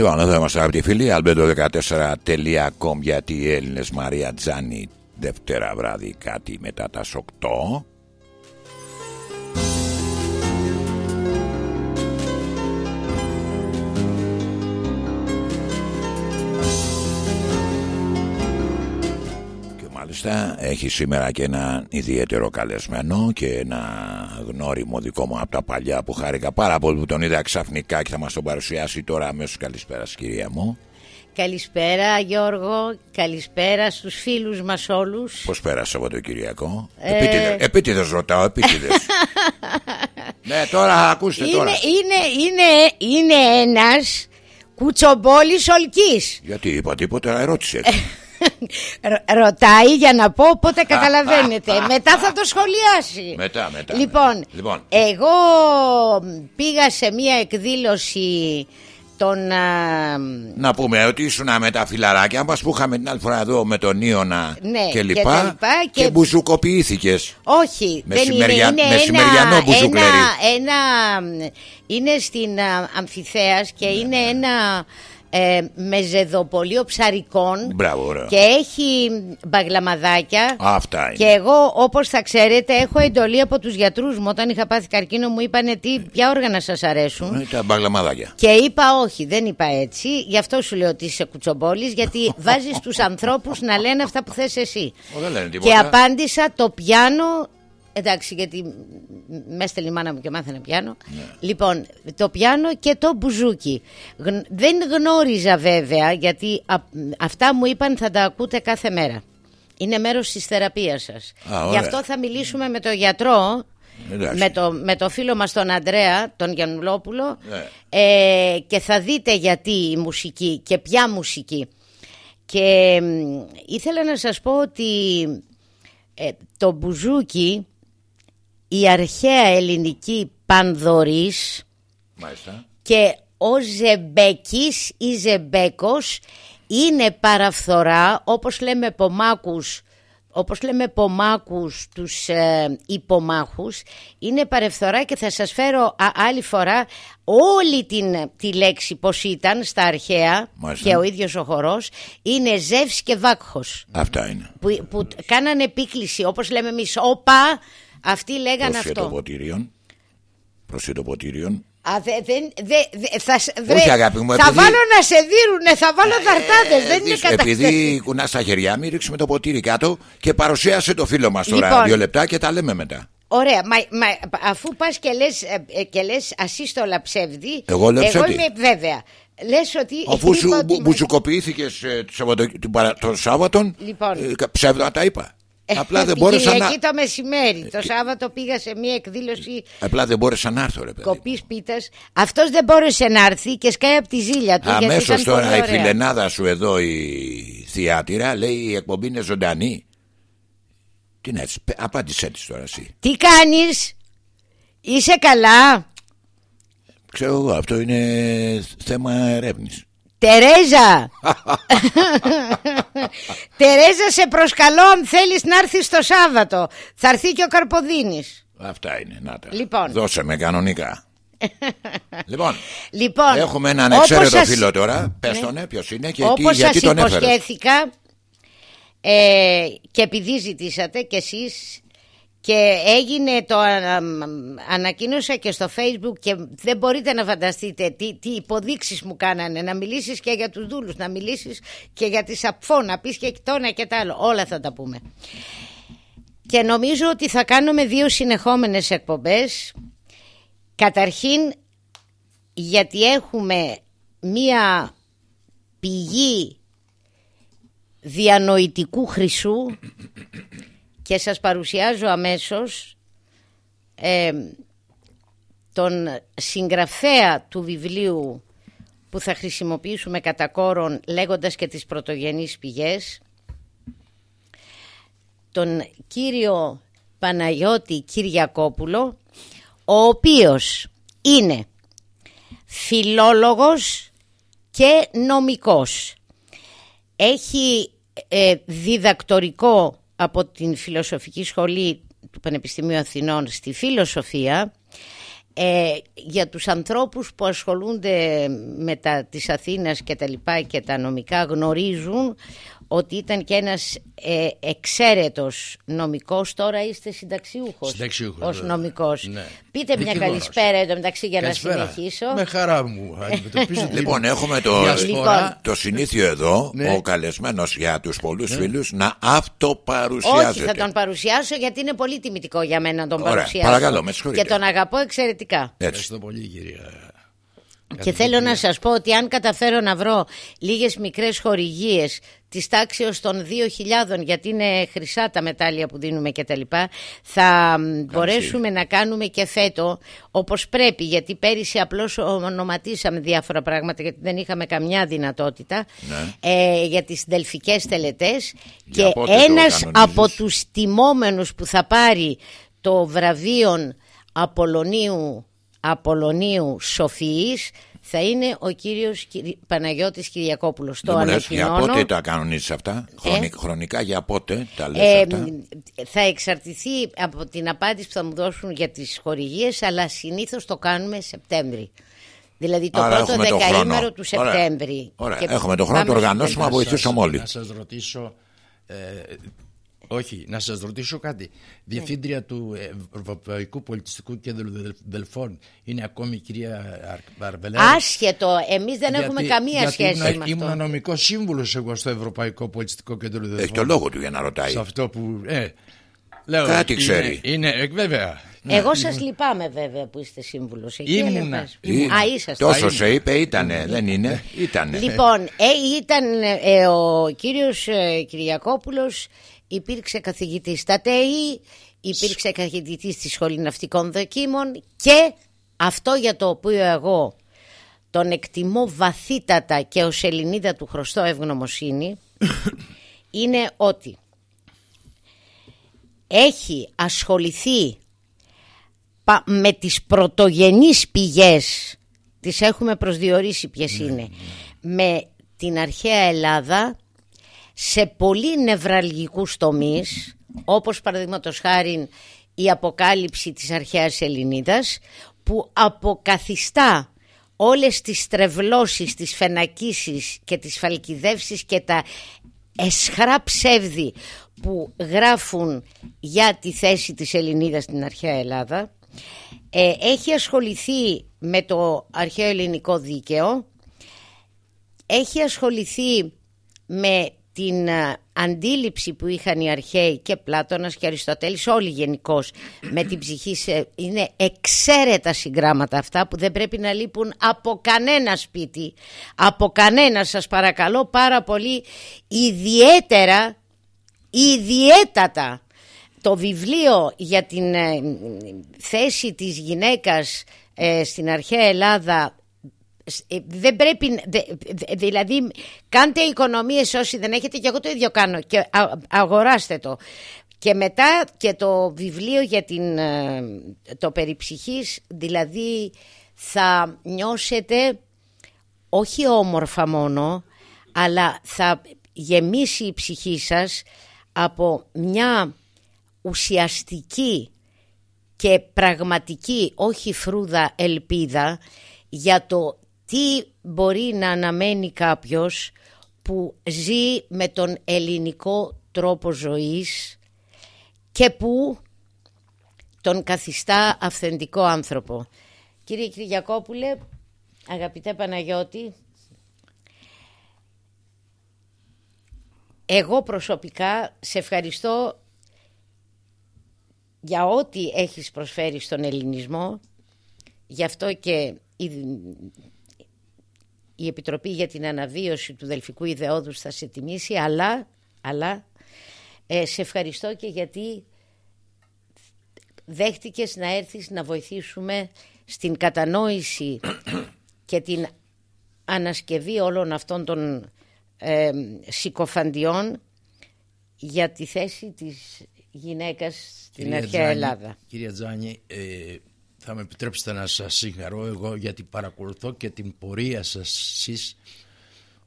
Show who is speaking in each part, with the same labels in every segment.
Speaker 1: Λοιπόν, εδώ είμαστε αγαπητοί φίλοι. Albedo14.com γιατί οι Έλληνες Μαρία Τζάνι Δευτέρα βράδυ κάτι μετά τα 8. μάλιστα έχει σήμερα και ένα ιδιαίτερο καλεσμένο και ένα γνώριμο δικό μου από τα παλιά που χάρηκα πάρα πολύ που τον είδα ξαφνικά και θα μας τον παρουσιάσει τώρα αμέσως. Καλησπέρα κυρία μου.
Speaker 2: Καλησπέρα Γιώργο, καλησπέρα στους φίλους μας όλους.
Speaker 1: Πώς πέρασε από το Κυριακό ε... επίτηδες, επίτηδες ρωτάω, επίτηδες. Ναι τώρα ακούστε
Speaker 2: είναι,
Speaker 1: τώρα.
Speaker 2: Είναι, είναι, είναι ένας κουτσομπόλης ολκής.
Speaker 1: Γιατί είπα τίποτα ερώτηση
Speaker 2: Ρωτάει για να πω πότε καταλαβαίνετε. Μετά θα το σχολιάσει.
Speaker 1: Μετά, μετά
Speaker 2: Λοιπόν, λοιπόν. εγώ πήγα σε μια εκδήλωση τον,
Speaker 1: Να πούμε ότι ήσουν με τα φιλαράκια μας που είχαμε την άλλη φορά εδώ με τον Ιωνα
Speaker 2: ναι,
Speaker 1: και λοιπά και, και, μπουζουκοποιήθηκες.
Speaker 2: Όχι,
Speaker 1: Μεσημερια...
Speaker 2: δεν είναι, είναι
Speaker 1: μεσημεριανό
Speaker 2: ένα, ένα, ένα, είναι στην Αμφιθέας και ναι, είναι ναι. ένα ε, μεζεδοπολείο ψαρικών
Speaker 1: Μπράβο,
Speaker 2: και έχει μπαγλαμαδάκια.
Speaker 1: Αυτά είναι.
Speaker 2: Και εγώ, όπως θα ξέρετε, έχω εντολή από τους γιατρούς μου. Όταν είχα πάθει καρκίνο, μου είπανε τι, ποια όργανα σας αρέσουν;
Speaker 1: Ε, τα μπαγλαμαδάκια.
Speaker 2: Και είπα όχι, δεν είπα έτσι. Γι' αυτό σου λέω ότι είσαι κουτσομπόλης, γιατί βάζεις τους ανθρώπους να λένε αυτά που θες εσύ. και απάντησα το πιάνο Εντάξει, γιατί μες έστελνε η μάνα μου και μάθαινε πιάνο. Ναι. Λοιπόν, το πιάνο και το μπουζούκι. Δεν γνώριζα βέβαια, γιατί αυτά μου είπαν θα τα ακούτε κάθε μέρα. Είναι μέρος της θεραπείας σας. Γι' αυτό θα μιλήσουμε με τον γιατρό, με το, με το φίλο μας τον Αντρέα, τον Γιαννουλόπουλο, ναι. ε, και θα δείτε γιατί η μουσική και ποια μουσική. Και ήθελα να σας πω ότι ε, το μπουζούκι η αρχαία ελληνική πανδωρής και ο Ζεμπέκης ή Ζεμπέκος είναι παραφθορά όπως λέμε πομάκους όπως λέμε πομάκους τους ε, υπομάχους είναι παρεφθορά και θα σας φέρω άλλη φορά όλη την, τη λέξη πως ήταν στα αρχαία και ο ίδιος ο χορός είναι Ζεύς και Βάκχος.
Speaker 1: Αυτά είναι.
Speaker 2: Που, που κάνανε επίκληση όπως λέμε εμείς όπα αυτοί λέγανε αυτό.
Speaker 1: Ποτήριον. ποτήριον.
Speaker 2: Α, δε, δεν, δε, δε, θα,
Speaker 1: Όχι, αγάπη μου,
Speaker 2: θα βάλω να σε δίνουνε, θα βάλω ε, δαρτάδες. δεν είναι
Speaker 1: Επειδή κουνά τα χέρια, μην ρίξουμε το ποτήρι κάτω και παρουσίασε το φίλο μας τώρα λοιπόν, δύο λεπτά και τα λέμε μετά.
Speaker 2: Ωραία, μα, μα, αφού πας και λες ε, και λες ασύστολα ψεύδι.
Speaker 1: Εγώ λέω
Speaker 2: Εγώ είμαι βέβαια. Λες ότι
Speaker 1: Αφού σου μπουζουκοποιήθηκες ε, το Σάββατο, λοιπόν. ψεύδα τα είπα. Απλά δεν μπόρεσα να.
Speaker 2: το μεσημέρι. Το Σάββατο πήγα σε μια εκδήλωση.
Speaker 1: Απλά δεν μπόρεσα να έρθω, ρε παιδί.
Speaker 2: Κοπής πίτας. Αυτός δεν μπόρεσε να έρθει και σκάει από τη ζήλια του.
Speaker 1: Αμέσως τώρα η φιλενάδα σου εδώ, η θεάτηρα, λέει η εκπομπή είναι ζωντανή. Τι να έτσι, απάντησέ της τώρα εσύ.
Speaker 2: Τι κάνεις, είσαι καλά;
Speaker 1: Ξέρω εγώ, αυτό είναι θέμα ερεύνης.
Speaker 2: Τερέζα Τερέζα σε προσκαλώ αν θέλεις να έρθεις το Σάββατο Θα έρθει και ο Καρποδίνης
Speaker 1: Αυτά είναι να τα.
Speaker 2: Λοιπόν.
Speaker 1: Δώσε με κανονικά λοιπόν,
Speaker 2: λοιπόν,
Speaker 1: έχουμε έναν εξαίρετο σας... φίλο τώρα. Πες ναι. τον, ποιος είναι και
Speaker 2: Όπως
Speaker 1: τι, γιατί τον έφερες.
Speaker 2: υποσχέθηκα, ε, και επειδή ζητήσατε και εσείς και έγινε το ανακοίνωσα και στο facebook και δεν μπορείτε να φανταστείτε τι, τι υποδείξεις μου κάνανε. Να μιλήσεις και για τους δούλους να μιλήσεις και για τη σαπφό να πεις και τόνα και τα άλλο. Όλα θα τα πούμε. Και νομίζω ότι θα κάνουμε δύο συνεχόμενες εκπομπές. Καταρχήν γιατί έχουμε μία πηγή διανοητικού χρυσού και σας παρουσιάζω αμέσως ε, τον συγγραφέα του βιβλίου που θα χρησιμοποιήσουμε κατά κόρον λέγοντας και τις πρωτογενείς πηγές τον κύριο Παναγιώτη Κυριακόπουλο ο οποίος είναι φιλόλογος και νομικός. Έχει ε, διδακτορικό από την Φιλοσοφική Σχολή του Πανεπιστημίου Αθηνών στη φιλοσοφία ε, για τους ανθρώπους που ασχολούνται με τα της Αθήνας και τα λοιπά και τα νομικά γνωρίζουν ότι ήταν και ένας ε, εξαίρετος νομικός, τώρα είστε συνταξιούχος,
Speaker 3: συνταξιούχος
Speaker 2: ως νομικός. Ναι. Πείτε μια καλησπέρα εδώ μεταξύ για να συνεχίσω.
Speaker 3: Με χαρά μου
Speaker 1: Λοιπόν, έχουμε το, λοιπόν, το συνήθιο εδώ, ναι. ο καλεσμένος για τους πολλούς ναι. φίλους, να αυτοπαρουσιάζεται.
Speaker 2: Όχι, θα τον παρουσιάσω γιατί είναι πολύ τιμητικό για μένα να τον
Speaker 1: Ωραία,
Speaker 2: παρουσιάσω.
Speaker 1: Παρακαλώ, με
Speaker 2: Και τον αγαπώ εξαιρετικά.
Speaker 3: Ευχαριστώ πολύ κυρία.
Speaker 2: Και θέλω να σας πω ότι αν καταφέρω να βρω λίγες μικρές χορηγίες της τάξης των 2.000 γιατί είναι χρυσά τα μετάλλια που δίνουμε και τα λοιπά θα μπορέσουμε να κάνουμε και φέτο όπως πρέπει γιατί πέρυσι απλώς ονοματίσαμε διάφορα πράγματα γιατί δεν είχαμε καμιά δυνατότητα ναι. ε, για τις δελφικές τελετές. Και ένας από τους τιμόμενους που θα πάρει το βραβείο Απολωνίου Απολωνίου Σοφιής θα είναι ο κύριος Παναγιώτης Κυριακόπουλος. Το
Speaker 1: ανακοινώνω. Για πότε τα κανονίζεις αυτά, ε; χρονικά για πότε τα λες ε, αυτά.
Speaker 2: Θα εξαρτηθεί από την απάντηση που θα μου δώσουν για τις χορηγίες, αλλά συνήθως το κάνουμε Σεπτέμβρη. Δηλαδή το Άρα πρώτο δεκαήμερο του Σεπτέμβρη.
Speaker 1: Ωραία. Και Έχουμε το χρόνο, το οργανώσουμε, να βοηθήσουμε όλοι.
Speaker 3: Να σας ρωτήσω, ε, όχι, να σας ρωτήσω κάτι. Διευθύντρια του Ευρωπαϊκού Πολιτιστικού Κέντρου Δελφών είναι ακόμη η κυρία Αρβελέα.
Speaker 2: Άσχετο, εμείς δεν έχουμε καμία
Speaker 3: γιατί
Speaker 2: σχέση
Speaker 3: ήμουν, με αυτό. Ήμουν νομικό σύμβουλος εγώ στο Ευρωπαϊκό Πολιτιστικό Κέντρο Δελφών.
Speaker 1: Έχει το λόγο του για να ρωτάει.
Speaker 3: Σε αυτό που... Ε, λέω,
Speaker 1: Κάτι ξέρει.
Speaker 3: Είναι, είναι βέβαια.
Speaker 2: Εγώ σας λυπάμαι βέβαια που είστε σύμβουλος εκεί.
Speaker 3: Ήμουνα.
Speaker 2: Α, είσαστε.
Speaker 1: Τόσο σε είπε, ήτανε, δεν είναι; Ήτανε.
Speaker 2: Λοιπόν, ε, ήταν ε, ο κύριος ε, Κυριακόπουλος υπήρξε καθηγητής στα ΤΕΗ, υπήρξε καθηγητής στη Σχολή Ναυτικών Δοκίμων και αυτό για το οποίο εγώ τον εκτιμώ βαθύτατα και ως Ελληνίδα του χρωστό ευγνωμοσύνη είναι ότι έχει ασχοληθεί με τις πρωτογενείς πηγές τις έχουμε προσδιορίσει ποιες ναι, είναι ναι. με την αρχαία Ελλάδα σε πολύ νευραλγικούς τομείς όπως παραδείγματος χάρη η αποκάλυψη της αρχαίας Ελληνίδας που αποκαθιστά όλες τις τρευλώσεις, τις φενακίσεις και τις φαλκιδεύσεις και τα εσχρά ψεύδη που γράφουν για τη θέση της Ελληνίδας στην αρχαία Ελλάδα. Ε, έχει ασχοληθεί με το αρχαίο ελληνικό δίκαιο. Έχει ασχοληθεί με την ε, αντίληψη που είχαν οι αρχαίοι και Πλάτωνας και Αριστοτέλης όλοι γενικώς με την ψυχή σε, είναι εξαίρετα συγγράμματα αυτά που δεν πρέπει να λείπουν από κανένα σπίτι. Από κανένα σας παρακαλώ πάρα πολύ ιδιαίτερα ιδιαίτατα το βιβλίο για την ε, θέση της γυναίκας ε, στην αρχαία Ελλάδα ε, δεν πρέπει, δηλαδή κάντε οικονομίες όσοι δεν έχετε και εγώ το ίδιο κάνω και αγοράστε το. Και μετά και το βιβλίο για την, ε, το περιψυχής, δηλαδή θα νιώσετε όχι όμορφα μόνο, αλλά θα γεμίσει η ψυχή σας από μια ουσιαστική και πραγματική, όχι φρούδα ελπίδα, για το τι μπορεί να αναμένει κάποιος που ζει με τον ελληνικό τρόπο ζωής και που τον καθιστά αυθεντικό άνθρωπο. Κύριε Κυριακόπουλε, αγαπητέ Παναγιώτη, εγώ προσωπικά σε ευχαριστώ για ό,τι έχεις προσφέρει στον ελληνισμό, γι' αυτό και η, η Επιτροπή για την Αναβίωση του Δελφικού Ιδεόδους θα σε τιμήσει, αλλά, αλλά ε, σε ευχαριστώ και γιατί δέχτηκες να έρθεις να βοηθήσουμε στην κατανόηση και την ανασκευή όλων αυτών των ε, συκοφαντιών για τη θέση της γυναίκας στην αρχαία Ελλάδα.
Speaker 3: Κυρία Τζάνη, ε, θα με επιτρέψετε να σας συγχαρώ εγώ γιατί παρακολουθώ και την πορεία σας εσείς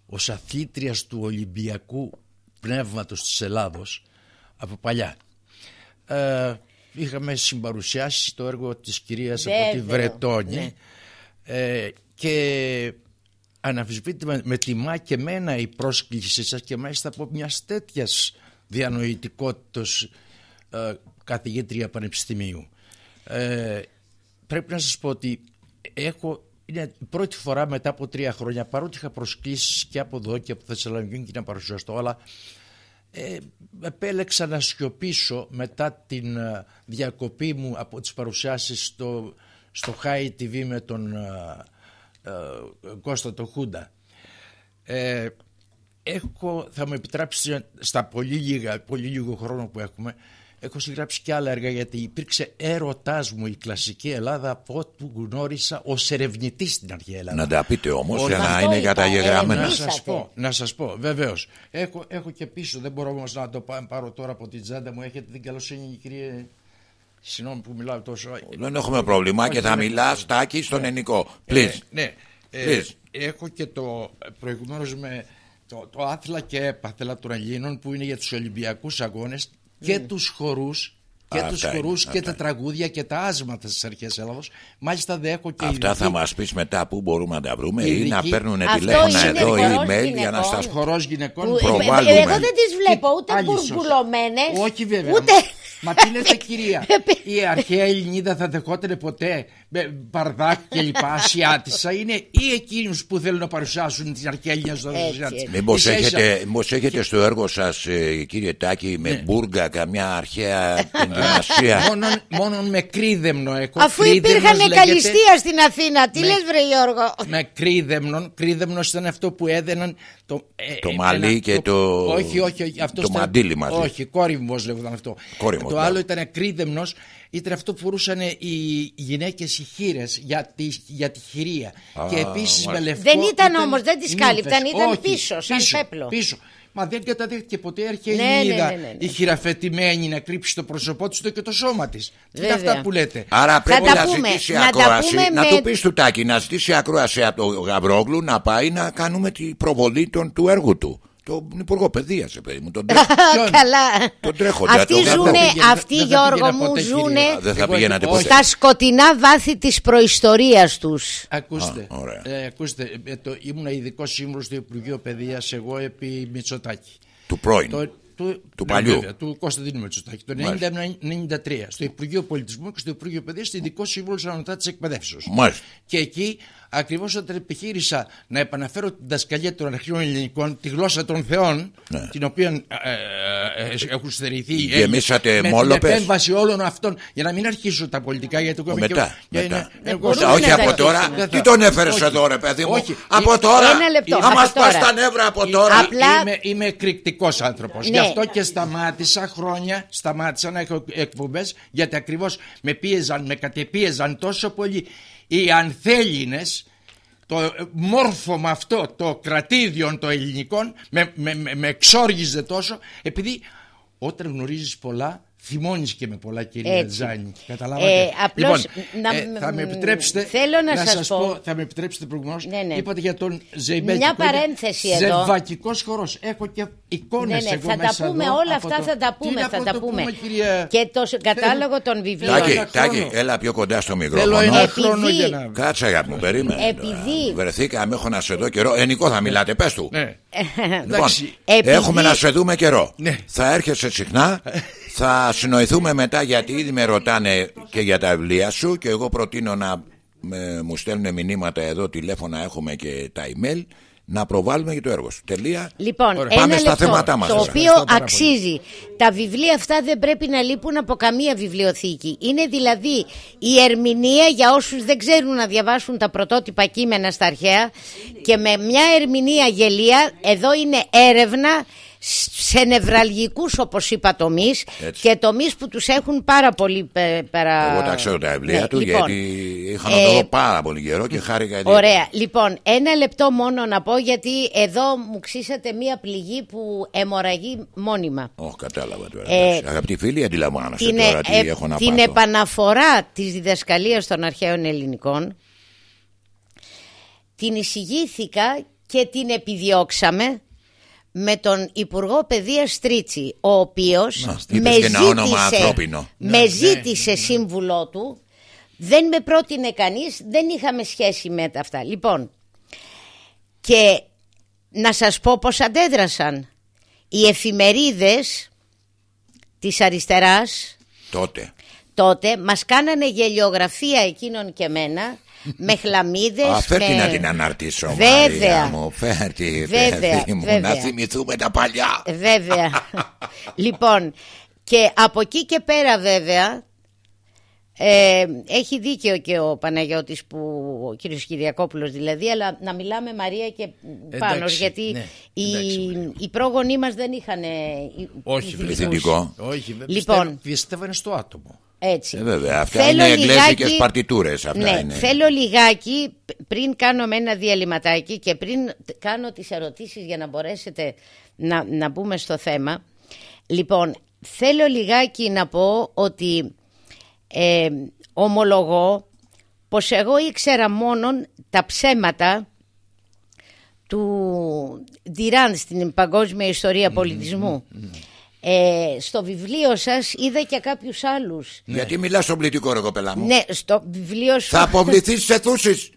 Speaker 3: ως αθλήτριας του Ολυμπιακού πνεύματος της Ελλάδος από παλιά. Ε, είχαμε συμπαρουσιάσει το έργο της κυρίας από τη Βρετόνη ναι. ε, και αναφυσβήτητα με, με τιμά και μένα η πρόσκλησή σας και μάλιστα από μιας τέτοιας διανοητικότητας ε, καθηγήτρια πανεπιστημίου. Ε, πρέπει να σας πω ότι έχω, είναι η πρώτη φορά μετά από τρία χρόνια παρότι είχα προσκλήσεις και από εδώ και από Θεσσαλονίκη και να παρουσιαστώ αλλά ε, επέλεξα να σιωπήσω μετά την ε, διακοπή μου από τις παρουσιάσεις στο, στο High TV με τον ε, ε, Κώστα το Χούντα. Ε, έχω, θα μου επιτρέψει στα πολύ, λίγα, πολύ λίγο χρόνο που έχουμε έχω συγγράψει και άλλα έργα γιατί υπήρξε έρωτάς μου η κλασική Ελλάδα από ό,τι γνώρισα ως ερευνητής στην αρχαία Ελλάδα.
Speaker 1: Να τα πείτε όμως για να είναι καταγεγραμμένα.
Speaker 3: Να σας πω, να σας πω βεβαίως. Έχω, έχω και πίσω, δεν μπορώ όμως να το πάρω τώρα από την τσάντα μου. Έχετε την καλοσύνη, κύριε. Συγγνώμη που μιλάω τόσο.
Speaker 1: Δεν έχουμε πρόβλημα και θα μιλά στάκι στον ναι. ελληνικό.
Speaker 3: Ε, Please. ναι, ε, έχω και το προηγουμένως με το, το άθλα και έπαθελα των Ελλήνων που είναι για τους Ολυμπιακούς Αγώνες και mm. τους χορούς και τους χορούς και τα τραγούδια και τα άσματα της αρχαίας Ελλάδος. Μάλιστα δεν έχω και.
Speaker 1: Αυτά θα μας πεις μετά πού μπορούμε να τα βρούμε ή να παίρνουν τηλέφωνα εδώ ή email για να στα
Speaker 3: Χορός γυναικών
Speaker 2: που, προβάλλουμε. Εγώ δεν τις βλέπω ούτε μπουρμπουλωμένες.
Speaker 3: Όχι βέβαια. Ούτε... Μα τι λέτε κυρία, η αρχαία Ελληνίδα θα δεχόταν ποτέ Μπαρδάκ και λοιπά, Ασιάτισσα είναι ή εκείνους που θέλουν να παρουσιάσουν την αρχαία Ελληνίδα στο Ασιάτισσα.
Speaker 1: Μήπως έχετε, έχετε στο έργο σας, ε, κύριε Τάκη, με ναι. μπουργκα καμιά αρχαία δυναστεία.
Speaker 3: μόνο, μόνο με κρίδεμνο έχω.
Speaker 2: Αφού υπήρχαν καλυστία στην Αθήνα, τι λες, Βρε Γιώργο;
Speaker 3: Με κρίδεμνο, κρίδεμνο ήταν αυτό που έδαιναν
Speaker 1: το, ε, το μαλλί και το.
Speaker 3: Όχι, όχι, όχι. Αυτός
Speaker 1: το μαντίλι μαζί.
Speaker 3: Όχι, κόρυμβο λέγονταν αυτό.
Speaker 1: Κόρυμβος,
Speaker 3: το άλλο ήταν κρίδεμνο ήταν αυτό που φορούσαν οι γυναίκες οι χείρες για τη, για τη χειρία. και επίσης με λευκό...
Speaker 2: Δεν ήταν όμως, δεν τις κάλυπταν, ήταν πίσω, σαν πίσω, πέπλο.
Speaker 3: Πίσω. Μα δεν καταδέχτηκε ποτέ η αρχαία ναι, Ελληνίδα ναι, ναι, ναι, η χειραφετημένη να κρύψει το πρόσωπό της και το σώμα της. Τι είναι αυτά που λέτε;
Speaker 1: Άρα πρέπει να ζητήσει ακρόαση. Να, να του πεις του τάκι να ζητήσει ακρόαση από τον Γαβρόγλου να πάει να κάνουμε την προβολή του έργου του τον Υπουργό Παιδεία, παιδί μου. Τον
Speaker 2: Καλά.
Speaker 1: Τον τρέχοντα.
Speaker 2: Αυτοί, ζουνε, αυτοί Γιώργο μου, ζουν στα σκοτεινά βάθη τη προϊστορία του.
Speaker 3: Ακούστε, ε, ακούστε ε, το, ήμουν ειδικό σύμβουλο στο Υπουργείο Παιδεία, εγώ επί Μητσοτάκη.
Speaker 1: Του πρώην. Το, του, του ναι, παλιού. Βέβαια,
Speaker 3: του Κωνσταντίνου Μετσοτάκη. Το 1993 στο Υπουργείο Πολιτισμού και στο Υπουργείο Παιδεία, ειδικό σύμβουλο ανωτά τη εκπαιδεύσεω. Και εκεί ακριβώς όταν επιχείρησα να επαναφέρω την δασκαλία των αρχαίων ελληνικών, τη γλώσσα των θεών, ναι. την οποία ε, ε, ε έχουν στερηθεί
Speaker 1: Γεμίσατε
Speaker 3: με την επέμβαση όλων αυτών, για να μην αρχίσω τα πολιτικά. Γιατί
Speaker 1: το μετά. Και, μετά. όχι από τώρα. Τι τον έφερες εδώ, ρε παιδί μου; Από τώρα. Να μα πα τα νεύρα από τώρα.
Speaker 3: Είμαι εκρηκτικός άνθρωπος. Γι' ναι. αυτό και σταμάτησα χρόνια, σταμάτησα να έχω εκπομπές, γιατί ακριβώς με πίεζαν, με κατεπίεζαν τόσο πολύ οι ανθέλινες το μόρφωμα αυτό το κρατήδιον των ελληνικών με, με, με, με εξόργιζε τόσο επειδή όταν γνωρίζεις πολλά θυμώνεις και με πολλά κυρία Τζάνη. Καταλάβατε; Ε,
Speaker 2: απλώς,
Speaker 3: λοιπόν, να, ε, θα με επιτρέψετε
Speaker 2: θέλω να, να σας, πω, πω,
Speaker 3: θα με επιτρέψετε προηγουμένως ναι, ναι. είπατε για τον Ζεϊμπέκη.
Speaker 2: Μια παρένθεση εδώ.
Speaker 3: Ζευβακικός χορός. Έχω και εικόνες ναι, ναι, εγώ
Speaker 2: θα
Speaker 3: μέσα
Speaker 2: τα πούμε
Speaker 3: εδώ,
Speaker 2: όλα αυτά,
Speaker 3: το...
Speaker 2: θα τα πούμε. Θα τα πούμε.
Speaker 3: Κυρία...
Speaker 2: Και το κατάλογο των βιβλίων.
Speaker 1: Τάκη, Τάκη, έλα πιο κοντά στο μικρόφωνο.
Speaker 3: Θέλω ένα χρόνο για να...
Speaker 1: Κάτσε αγάπη μου, περίμενε.
Speaker 2: Επειδή...
Speaker 1: Βρεθήκαμε, έχω να σε δω καιρό. Ενικό θα μιλάτε, πες του.
Speaker 3: Ναι.
Speaker 1: Λοιπόν, έχουμε να σε δούμε καιρό. Θα έρχεσαι συχνά θα συνοηθούμε μετά γιατί ήδη με ρωτάνε και για τα βιβλία σου και εγώ προτείνω να μου στέλνουν μηνύματα εδώ, τηλέφωνα έχουμε και τα email να προβάλλουμε για το έργο σου. Τελεία.
Speaker 2: Λοιπόν,
Speaker 1: Πάμε
Speaker 2: ένα
Speaker 1: στα
Speaker 2: λεπτό,
Speaker 1: θέματά μας.
Speaker 2: Το οποίο αξίζει. Τα βιβλία αυτά δεν πρέπει να λείπουν από καμία βιβλιοθήκη. Είναι δηλαδή η ερμηνεία για όσους δεν ξέρουν να διαβάσουν τα πρωτότυπα κείμενα στα αρχαία και με μια ερμηνεία γελία, εδώ είναι έρευνα σε νευραλγικούς όπως είπα τομείς και τομείς που τους έχουν πάρα πολύ πέρα...
Speaker 1: Εγώ τα ξέρω τα βιβλία ναι, του λοιπόν, γιατί είχα να το δω πάρα πολύ καιρό και χάρηκα
Speaker 2: Ωραία, λοιπόν ένα λεπτό μόνο να πω γιατί εδώ μου ξύσατε μία πληγή που αιμορραγεί μόνιμα.
Speaker 1: Όχι κατάλαβα τώρα ε, Αγαπητοί φίλοι αντιλαμβάνεστε
Speaker 2: την,
Speaker 1: τώρα τι ε, έχω να
Speaker 2: Την επαναφορά της διδασκαλίας των αρχαίων ελληνικών την εισηγήθηκα και την επιδιώξαμε με τον Υπουργό Παιδείας Τρίτσι ο οποίος με ζήτησε, με ναι, ζήτησε ναι. σύμβουλό του. Δεν με πρότεινε κανείς δεν είχαμε σχέση με τα αυτά. Λοιπόν και να σας πω πως αντέδρασαν. Οι εφημερίδες της αριστεράς
Speaker 1: τότε,
Speaker 2: τότε μας κάνανε γελιογραφία εκείνων και μένα με χλαμίδες.
Speaker 1: Φέρτη με... να την αναρτήσω,
Speaker 2: βέβαια.
Speaker 1: Μαρία μου. Φέρτη, βέβαια, μου, βέβαια. να θυμηθούμε τα παλιά.
Speaker 2: Βέβαια. λοιπόν, και από εκεί και πέρα βέβαια ε, έχει δίκαιο και ο Παναγιώτης που ο κύριος Κυριακόπουλος δηλαδή αλλά να μιλάμε Μαρία και πάνω γιατί ναι, οι, οι πρόγονοί μας δεν είχαν
Speaker 3: όχι
Speaker 1: πληθυντικό
Speaker 3: όχι λοιπόν, πιστεύανε στο άτομο
Speaker 2: έτσι.
Speaker 1: Ε, βέβαια, αυτά είναι εγγλέζικες παρτιτούρες αυτά
Speaker 2: ναι,
Speaker 1: είναι.
Speaker 2: Θέλω λιγάκι πριν κάνω ένα διαλυματάκι και πριν κάνω τις ερωτήσεις για να μπορέσετε να, να μπούμε στο θέμα. Λοιπόν, θέλω λιγάκι να πω ότι ε, ομολογώ πως εγώ ήξερα μόνο τα ψέματα του Ντιράν στην παγκόσμια ιστορία πολιτισμού. Ε, στο βιβλίο σας είδα και κάποιους άλλους
Speaker 1: ναι. Γιατί μιλάς στον πληθυκό ρε κοπέλα μου
Speaker 2: Ναι, στο βιβλίο σου
Speaker 1: Θα αποβληθείς σε θούσεις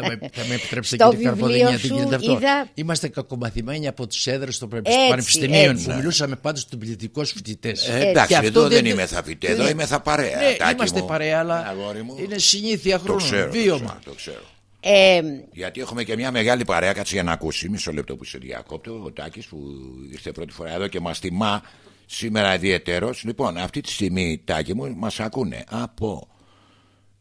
Speaker 3: θα με, θα με επιτρέψετε κύριε Καρποδίνια τι γίνεται αυτό. Είδα... Είμαστε κακομαθημένοι από τις έδρες των πανεπιστημίων που μιλούσαμε πάντα στους πληθυκούς φοιτητές.
Speaker 1: Ε, εντάξει, εδώ δεν είμαι θα φοιτητέ, εδώ είμαι θα παρέα. Ναι,
Speaker 3: είμαστε παρέα, αλλά είναι συνήθεια χρόνου, βίωμα.
Speaker 1: Το ξέρω. Ε, Γιατί έχουμε και μια μεγάλη παρέα, κάτσε για να ακούσει. Μισό λεπτό που σε διακόπτω. Ο Τάκης που ήρθε πρώτη φορά εδώ και μας τιμά σήμερα ιδιαίτερος. Λοιπόν, αυτή τη στιγμή, Τάκη μου, μας ακούνε από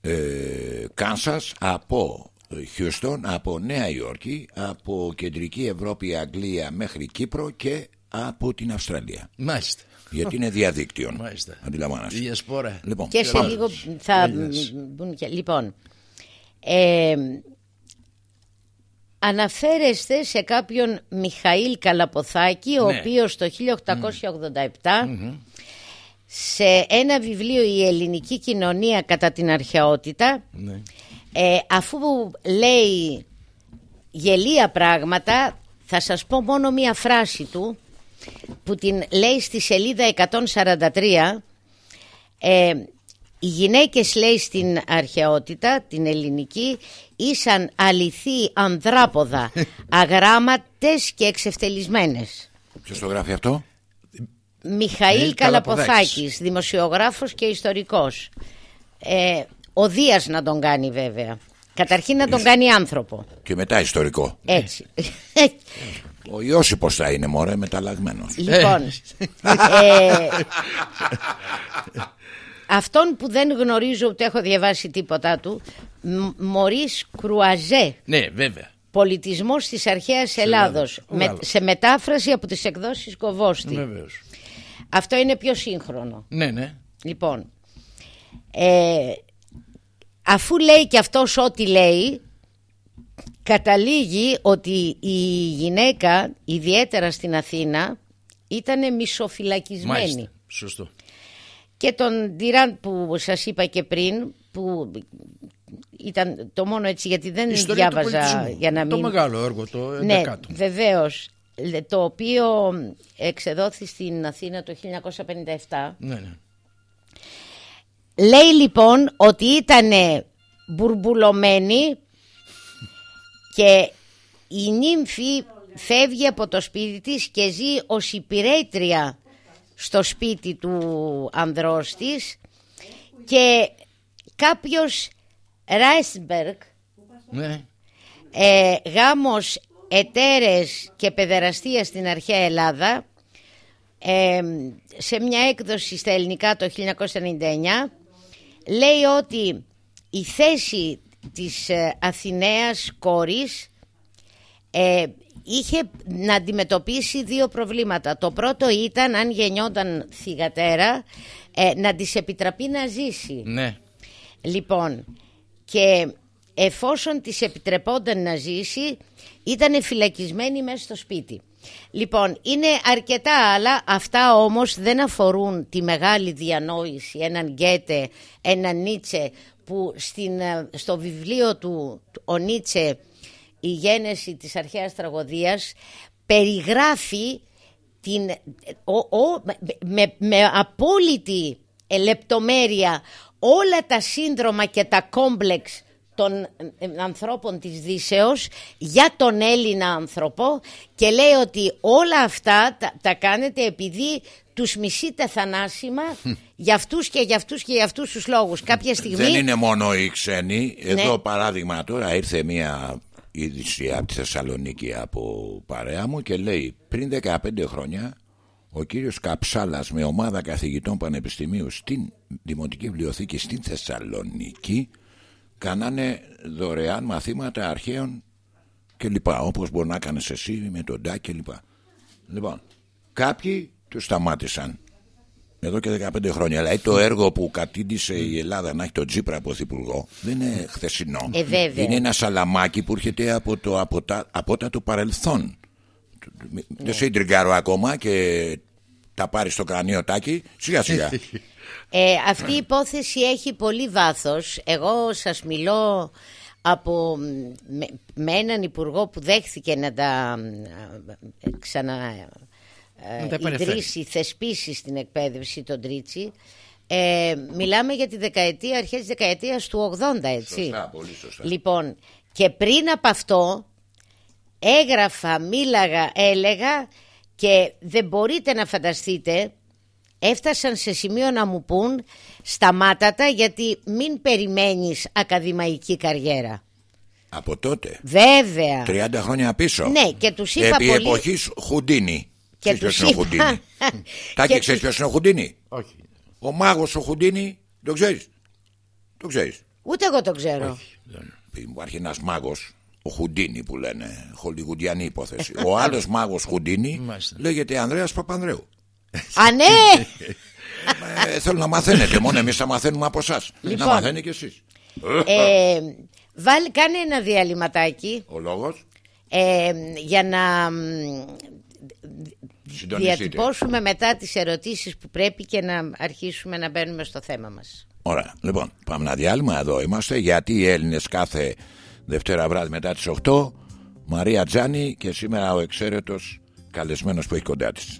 Speaker 1: ε, Κάνσας, από Χιουστόν, από Νέα Υόρκη, από Κεντρική Ευρώπη, Αγγλία μέχρι Κύπρο και από την Αυστραλία.
Speaker 3: Μάλιστα.
Speaker 1: Γιατί είναι διαδίκτυο.
Speaker 3: Μάλιστα.
Speaker 1: Αντιλαμβάνεστε.
Speaker 3: Διασπόρα.
Speaker 2: Λοιπόν, και σε λίγο θα μπουν και. Λοιπόν, ε, αναφέρεστε σε κάποιον Μιχαήλ Καλαποθάκη ο ναι. οποίος το 1887 σε ένα βιβλίο «Η ελληνική κοινωνία κατά την αρχαιότητα» ναι. ε, αφού λέει γελία πράγματα θα σας πω μόνο μία φράση του που την λέει στη σελίδα 143 ε, οι γυναίκες λέει στην αρχαιότητα, την ελληνική, ήσαν αληθή ανδράποδα, αγράμματες και εξευτελισμένες.
Speaker 1: Ποιος το γράφει αυτό;
Speaker 2: Μιχαήλ Καλαποθάκης, δημοσιογράφος και ιστορικός. Ε, ο Δίας να τον κάνει βέβαια. Καταρχήν να τον κάνει άνθρωπο.
Speaker 1: Και μετά ιστορικό.
Speaker 2: Έτσι.
Speaker 1: Ο Ιώσυπος θα είναι μωρέ μεταλλαγμένος.
Speaker 2: Λοιπόν, ε, Αυτόν που δεν γνωρίζω ούτε έχω διαβάσει τίποτα του Μωρίς Κρουαζέ.
Speaker 3: Ναι βέβαια.
Speaker 2: Πολιτισμός της αρχαίας Ελλάδος. με, Σε μετάφραση από τις εκδόσεις Κοβόστη
Speaker 3: Βεβαίως.
Speaker 2: Αυτό είναι πιο σύγχρονο.
Speaker 3: Ναι ναι.
Speaker 2: Λοιπόν ε, Αφού λέει και αυτός ό,τι λέει Καταλήγει ότι η γυναίκα Ιδιαίτερα στην Αθήνα Ήταν μισοφυλακισμένη.
Speaker 3: Μάλιστα, σωστό
Speaker 2: και τον Ντιράν που σας είπα και πριν που ήταν το μόνο έτσι γιατί δεν διάβαζα για να μην...
Speaker 3: Το μεγάλο έργο το 11
Speaker 2: Ναι βεβαίως. Το οποίο εξεδόθη στην Αθήνα το 1957 ναι, ναι. Λέει λοιπόν ότι ήταν μπουρμπουλωμένη και η νύμφη φεύγει από το σπίτι της και ζει ως υπηρέτρια στο σπίτι του ανδρός της και κάποιος Ράισμπεργκ ναι. ε, γάμος ετέρες και παιδεραστία στην αρχαία Ελλάδα ε, σε μια έκδοση στα ελληνικά το 1999 λέει ότι η θέση της ε, Αθηναίας κόρης ε, είχε να αντιμετωπίσει δύο προβλήματα. Το πρώτο ήταν αν γεννιόταν θυγατέρα ε, να της επιτραπεί να ζήσει.
Speaker 3: Ναι.
Speaker 2: Λοιπόν, και εφόσον της επιτρεπόταν να ζήσει ήταν φυλακισμένη μέσα στο σπίτι. Λοιπόν, είναι αρκετά άλλα, αυτά όμως δεν αφορούν τη μεγάλη διανόηση, έναν Γκέτε, έναν Νίτσε που στην, ε, στο βιβλίο του ο Νίτσε η γένεση της αρχαίας τραγωδίας περιγράφει την, ο, με, με απόλυτη λεπτομέρεια όλα τα σύνδρομα και τα κόμπλεξ των ε, ανθρώπων της Δύσεως για τον Έλληνα άνθρωπο και λέει ότι όλα αυτά τα, τα κάνετε επειδή τους μισείτε θανάσιμα για αυτούς και για αυτούς και για αυτούς τους λόγους. Κάποια στιγμή...
Speaker 1: Δεν είναι μόνο οι ξένοι. Εδώ ναι. παράδειγμα τώρα ήρθε μια είδηση από τη Θεσσαλονίκη από παρέα μου και λέει πριν 15 χρόνια ο κύριος Καψάλας με ομάδα καθηγητών πανεπιστημίου στην Δημοτική Βιβλιοθήκη στην Θεσσαλονίκη κάνανε δωρεάν μαθήματα αρχαίων και λοιπά όπως μπορεί να κάνεις εσύ με τον Ντά και λοιπά λοιπόν κάποιοι τους σταμάτησαν εδώ και 15 χρόνια. Δηλαδή το έργο που κατήντησε η Ελλάδα να έχει τον Τζίπρα πρωθυπουργό δεν είναι χθεσινό.
Speaker 2: Ε,
Speaker 1: είναι ένα σαλαμάκι που έρχεται από το απότατο παρελθόν. Ναι. Δεν σε ιντριγκάρω ακόμα και τα πάρεις στο κρανίο τάκι. Σιγά σιγά.
Speaker 2: Ε, αυτή η υπόθεση έχει πολύ βάθος. Εγώ σας μιλώ από, με, με έναν υπουργό που δέχθηκε να τα ε, ξανα ε, ιδρύσει, θεσπίσεις στην εκπαίδευση τον Τρίτσι. Ε, μιλάμε για τη δεκαετία, αρχές της δεκαετίας του 80 έτσι.
Speaker 1: Σωστά, πολύ σωστά.
Speaker 2: Λοιπόν, και πριν από αυτό έγραφα, μίλαγα, έλεγα και δεν μπορείτε να φανταστείτε έφτασαν σε σημείο να μου πούν σταμάτατα γιατί μην περιμένεις ακαδημαϊκή καριέρα.
Speaker 1: Από τότε.
Speaker 2: Βέβαια.
Speaker 1: 30 χρόνια πίσω.
Speaker 2: Ναι, και τους είπα
Speaker 1: Επί
Speaker 2: πολύ...
Speaker 1: εποχής Χουντίνη. Και ξέρεις ποιος είναι ο Χουντίνη. Τάκη, ξέρεις ποιος είναι ο Χουντίνη;
Speaker 3: Όχι.
Speaker 1: Ο μάγος ο Χουντίνη, το ξέρεις; Το ξέρεις;
Speaker 2: Ούτε εγώ το ξέρω.
Speaker 1: Όχι. Υπάρχει ένας μάγος, ο Χουντίνη που λένε, χολιγουντιανή υπόθεση. ο άλλος μάγος Χουντίνη λέγεται Ανδρέας Παπανδρέου.
Speaker 2: Α, ναι!
Speaker 1: ε, θέλω να μαθαίνετε. Μόνο εμείς θα μαθαίνουμε από εσάς. Λοιπόν, να μαθαίνετε κι εσείς.
Speaker 2: Ε, βάλει, κάνε ένα διαλυματάκι.
Speaker 1: Ο λόγος;
Speaker 2: Ε, για να διατυπώσουμε μετά τις ερωτήσεις που πρέπει και να αρχίσουμε να μπαίνουμε στο θέμα μας.
Speaker 1: Ωραία. Λοιπόν, πάμε να διάλειμμα. Εδώ είμαστε. Γιατί οι Έλληνες κάθε Δευτέρα βράδυ μετά τις 8. Μαρία Τζάνη και σήμερα ο εξαίρετος καλεσμένος που έχει κοντά της.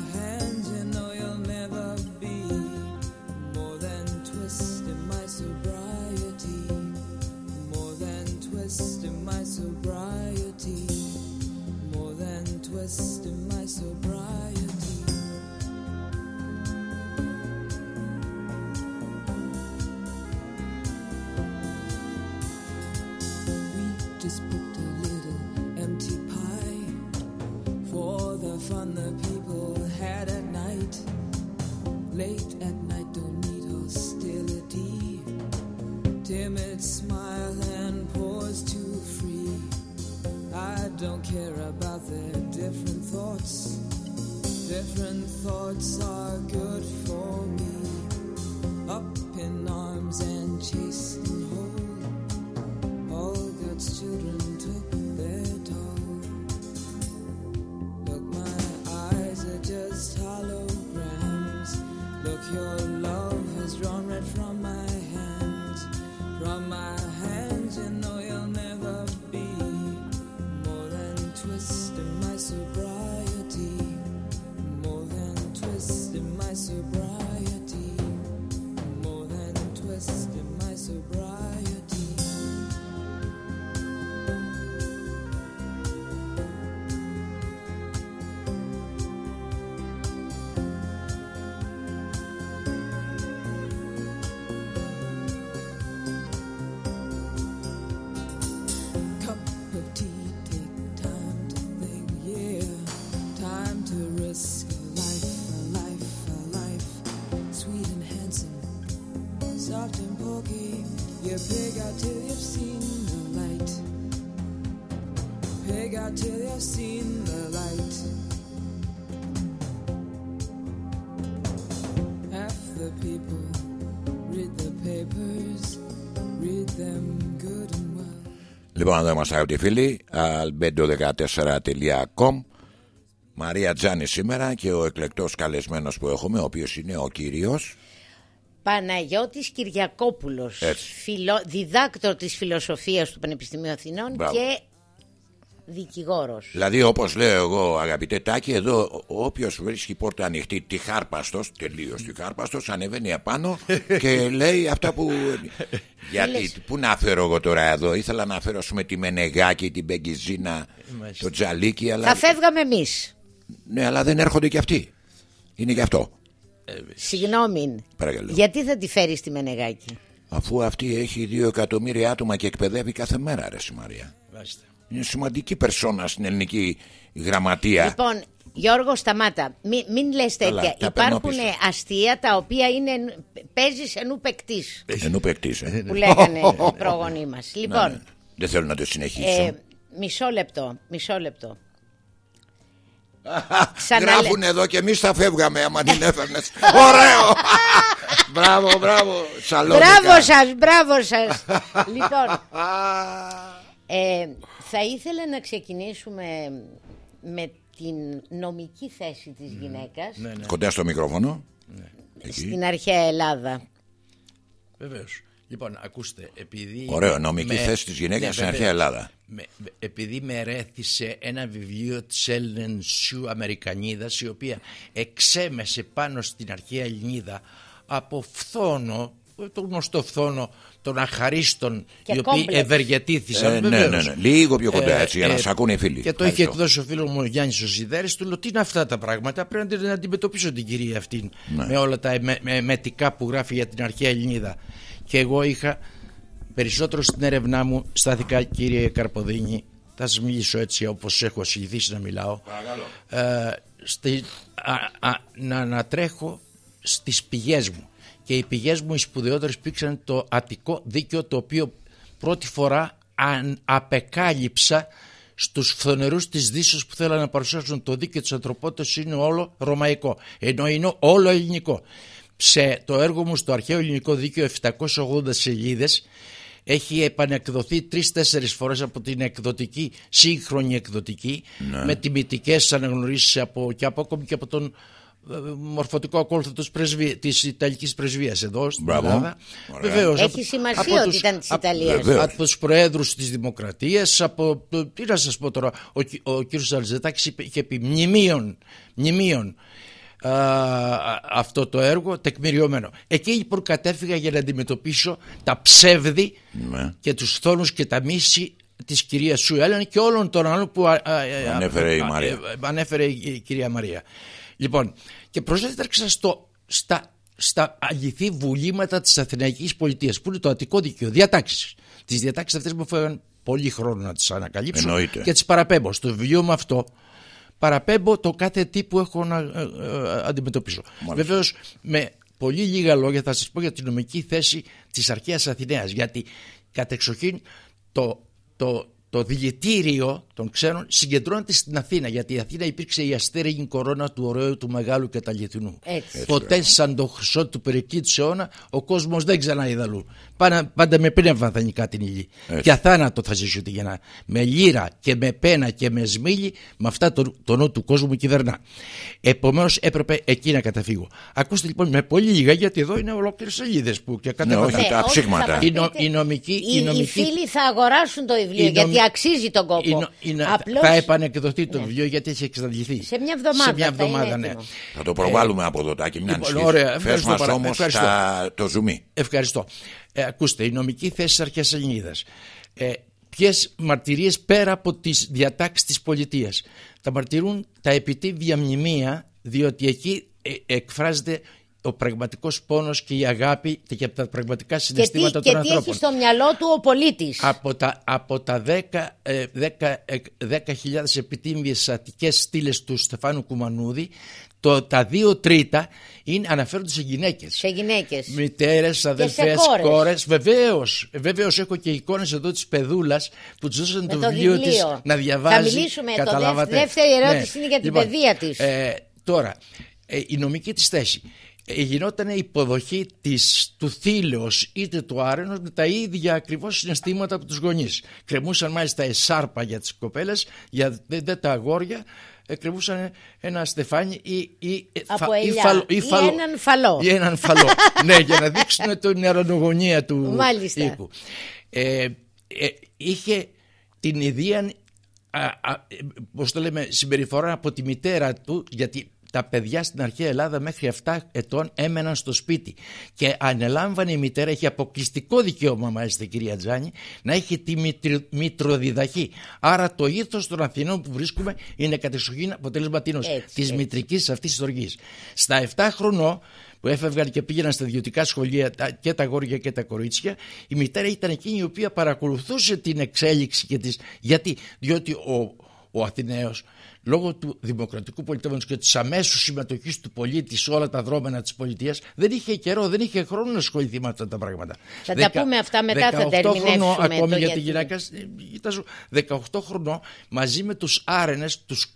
Speaker 4: care about their different thoughts. Different thoughts are good.
Speaker 1: Λοιπόν, εδώ είμαστε αγαπητοί φίλοι. albedo14.com Μαρία Τζάνη σήμερα και ο εκλεκτός καλεσμένος που έχουμε, ο οποίος είναι ο κύριος.
Speaker 2: Παναγιώτης Κυριακόπουλος, φιλο... διδάκτορ της φιλοσοφίας του Πανεπιστημίου Αθηνών και δικηγόρος.
Speaker 1: Δηλαδή όπως λέω εγώ αγαπητέ Τάκη, εδώ όποιος βρίσκει πόρτα ανοιχτή τυχάρπαστος, τελείως τυχάρπαστος, ανεβαίνει απάνω και λέει αυτά που... Γιατί, πού να φέρω εγώ τώρα εδώ, ήθελα να φέρω με τη Μενεγάκη, την Μπεγκιζίνα, το Τζαλίκι, αλλά...
Speaker 2: Θα φεύγαμε εμείς.
Speaker 1: Ναι, αλλά δεν έρχονται κι αυτοί. Είναι γι' αυτό.
Speaker 2: Συγγνώμη. Γιατί θα τη φέρεις στη Μενεγάκη;
Speaker 1: Αφού αυτή έχει δύο εκατομμύρια άτομα και εκπαιδεύει κάθε μέρα, ρε Μαρία. Είναι σημαντική περσόνα στην ελληνική γραμματεία.
Speaker 2: Λοιπόν, Γιώργο, σταμάτα. Μην, μην λες τέτοια. Υπάρχουν αστεία τα οποία είναι. Παίζεις ενού παικτή.
Speaker 1: Ενού παικτή, ε.
Speaker 2: Που λέγανε οι πρόγονοί μας. Ναι, λοιπόν. Ναι.
Speaker 1: Δεν θέλω να το συνεχίσω. Ε,
Speaker 2: μισό λεπτό. Μισό λεπτό.
Speaker 1: Γράφουν εδώ και εμείς θα φεύγαμε άμα την έφερνες. Ωραίο! μπράβο, μπράβο.
Speaker 2: Μπράβο σας, μπράβο σας. λοιπόν. Ε, θα ήθελα να ξεκινήσουμε με την νομική θέση της γυναίκας.
Speaker 1: Ναι, ναι. Κοντά στο μικρόφωνο.
Speaker 2: Ναι. Στην αρχαία Ελλάδα.
Speaker 3: Βεβαίως. Λοιπόν, ακούστε, επειδή...
Speaker 1: Ωραίο, νομική θέση της γυναίκας ναι, στην αρχαία Ελλάδα.
Speaker 3: Με, επειδή με ρέθησε ένα βιβλίο της Έλλην Σιου Αμερικανίδας, η οποία εξέμεσε πάνω στην αρχαία Ελληνίδα από φθόνο, το γνωστό φθόνο των αχαρίστων οι οποίοι ευεργετήθησαν. Ε,
Speaker 1: ναι, ναι, ναι, λίγο πιο κοντά ε, έτσι για να ε, σα ακούνε οι φίλοι.
Speaker 3: Και το είχε εκδώσει ο φίλος μου ο Γιάννης ο Σιδέρη, του λέω τι είναι αυτά τα πράγματα. Πρέπει να αντιμετωπίσω την κυρία αυτή ναι. με όλα τα μετικά που γράφει για την αρχαία Ελληνίδα. Και εγώ είχα περισσότερο στην έρευνά μου στάθηκα κύριε Καρποδίνη θα σας μιλήσω έτσι όπως έχω συνηθίσει να μιλάω ε, στη, α, α, να ανατρέχω στις πηγές μου και οι πηγές μου οι σπουδαιότερες πήξαν το Αττικό δίκαιο το οποίο πρώτη φορά αν απεκάλυψα στους φθονερούς της Δύσης που θέλαν να παρουσιάσουν το δίκαιο της ανθρωπότητας είναι όλο ρωμαϊκό ενώ είναι όλο ελληνικό σε το έργο μου στο αρχαίο ελληνικό δίκαιο 780 σελίδες έχει επανεκδοθεί τρεις-τέσσερις φορές από την εκδοτική, σύγχρονη εκδοτική ναι. με τιμητικές αναγνωρίσεις από, και από ακόμη και από τον ε, μορφωτικό ακόλουθο της, πρεσβεία, της Ιταλικής Πρεσβείας εδώ στην Μπράβο. Ελλάδα.
Speaker 2: Βεβαίως, Έχει σημασία ότι ήταν της Ιταλίας.
Speaker 3: Από, από τους προέδρους της Δημοκρατίας, από, τι να σας πω τώρα, ο, ο, ο κ. Αλζετάκης είχε πει μνημείων, μνημείων αυτό το έργο τεκμηριωμένο. Εκεί που κατέφυγα για να αντιμετωπίσω τα ψεύδη ναι. και τους θόνους και τα μίση της κυρίας Σου και όλων των άλλων που
Speaker 1: ανέφερε, η, Μαρία.
Speaker 3: ανέφερε η κυρία Μαρία. Λοιπόν, και προσέτρεξα στο, στα, στα αληθή βουλήματα της Αθηναϊκής Πολιτείας που είναι το Αττικό Δίκαιο, διατάξεις. Τις διατάξεις αυτές μου φέραν πολύ χρόνο να τις ανακαλύψω
Speaker 1: Εννοείται.
Speaker 3: και τις παραπέμπω. Στο βιβλίο μου αυτό παραπέμπω το κάθε τι που έχω να ε, αντιμετωπίσω. Βεβαίως, με πολύ λίγα λόγια θα σας πω για την νομική θέση της αρχαίας Αθηναίας γιατί κατεξοχήν το, το, το δηλητήριο των ξένων συγκεντρώνεται στην Αθήνα γιατί η Αθήνα υπήρξε η αστέριγη κορώνα του ωραίου του μεγάλου και τα Ποτέ σαν το χρυσό του του αιώνα ο κόσμος δεν ξαναείδε αλλού. Πάντα, πάντα με πνεύμα θα νικά την ύλη. Και αθάνατο θα ζήσει για να με λύρα και με πένα και με σμίλη με αυτά το, το νου του κόσμου κυβερνά. Επομένως έπρεπε εκεί να καταφύγω. Ακούστε λοιπόν με πολύ λίγα γιατί εδώ είναι ολόκληρες σελίδες που και
Speaker 1: κατά ναι, όχι, τα ψήγματα.
Speaker 3: Οι, νο, οι, νομικοί, οι,
Speaker 2: οι, νομικοί, οι φίλοι θα αγοράσουν το βιβλίο γιατί αξίζει τον κόπο.
Speaker 3: Απλώς... Θα επανεκδοθεί το ναι. βιβλίο γιατί έχει εξαντληθεί.
Speaker 2: Σε μια εβδομάδα.
Speaker 3: Σε μια εβδομάδα, ναι.
Speaker 1: Θα το προβάλλουμε ε, από εδώ, Τάκη, μια λοιπόν, ωραία, Φες μας όμως τα, το ζουμί.
Speaker 3: Ευχαριστώ. Ε, ακούστε, η νομική θέση της αρχαίας Ελληνίδας. Ε, Ποιες μαρτυρίες πέρα από τις διατάξεις της πολιτείας; Τα μαρτυρούν τα επιτύβια μνημεία, διότι εκεί ε, εκφράζεται ο πραγματικός πόνος και η αγάπη και από τα πραγματικά συναισθήματα
Speaker 2: και τι,
Speaker 3: των
Speaker 2: και ανθρώπων. Και τι έχει στο μυαλό του ο πολίτης;
Speaker 3: Από τα, από τα 10.000 10, 10, επιτύμιες αττικές στήλες του Στεφάνου Κουμανούδη το, τα δύο τρίτα είναι, αναφέρονται σε γυναίκες.
Speaker 2: Σε γυναίκες.
Speaker 3: Μητέρες, αδελφές, κόρες. κόρες. Βεβαίως, βεβαίως έχω και εικόνες εδώ της παιδούλας που της δώσαν το, το βιβλίο της να διαβάζει.
Speaker 2: Θα μιλήσουμε. Το δεύτερη ερώτηση ναι. είναι για την λοιπόν, παιδεία της.
Speaker 3: Ε, τώρα, ε, η νομική της θέση. Ε, γινόταν υποδοχή της, του θήλεως είτε του άρενος με τα ίδια ακριβώς συναισθήματα από τους γονείς. Κρεμούσαν μάλιστα εσάρπα για τις κοπέλες, για δε, τα αγόρια ε, κρεμούσαν ένα στεφάνι ή, ή,
Speaker 2: από ή, φαλ, ή, φαλ, ή έναν φαλό.
Speaker 3: Ή έναν φαλό. ναι, για να δείξουν την αερονογωνία του
Speaker 2: Μάλιστα.
Speaker 3: οίκου. Ε, ε, είχε την ιδία πώς το λέμε, συμπεριφορά από τη μητέρα του γιατί τα παιδιά στην αρχαία Ελλάδα μέχρι 7 ετών έμεναν στο σπίτι και ανελάμβανε η μητέρα, έχει αποκλειστικό δικαίωμα μάλιστα κυρία Τζάνη, να έχει τη μητροδιδαχή. Άρα το ήθος των Αθηνών που βρίσκουμε είναι κατεξοχήν αποτέλεσμα της της μητρικής αυτής της οργής. Στα 7 χρονών που έφευγαν και πήγαιναν στα ιδιωτικά σχολεία και τα γόρια και τα κορίτσια, η μητέρα ήταν εκείνη η οποία παρακολουθούσε την εξέλιξη και της... Γιατί, διότι ο, ο Αθηναίος λόγω του δημοκρατικού πολιτεύματος και της αμέσου συμμετοχής του πολίτη σε όλα τα δρόμενα της πολιτείας, δεν είχε καιρό, δεν είχε χρόνο να ασχοληθεί με αυτά τα πράγματα.
Speaker 2: Θα τα πούμε αυτά μετά, θα τα χρονών,
Speaker 3: ακόμη για τη γυναίκα, 18 χρονών μαζί με τους άρενες, τους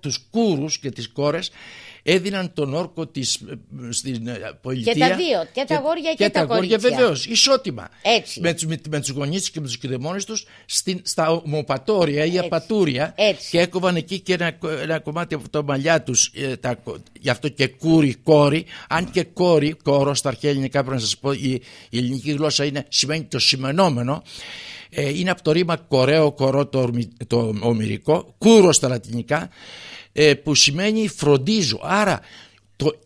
Speaker 3: τους κούρους και τις κόρες έδιναν τον όρκο της, ε, στην ε, πολιτεία.
Speaker 2: Και τα δύο, και τα αγόρια και, και, τα, κορίτσια.
Speaker 3: Βεβαίως, ισότιμα.
Speaker 2: Έτσι.
Speaker 3: Με, με, με τους γονείς και με τους κηδεμόνε τους στα ομοπατόρια ή απατούρια. Και έκοβαν εκεί και ένα, ένα κομμάτι από τα μαλλιά τους. Ε, γι' αυτό και κούρι, κόρη. Αν και κόρη, κόρο στα αρχαία ελληνικά πρέπει να σας πω, η, η ελληνική γλώσσα είναι, σημαίνει το σημενόμενο. Ε, είναι από το ρήμα κορέο κορό το, το ομυρικό, κούρο στα λατινικά ε, που σημαίνει φροντίζω. Άρα το,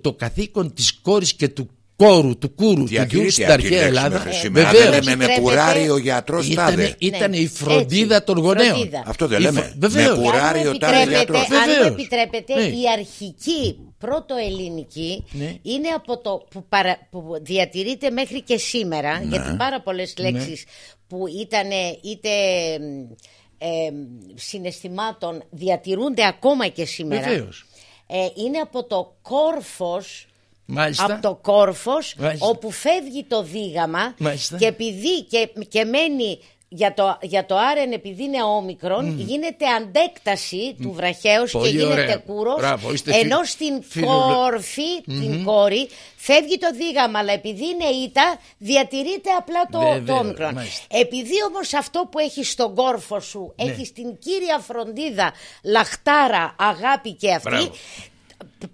Speaker 3: το καθήκον της κόρης και του κόρου, του κούρου, του γιου στην αρχαία Ελλάδα.
Speaker 1: Βεβαίως. λέμε με κουράρι ο γιατρός τάδε.
Speaker 3: Ήταν ναι. η φροντίδα των γονέων.
Speaker 1: Αυτό δεν λέμε. Με κουράρι ο τάδε γιατρός. Αν
Speaker 2: μου επιτρέπετε, ναι. η αρχική πρώτο ελληνική ναι. είναι από το που, που διατηρείται μέχρι και σήμερα, γιατί πάρα πολλές λέξεις που ήταν είτε ε, συναισθημάτων διατηρούνται ακόμα και σήμερα. Ε, είναι από το κόρφος
Speaker 3: Μάλιστα.
Speaker 2: από το κόρφος όπου φεύγει το δίγαμα και επειδή και, και μένει για το, για το άρεν επειδή είναι όμικρον γίνεται αντέκταση του βραχέως και γίνεται κούρος ενώ στην κόρφη, την κόρη φεύγει το δίγαμα αλλά επειδή είναι ήττα διατηρείται απλά το, το όμικρον. Επειδή όμως αυτό που έχεις στον κόρφο σου ναι. έχεις την κύρια φροντίδα, λαχτάρα, αγάπη και αυτή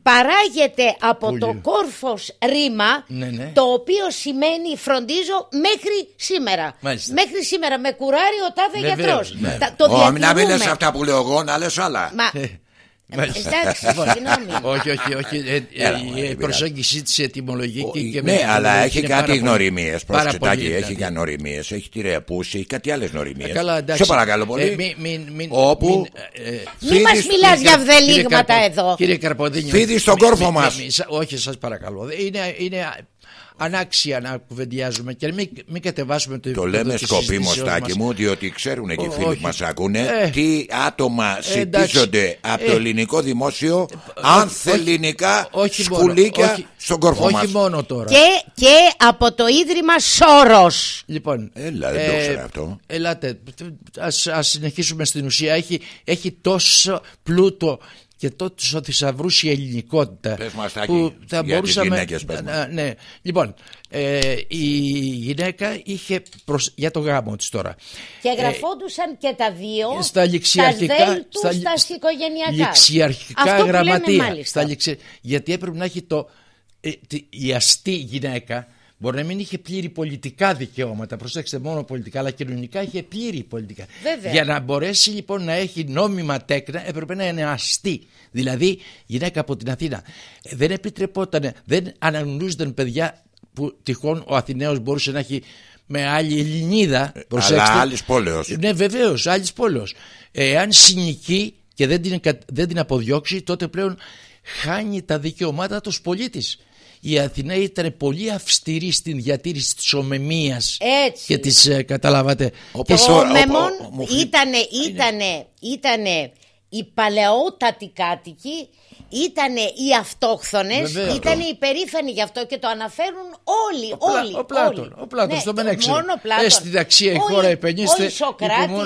Speaker 2: παράγεται από το κόρφος ρήμα
Speaker 3: ναι, ναι.
Speaker 2: το οποίο σημαίνει φροντίζω μέχρι σήμερα. Μέχρι σήμερα με κουράρει ο τάδε γιατρός.
Speaker 1: ναι. το να μην λες αυτά που λέω εγώ να λες άλλα.
Speaker 2: Μα... Ε, Εντάξει, συγγνώμη.
Speaker 3: Όχι, όχι, όχι. Ε, ε, η προσέγγιση της ετοιμολογική και
Speaker 1: Ναι, αλλά έχει κάτι γνωριμίες. Προσεκτάκι, έχει για γνωριμίες. Έχει τη ρεπούση, έχει κάτι άλλες γνωριμίες. Σε παρακαλώ πολύ. Όπου.
Speaker 2: Μην μας μιλάς για βδελίγματα εδώ.
Speaker 3: Κύριε Καρποδίνη.
Speaker 1: Φίδι στον κόρφο μας.
Speaker 3: Όχι, σας παρακαλώ. Είναι ανάξια να κουβεντιάζουμε και μην, μην κατεβάσουμε το
Speaker 1: Το λέμε σκοπίμω, Τάκη μου, διότι ξέρουν και οι φίλοι που μας ακούνε ε, τι άτομα συντίζονται από το ε, ελληνικό δημόσιο, ε, ανθεληνικά σκουλίκια στον κόρφο
Speaker 3: όχι μόνο τώρα.
Speaker 2: Και, και από το ίδρυμα Σόρος.
Speaker 3: Λοιπόν,
Speaker 1: Έλα, δεν το ξέρω αυτό.
Speaker 3: Ελάτε, ας, συνεχίσουμε στην ουσία. Έχει, έχει τόσο πλούτο και τόσο θησαυρού η ελληνικότητα.
Speaker 1: Πες μας, που θα για μπορούσαμε. Τις
Speaker 3: ναι. Λοιπόν, ε, η γυναίκα είχε προς, για το γάμο της τώρα.
Speaker 2: Και γραφόντουσαν και τα δύο
Speaker 3: στα ληξιαρχικά,
Speaker 2: στα, στα οικογενειακά.
Speaker 3: Ληξιαρχικά γραμματεία. Στα γιατί έπρεπε να έχει το, ε, η αστή γυναίκα Μπορεί να μην είχε πλήρη πολιτικά δικαιώματα, προσέξτε μόνο πολιτικά, αλλά κοινωνικά είχε πλήρη πολιτικά.
Speaker 2: Βέβαια.
Speaker 3: Για να μπορέσει λοιπόν να έχει νόμιμα τέκνα, έπρεπε να είναι αστή. Δηλαδή, γυναίκα από την Αθήνα. Ε, δεν επιτρεπόταν, δεν αναγνωρίζονταν παιδιά που τυχόν ο Αθηναίος μπορούσε να έχει με άλλη Ελληνίδα.
Speaker 1: Ε, προσέξτε. Αλλά άλλης πόλεως.
Speaker 3: Ναι, βεβαίως, άλλης πόλεως. Εάν συνοικεί και δεν την, δεν την αποδιώξει, τότε πλέον χάνει τα δικαιώματα τους πολίτης η Αθηνά ήταν πολύ αυστηρή στην διατήρηση της ομεμίας και της ε, καταλάβατε
Speaker 2: ο, και ο, ήτανε, ήτανε, ήτανε οι παλαιότατοι κάτοικοι ήταν οι αυτόχθονες, ήταν οι περήφανοι γι' αυτό και το αναφέρουν όλοι. Ο, όλοι,
Speaker 3: ο Πλάτων,
Speaker 2: όλοι.
Speaker 3: ο Πλάτων
Speaker 2: ναι,
Speaker 3: στο Μενέξι.
Speaker 2: Μόνο Πλάτων. Ε,
Speaker 3: στην αξία η χώρα επενείστε.
Speaker 2: Ο Σοκράτης,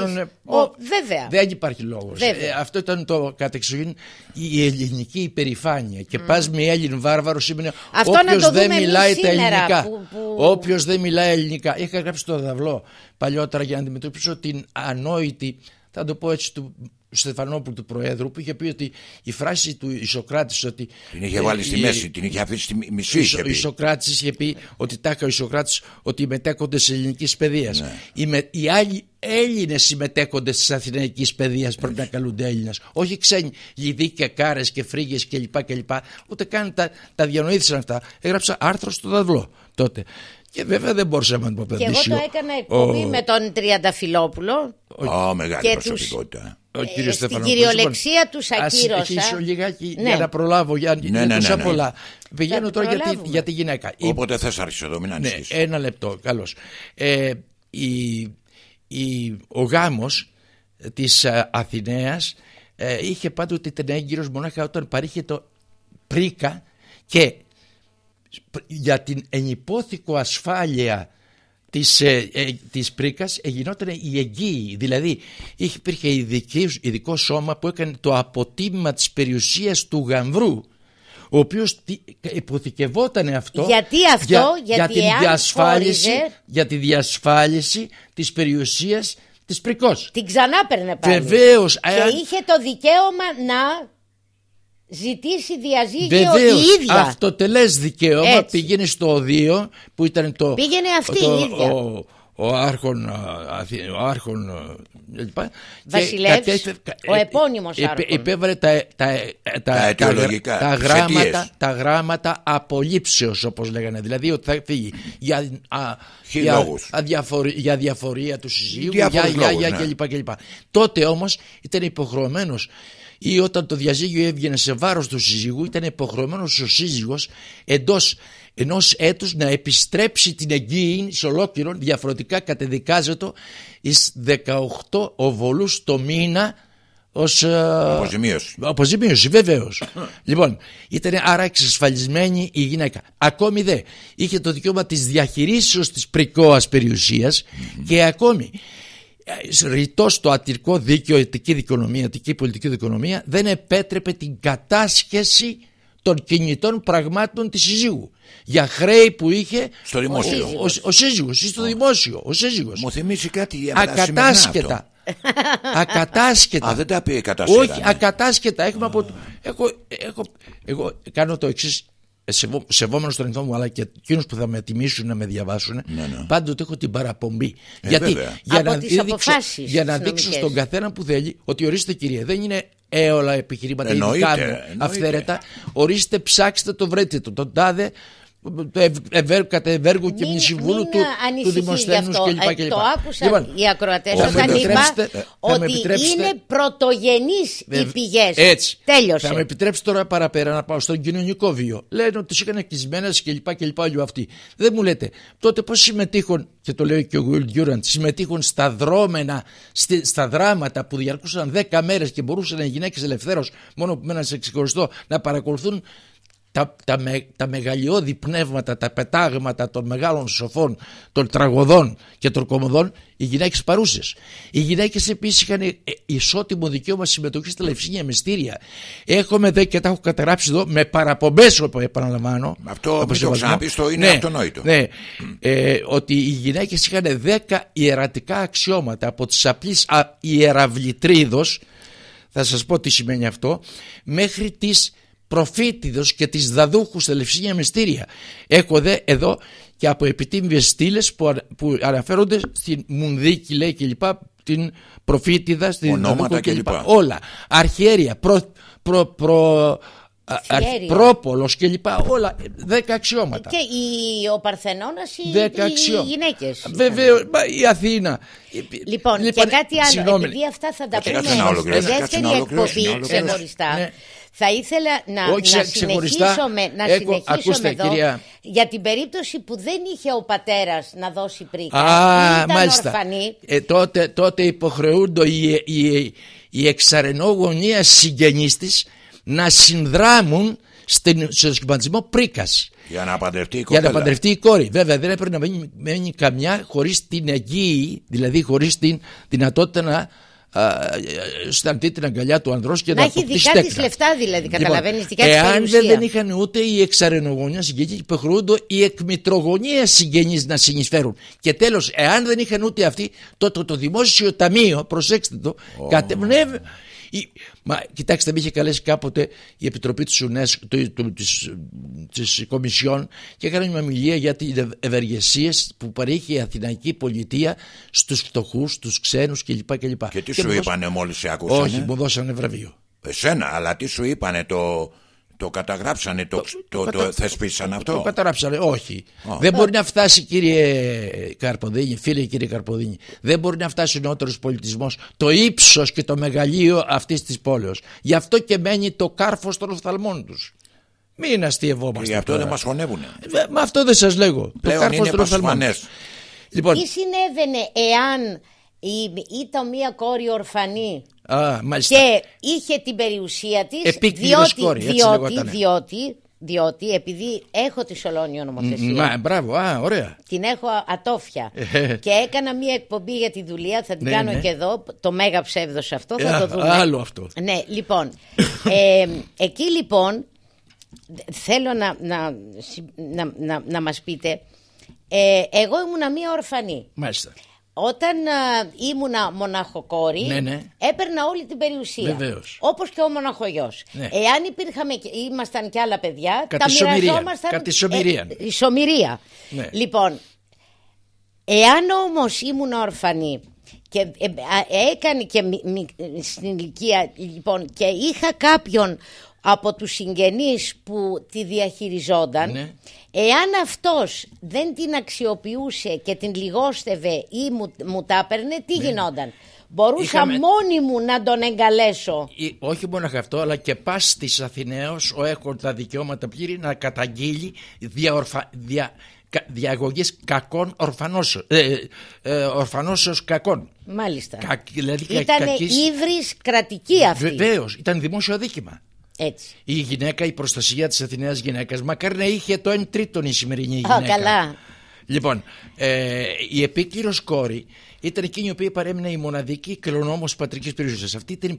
Speaker 2: βέβαια.
Speaker 3: Δεν υπάρχει λόγος. Ε, αυτό ήταν το κατεξοχήν η ελληνική υπερηφάνεια. Και mm. πας με Έλλην βάρβαρος σημαίνει όποιος δεν μιλάει τα ελληνικά. Που, που... Όποιος δεν μιλάει ελληνικά. Είχα γράψει το δαυλό παλιότερα για να αντιμετωπίσω την ανόητη, θα το πω έτσι, του Στεφανόπουλου του Προέδρου που είχε πει ότι η φράση του Ισοκράτης ότι.
Speaker 1: Την είχε βάλει στη μέση, την είχε αφήσει στη μισή.
Speaker 3: Ο Ισοκράτης είχε πει ότι τάχα ο Ισοκράτης ότι οι μετέκοντε τη ελληνικής παιδείας. Ναι. Οι, με, οι άλλοι Έλληνες συμμετέχοντε τη Αθηναϊκή παιδείας πρέπει να καλούνται Έλληνες. Όχι ξένοι, λιδί και κάρες και φρίγε κλπ. κλπ. Ούτε καν τα, τα διανοήθησαν αυτά. Έγραψα άρθρο στο δαυλό τότε. Και βέβαια δεν μπορούσα να
Speaker 2: μου Και εγώ το έκανα εκπομπή με τον Τριανταφυλόπουλο.
Speaker 1: Ω, μεγάλη προσωπικότητα.
Speaker 3: Ο ε, κύριος
Speaker 2: στην κυριολεξία τους ακύρωσα. Ας
Speaker 3: αρχίσω λιγάκι ναι. για να προλάβω, για, ναι, ναι, ναι, ναι. πολλά. Πηγαίνω τώρα για τη, για τη γυναίκα.
Speaker 1: Όποτε θες αρχίσω εδώ, μην
Speaker 3: ναι, Ένα λεπτό, καλώς. Ε, η, η, ο γάμος της ε, Αθηναίας ε, είχε πάντοτε την έγκυρος μονάχα όταν παρήχε το πρίκα και για την ενυπόθηκο ασφάλεια της, ε, ε, της πρίκας γινόταν η εγγύη δηλαδή υπήρχε ειδικό σώμα που έκανε το αποτίμημα της περιουσίας του γαμβρού ο οποίος υποθηκευόταν αυτό
Speaker 2: γιατί αυτό; Για,
Speaker 3: γιατί για, την διασφάλιση, για τη διασφάλιση της περιουσίας της πρικός.
Speaker 2: Την ξανά παίρνε πάλι.
Speaker 3: Βεβαίως,
Speaker 2: και είχε το δικαίωμα να ζητήσει διαζύγιο Βεβαίως, η ίδια.
Speaker 3: αυτοτελές δικαίωμα πήγαινε στο οδείο που ήταν το...
Speaker 2: Πήγαινε αυτή το, η ίδια.
Speaker 3: Ο, ο άρχον, ο άρχον
Speaker 2: Βασιλεύς, ο επώνυμος άρχον.
Speaker 3: Υπέβαλε τα, τα, τα,
Speaker 1: τα,
Speaker 3: τα, γράμματα, τα γράμματα απολύψεως όπως λέγανε. Δηλαδή ότι θα φύγει για, α, για, αδιαφορία, για διαφορία του συζύγου, για, για, για, ναι. κλπ. Τότε όμως ήταν υποχρεωμένος ή όταν το διαζύγιο έβγαινε σε βάρος του συζύγου ήταν υποχρεωμένος ο σύζυγος εντός ενός έτους να επιστρέψει την εγγύη σε ολόκληρο διαφορετικά κατεδικάζεται εις 18 οβολούς το μήνα ως
Speaker 1: αποζημίωση.
Speaker 3: Αποζημίωση βεβαίως. Λοιπόν ήταν άρα εξασφαλισμένη η γυναίκα. Ακόμη δε είχε το δικαίωμα της διαχειρήσεως της πρικόας περιουσίας και ακόμη ρητός στο ατυρικό δίκαιο, ετική δικονομία, ετική πολιτική δικονομία δεν επέτρεπε την κατάσχεση των κινητών πραγμάτων της συζύγου. Για χρέη που είχε
Speaker 1: στο δημόσιο.
Speaker 3: Ο, ο, ο, σύζυγος ή στο δημόσιο ο σύζυγος.
Speaker 1: Μου θυμίζει κάτι
Speaker 3: ακατάσχετα. ακατάσχετα.
Speaker 1: Α, δεν τα πει ακατάσχετα
Speaker 3: όχι ναι. ακατάσχετα. Έχουμε από... έχω, έχω, εγώ κάνω το εξής ε, σεβόμενος τον εαυτό μου αλλά και εκείνους που θα με τιμήσουν να με διαβάσουν ναι, ναι. πάντοτε έχω την παραπομπή.
Speaker 1: Ε,
Speaker 3: γιατί
Speaker 1: για
Speaker 2: Από να, δείξω,
Speaker 3: για να δείξω στον καθένα που θέλει ότι ορίστε κυρία δεν είναι έολα επιχειρήματα ειδικά μου αυθαίρετα. Ορίστε ψάξτε το βρείτε το. Τον τάδε κατεβέργου και μη συμβούλου του, του Δημοσθένους κλπ.
Speaker 2: Ε, το άκουσαν λοιπόν, οι ακροατές όταν είπα ότι είναι πρωτογενείς οι πηγές.
Speaker 3: Έτσι.
Speaker 2: Τέλειωσε.
Speaker 3: Θα με επιτρέψει τώρα παραπέρα να πάω στον κοινωνικό βίο. Λένε ότι είχαν κλεισμένες κλπ. κλπ. Όλοι αυτοί. Δεν μου λέτε τότε πώς συμμετείχαν, και το λέει και ο Will Durant, συμμετείχαν στα δρόμενα, στα δράματα που διαρκούσαν 10 μέρες και μπορούσαν οι γυναίκες ελευθέρως μόνο που μέναν σε ξεχωριστό να παρακολουθούν τα, τα, τα μεγαλειώδη πνεύματα, τα πετάγματα των μεγάλων σοφών, των τραγωδών και των κομμωδών, οι γυναίκες παρούσες. Οι γυναίκες επίσης είχαν ε, ισότιμο δικαίωμα συμμετοχής στα λευσίνια μυστήρια. Έχουμε δε και τα έχω καταγράψει εδώ με παραπομπές, όπως επαναλαμβάνω.
Speaker 1: Αυτό που το ξαναπείς, το είναι
Speaker 3: ναι,
Speaker 1: αυτονόητο.
Speaker 3: Ναι, ε, ότι οι γυναίκες είχαν 10 ιερατικά αξιώματα από τις απλής ιεραυλητρίδο, θα σας πω τι σημαίνει αυτό, μέχρι τις προφήτηδος και τις δαδούχους Ελευσίνια μυστήρια. Έχω δε εδώ και από επιτίμιες στήλες που, που αναφέρονται στην Μουνδίκη λέει και λοιπά, την προφήτηδα, στην
Speaker 1: Ονόματα και λοιπά.
Speaker 3: Όλα. Αρχιέρια, προ, προ, προ, πρόπολος και λοιπά. Όλα. Δέκα αξιώματα.
Speaker 2: Και η, ο Παρθενώνας οι, οι γυναίκες.
Speaker 3: Βεβαίως. Η Αθήνα.
Speaker 2: Λοιπόν, λοιπόν και κάτι άλλο συγνώμη. επειδή αυτά θα τα πούμε στη δεύτερη εκπομπή ξεχωριστά. Ναι. Θα ήθελα να, Όχι, να συνεχίσουμε, να Έχω, ακούστε, εδώ κυρία... για την περίπτωση που δεν είχε ο πατέρας να δώσει πρίκα.
Speaker 3: Α, ήταν μάλιστα. Ορφανή. Ε, τότε, τότε υποχρεούνται οι, οι, οι εξαρενόγονια συγγενείς της να συνδράμουν στο σχηματισμό πρίκας.
Speaker 1: Για να παντρευτεί η κόρη.
Speaker 3: Για να παντρευτεί η κόρη. Βέβαια δεν έπρεπε να μένει, καμιά χωρίς την εγγύη, δηλαδή χωρίς την δυνατότητα να σταλτεί την αγκαλιά του ανδρός και να, να
Speaker 2: έχει δικά της λεφτά δηλαδή λοιπόν, καταλαβαίνεις δικά
Speaker 3: εάν δεν είχαν ούτε οι εξαρενογονία συγγενείς υποχρεούνται οι εκμητρογονία συγγενείς να συνεισφέρουν. Και τέλος εάν δεν είχαν ούτε αυτοί τότε το, το δημόσιο ταμείο προσέξτε το oh. Κατευνεύει Μα κοιτάξτε, με είχε καλέσει κάποτε η Επιτροπή της, UNESCO, της, της Κομισιόν και έκανε μια μιλία για τις ευεργεσίες που παρήχε η Αθηναϊκή πολιτεία στους φτωχούς, στους ξένους κλπ.
Speaker 1: Και, και τι σου είπανε μόλις σε ακούσανε.
Speaker 3: Όχι, μου δώσανε βραβείο.
Speaker 1: Εσένα, αλλά τι σου είπανε το το καταγράψανε, το, το, το, το θεσπίσαν αυτό;
Speaker 3: Το καταγράψανε, όχι. Δεν μπορεί να φτάσει, κύριε Καρποδίνη, φίλε κύριε Καρποδίνη, δεν μπορεί να φτάσει ο νεότερος πολιτισμός, το ύψος και το μεγαλείο αυτής της πόλεως. Γι' αυτό και μένει το κάρφος των οφθαλμών τους. Μην αστειευόμαστε.
Speaker 1: Γι' αυτό δεν μας χωνεύουνε.
Speaker 3: Ε, μα αυτό δεν σας λέγω.
Speaker 1: Πλέον το κάρφο των οφθαλμών.
Speaker 2: Λοιπόν, Τι συνέβαινε εάν ήταν μία κόρη ορφανή.
Speaker 3: Α,
Speaker 2: και είχε την περιουσία της διότι, κόρη, διότι, διότι, διότι επειδή έχω τη Σολόνιο νομοθεσία
Speaker 3: Μα, μπράβο, α, ωραία.
Speaker 2: την έχω ατόφια. Ε. και έκανα μία εκπομπή για τη δουλεία θα την ναι, κάνω ναι. και εδώ. Το μέγα ψεύδος αυτό θα το δούμε.
Speaker 3: άλλο αυτό.
Speaker 2: Ναι λοιπόν ε, εκεί λοιπόν θέλω να, να, να, να, να μας πείτε ε, εγώ ήμουνα μία ορφανή.
Speaker 3: Μάλιστα
Speaker 2: όταν ήμουνα μοναχοκόρη, ναι, ναι. έπαιρνα όλη την περιουσία.
Speaker 3: Βεβαίως.
Speaker 2: Όπως και ο μοναχογιός. Ναι. Εάν υπήρχαμε, ήμασταν και άλλα παιδιά, τα μοιραζόμασταν...
Speaker 3: Κάτι σομηρία.
Speaker 2: Ε, σομηρία. Ναι. Λοιπόν, εάν όμως ήμουν ορφανή και ε, έκανε και στην ηλικία λοιπόν και είχα κάποιον από τους συγγενείς που τη διαχειριζόταν ναι. Εάν αυτός δεν την αξιοποιούσε και την λιγόστευε ή μου, μου τα έπαιρνε τι ναι. γινόταν; Μπορούσα Είχαμε... μόνη μου να τον εγκαλέσω.
Speaker 3: όχι μόνο αυτό, αλλά και πας τη Αθηναίο, ο έχω τα δικαιώματα πλήρη να καταγγείλει διαορφα... δια... διαγωγής κακών ορφανώσεων, ε, ε, ορφανώσεως κακών.
Speaker 2: Μάλιστα.
Speaker 3: Κα... Δηλαδή,
Speaker 2: ήταν κακής... κρατική αυτή.
Speaker 3: Βεβαίως, ήταν δημόσιο δίκημα.
Speaker 2: Έτσι.
Speaker 3: Η γυναίκα, η προστασία της Αθηναίας γυναίκας, μακάρι να είχε το 1 τρίτον η σημερινή γυναίκα.
Speaker 2: Α, καλά.
Speaker 3: Λοιπόν, ε, η επίκυρος κόρη ήταν εκείνη η οποία παρέμεινε η μοναδική κληρονόμος πατρικής περιουσίας. Αυτή ήταν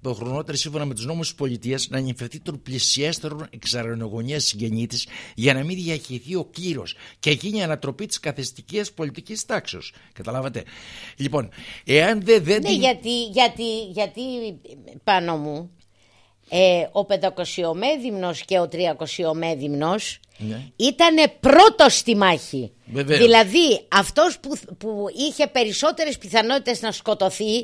Speaker 3: υποχρονότερη σύμφωνα με τους νόμους της πολιτείας να νυμφευτεί τον πλησιέστερο εξαρενογωνία συγγενή της για να μην διαχειριστεί ο κλήρο και γίνει ανατροπή της καθεστικής πολιτικής τάξεω. Καταλάβατε. Λοιπόν, εάν δεν.
Speaker 2: ναι, την... γιατί, γιατί, γιατί πάνω μου ε, ο 500 μέδυμνος και ο 300 μέδυμνος ναι. ήταν πρώτος στη μάχη. Δηλαδή αυτός που, που είχε περισσότερες πιθανότητες να σκοτωθεί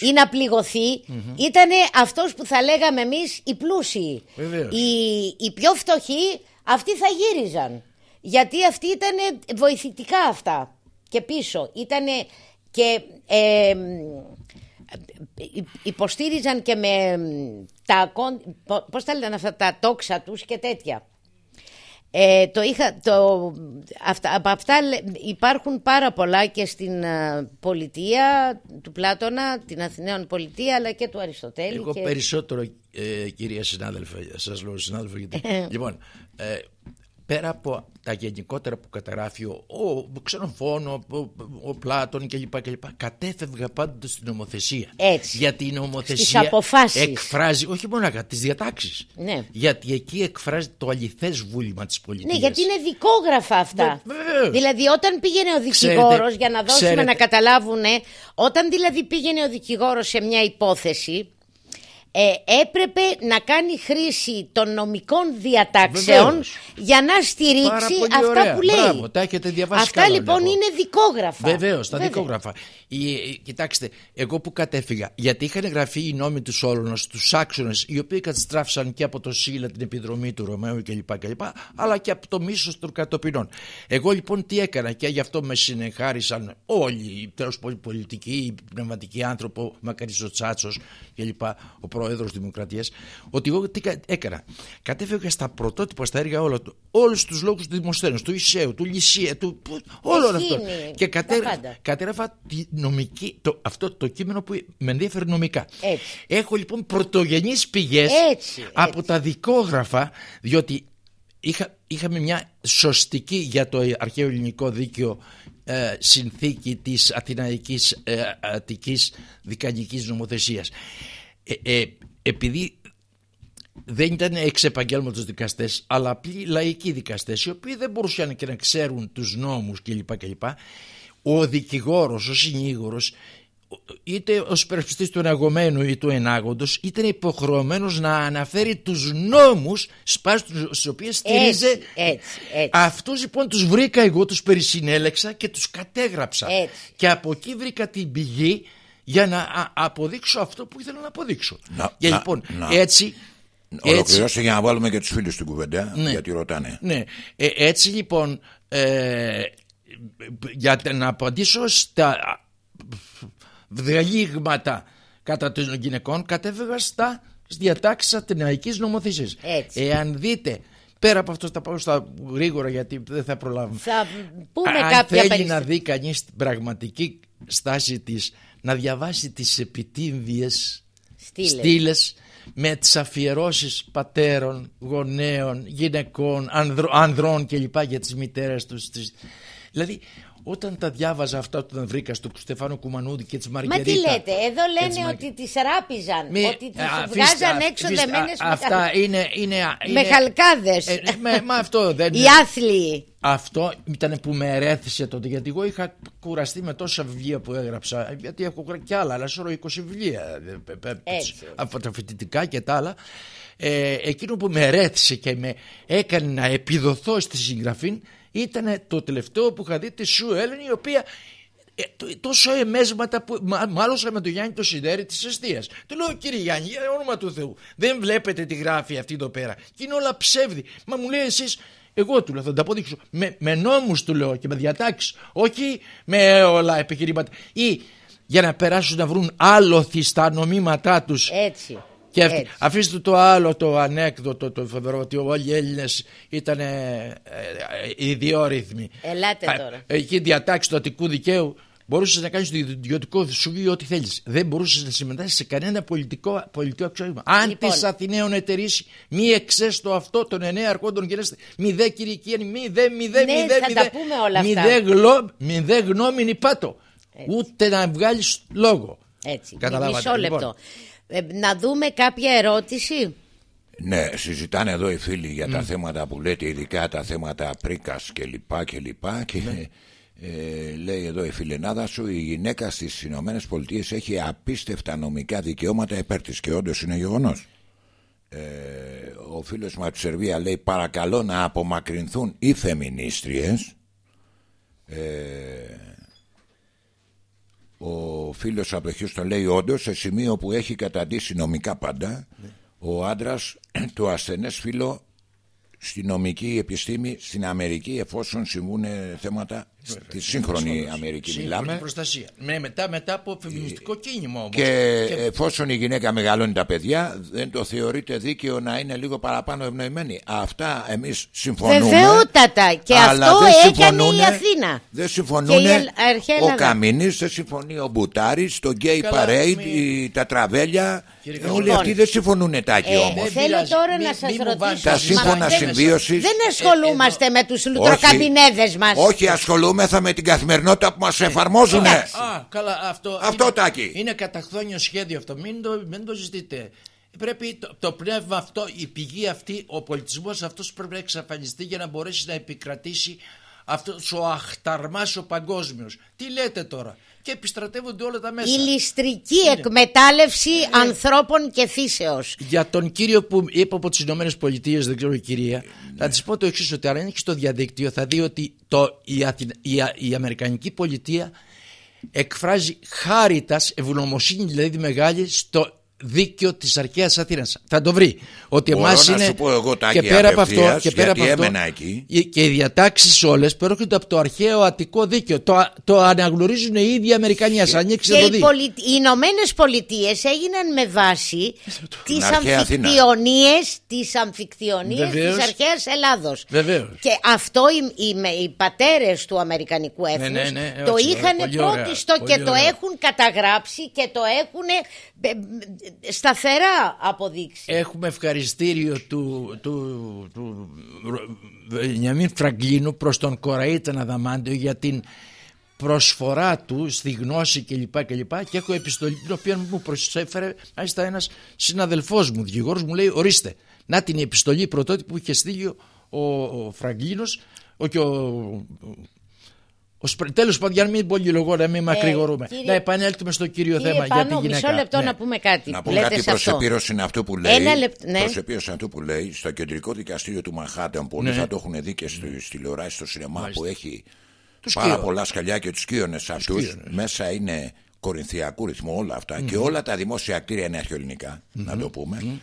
Speaker 2: ή να πληγωθεί mm-hmm. ήταν αυτός που θα λέγαμε εμείς οι πλούσιοι. Οι, οι πιο φτωχοί αυτοί θα γύριζαν. γιατί αυτοί ήταν βοηθητικά αυτά και πίσω. Ήταν και ε, υποστήριζαν και με τα, πώς τα λένε αυτά, τα τόξα τους και τέτοια. Ε, το είχα, το, αυτά, από αυτά υπάρχουν πάρα πολλά και στην uh, πολιτεία του Πλάτωνα, την Αθηναίων πολιτεία αλλά και του Αριστοτέλη.
Speaker 3: Εγώ
Speaker 2: και...
Speaker 3: περισσότερο ε, κυρία συνάδελφε, σας λέω συνάδελφε γιατί, λοιπόν, ε, πέρα από τα γενικότερα που καταγράφει ο, ο Ξενοφόνο, ο, ο Πλάτων κλπ. κλπ κατέφευγα πάντοτε στην νομοθεσία.
Speaker 2: Έτσι.
Speaker 3: Γιατί η νομοθεσία εκφράζει, όχι μόνο τις διατάξεις.
Speaker 2: Ναι.
Speaker 3: Γιατί εκεί εκφράζει το αληθές βούλημα της πολιτείας.
Speaker 2: Ναι, γιατί είναι δικόγραφα αυτά. δηλαδή, όταν πήγαινε ο δικηγόρος, για να δώσουμε ξέρετε. να καταλάβουν, όταν δηλαδή πήγαινε ο δικηγόρος σε μια υπόθεση ε, έπρεπε να κάνει χρήση των νομικών διατάξεων για να στηρίξει αυτά που λέει.
Speaker 3: Μπράβο, τα έχετε διαβάσει
Speaker 2: Αυτά λοιπόν είναι δικόγραφα.
Speaker 3: Βεβαίως, τα δικόγραφα. κοιτάξτε, εγώ που κατέφυγα, γιατί είχαν γραφεί οι νόμοι τους Σόλωνα, τους άξονες, οι οποίοι καταστράφησαν και από το Σίλα την επιδρομή του Ρωμαίου κλπ. κλπ αλλά και από το μίσος των κατοπινών. Εγώ λοιπόν τι έκανα και γι' αυτό με συνεχάρισαν όλοι, τέλος πάντων πολιτικοί, οι πνευματικοί άνθρωποι, μακαρί ο Τσάτσος κλπ. Ο πρόεδρος Δημοκρατίας, ότι εγώ τι έκανα. Κατέφευγα στα πρωτότυπα, στα έργα όλα του, όλους τους λόγους του Δημοσθένους, του Ισαίου, του Λυσία, του. όλο αυτό. Και κατέγραφα τη νομική, το, αυτό το κείμενο που με ενδιαφέρει νομικά.
Speaker 2: Έτσι.
Speaker 3: Έχω λοιπόν πρωτογενείς πηγές από τα δικόγραφα, διότι είχα, είχαμε μια σωστική για το αρχαίο ελληνικό δίκαιο ε, συνθήκη της Αθηναϊκής ε, Αττικής Δικανικής Νομοθεσίας. Ε, ε, επειδή δεν ήταν εξ επαγγέλματος δικαστές αλλά απλοί λαϊκοί δικαστές οι οποίοι δεν μπορούσαν και να ξέρουν τους νόμους κλπ. κλπ. Ο δικηγόρος, ο συνήγορος είτε ο υπερασπιστής του εναγωμένου ή του ενάγοντος ήταν υποχρεωμένος να αναφέρει τους νόμους στους οποίες στηρίζε
Speaker 2: έτσι, έτσι, έτσι.
Speaker 3: αυτούς λοιπόν τους βρήκα εγώ τους περισυνέλεξα και τους κατέγραψα και από εκεί βρήκα την πηγή για να αποδείξω αυτό που ήθελα να αποδείξω.
Speaker 1: Να,
Speaker 3: και λοιπόν, έτσι.
Speaker 1: Ολοκληρώσω για να βάλουμε και τους φίλους στην κουβέντα, ναι, γιατί ρωτάνε.
Speaker 3: Ναι. Ε, έτσι λοιπόν, ε, για να απαντήσω στα διαλύγματα κατά των γυναικών, κατέβηγα στα διατάξεις ατεναϊκής νομοθεσίας. Εάν δείτε Πέρα από αυτό θα πάω στα γρήγορα γιατί δεν θα προλάβουμε.
Speaker 2: Θα πούμε
Speaker 3: Αν
Speaker 2: κάποια
Speaker 3: θέλει να δει κανείς την πραγματική στάση της να διαβάσει τις επιτύμβιες στήλες, με τις αφιερώσεις πατέρων, γονέων, γυναικών, ανδρών, ανδρών κλπ για τις μητέρες τους. Δηλαδή όταν τα διάβαζα αυτά όταν βρήκα στο Στεφάνο Κουμανούδη και της Μαργαρίτα.
Speaker 2: Μα τι λέτε, εδώ λένε ότι τις ράπιζαν, ότι τι βγάζαν έξω δεμένες
Speaker 3: Αυτά είναι. είναι,
Speaker 2: είναι με χαλκάδες.
Speaker 3: Ε, μα αυτό δεν
Speaker 2: Οι άθλοι.
Speaker 3: Αυτό ήταν που με ερέθησε τότε γιατί εγώ είχα κουραστεί με τόσα βιβλία που έγραψα. Γιατί έχω και άλλα, αλλά σωρό 20 βιβλία. Από τα φοιτητικά και τα άλλα. Ε, εκείνο που με ερέθησε και με έκανε να επιδοθώ στη συγγραφή ήταν το τελευταίο που είχα δει τη Σου Έλενη η οποία ε, τόσο εμέσματα που μάλωσα με τον Γιάννη το Σιδέρι της αιστεία. Του λέω κύριε Γιάννη, για όνομα του Θεού, δεν βλέπετε τι γράφει αυτή εδώ πέρα. Και είναι όλα ψεύδι. Μα μου λέει εσείς, εγώ του λέω, θα τα αποδείξω. Με, με νόμους του λέω και με διατάξεις, όχι με όλα επιχειρήματα. Ή για να περάσουν να βρουν άλοθη στα νομήματά τους.
Speaker 2: Έτσι.
Speaker 3: Και αφήστε το άλλο το ανέκδοτο το φοβερό ότι όλοι οι Έλληνες ήταν ε, ε, ιδιόρυθμοι.
Speaker 2: Ελάτε τώρα.
Speaker 3: Εκεί διατάξεις του Αττικού δικαίου μπορούσες να κάνεις το ιδιωτικό σου ή ό,τι θέλεις. Δεν μπορούσες να συμμετάσχεις σε κανένα πολιτικό, πολιτικό αξιόγευμα. Αν λοιπόν. τη Αθηναίων εταιρήσει, μη εξέστο αυτό των εννέα αρχόντων γυρέστε. Μη δε κυρική, μη δε, μη δε,
Speaker 2: ναι,
Speaker 3: μη δε.
Speaker 2: Μη δε,
Speaker 3: μη δε, γλω, μη δε γνώμη πάτο. Ούτε να βγάλεις λόγο.
Speaker 2: Έτσι. Μισό λεπτό. Λοιπόν. Ε, να δούμε κάποια ερώτηση.
Speaker 1: Ναι, συζητάνε εδώ οι φίλοι για τα θέματα που λέτε, ειδικά τα θέματα πρίκας και λοιπά και λοιπά και ναι. ε, λέει εδώ η φιλενάδα σου η γυναίκα στις Ηνωμένες Πολιτείες έχει απίστευτα νομικά δικαιώματα υπέρ της και όντως είναι γεγονός. Ε, ο φίλος μου από της Σερβίας λέει παρακαλώ να απομακρυνθούν οι φεμινίστριες ε, ο φίλος από το λέει όντως σε σημείο που έχει καταντήσει νομικά πάντα ο άντρας του ασθενές φίλο στη νομική επιστήμη στην Αμερική εφόσον συμβούν θέματα Στη σύγχρονη Αμερική σύγχρονη μιλάμε.
Speaker 3: προστασία. Με, μετά, μετά από φεμινιστικό κίνημα όμως.
Speaker 1: Και, και εφόσον η γυναίκα μεγαλώνει τα παιδιά, δεν το θεωρείται δίκαιο να είναι λίγο παραπάνω ευνοημένη. Αυτά εμείς συμφωνούμε.
Speaker 2: Βεβαιότατα. Και αυτό έκανε η Αθήνα.
Speaker 1: Δεν συμφωνούν ο Καμίνη, δεν συμφωνεί ο Μπουτάρης, το Gay Parade, τα τραβέλια. Όλοι λοιπόν, αυτοί δεν συμφωνούν τάκι ε, όμως.
Speaker 2: Θέλω τώρα να σας ρωτήσω.
Speaker 1: Τα σύμφωνα συμβίωση.
Speaker 2: Δεν ασχολούμαστε με τους λουτροκαμπινέδε μας.
Speaker 1: Όχι, ασχολούμεθα με την καθημερινότητα που μας εφαρμόζουν.
Speaker 3: καλά, αυτό,
Speaker 1: αυτό είναι, τάκι.
Speaker 3: Είναι καταχθόνιο σχέδιο αυτό. Μην το, μην το ζητείτε. Πρέπει το, το πνεύμα αυτό, η πηγή αυτή, ο πολιτισμός αυτός πρέπει να εξαφανιστεί για να μπορέσει να επικρατήσει αυτός ο αχταρμάς ο παγκόσμιος. Τι λέτε τώρα; Και επιστρατεύονται όλα τα μέσα.
Speaker 2: Η ληστρική εκμετάλλευση ε, ανθρώπων και φύσεως.
Speaker 3: Για τον κύριο που είπε από τις Ηνωμένες Πολιτείες, δεν ξέρω η κυρία, θα της πω το εξής: Ότι αν έχει στο διαδίκτυο, θα δει ότι το, η, η, η Αμερικανική πολιτεία εκφράζει χάρητα, ευγνωμοσύνη δηλαδή μεγάλη στο δίκαιο της αρχαίας Αθήνα. Θα το βρει. Ότι εμάς είναι.
Speaker 1: Σου πω εγώ, και πέρα από αυτό. Και πέρα από αυτό. Εκεί.
Speaker 3: Και οι διατάξεις όλες προέρχονται από το αρχαίο Αττικό δίκαιο. Το, το αναγνωρίζουν οι ίδιοι Αμερικανοί. Α ανοίξει
Speaker 2: το δει. Οι Ηνωμένες Πολιτείες έγιναν με βάση τις αμφικτιονίες τη αμφικτιονίες της αρχαίας Ελλάδος. Και αυτό οι, οι, οι πατέρες του Αμερικανικού έθνου ναι, ναι, ναι, το είχαν πρώτιστο και το έχουν καταγράψει και το έχουν σταθερά αποδείξει.
Speaker 3: Έχουμε ευχαριστήριο του, του, του Βενιαμίν Φραγκλίνου προς τον Κοραΐτα Αδαμάντιο για την προσφορά του στη γνώση κλπ. Και, και, και έχω επιστολή την οποία μου προσέφερε μάλιστα ένας συναδελφός μου, δικηγόρος μου λέει ορίστε να την επιστολή πρωτότυπη που είχε στείλει ο, ο Φραγκλίνος ο, και ο Τέλος πάντων, για να μην πολυλογώ, να μην μακρηγορούμε. Ε, κύριε... Να επανέλθουμε στο κύριο κύριε θέμα
Speaker 2: Πάνο,
Speaker 3: για τη γυναίκα.
Speaker 2: Μισό λεπτό ναι. να πούμε κάτι.
Speaker 1: Να πούμε κάτι προ επίρρωση είναι αυτό που λέει. Ένα λεπ... ναι. αυτό που λέει στο κεντρικό δικαστήριο του Μαχάταν. Πολλοί ναι. θα το έχουν δει και στη τηλεοράση στο σινεμά Μάλιστα. που έχει τους πάρα κύο. πολλά σκαλιά και τους κύονε αυτούς. Μέσα είναι κορινθιακού ρυθμού όλα αυτά. Mm. Και όλα τα δημόσια κτίρια είναι αρχαιοελληνικά, mm. να το πούμε. Mm.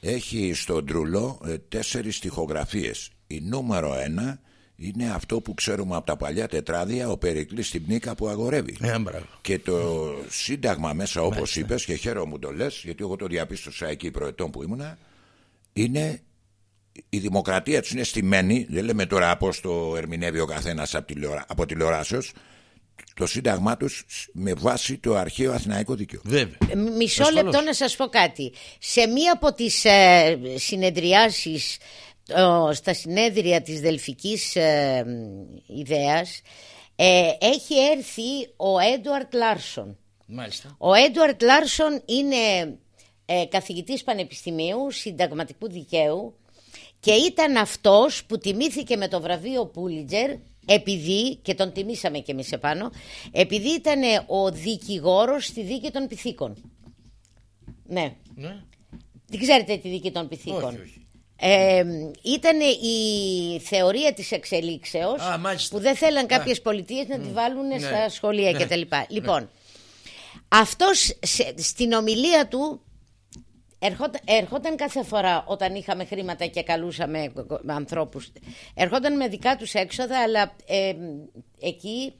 Speaker 1: Έχει στον Τρουλό ε, τέσσερις τοιχογραφίε. Η νούμερο ένα είναι αυτό που ξέρουμε από τα παλιά τετράδια ο Περικλής στην πνίκα που αγορεύει
Speaker 3: ε,
Speaker 1: και το σύνταγμα μέσα όπως είπες και χαίρομαι μου το λες γιατί εγώ το διαπίστωσα εκεί προετών που ήμουνα είναι η δημοκρατία του είναι στημένη δεν λέμε τώρα πώς το ερμηνεύει ο καθένας από, τηλεορα... από τηλεοράσεως το σύνταγμά τους με βάση το αρχαίο Αθηναϊκό Δίκαιο.
Speaker 3: Βέβαια.
Speaker 2: Ε, μισό λεπτό να σας πω κάτι. Σε μία από τις ε, συνεδριάσεις στα συνέδρια της Δελφικής ε, Ιδέας ε, έχει έρθει ο Έντουαρντ Λάρσον.
Speaker 3: Μάλιστα.
Speaker 2: Ο Έντουαρντ Λάρσον είναι ε, καθηγητής πανεπιστημίου, συνταγματικού δικαίου και ήταν αυτός που τιμήθηκε με το βραβείο Πούλιτζερ επειδή, και τον τιμήσαμε και εμείς επάνω, επειδή ήταν ο δικηγόρος στη δίκη των πιθήκων. Ναι. ναι. Δεν ξέρετε τη δίκη των πιθήκων;
Speaker 3: Όχι, όχι.
Speaker 2: Ε, ήταν η θεωρία της εξελίξεως που δεν θέλαν κάποιες πολιτείες να τη βάλουν ναι. στα σχολεία ναι. κτλ. Ναι. Λοιπόν, αυτός στην ομιλία του ερχόταν, ερχόταν κάθε φορά όταν είχαμε χρήματα και καλούσαμε ανθρώπους ερχόταν με δικά τους έξοδα αλλά εκεί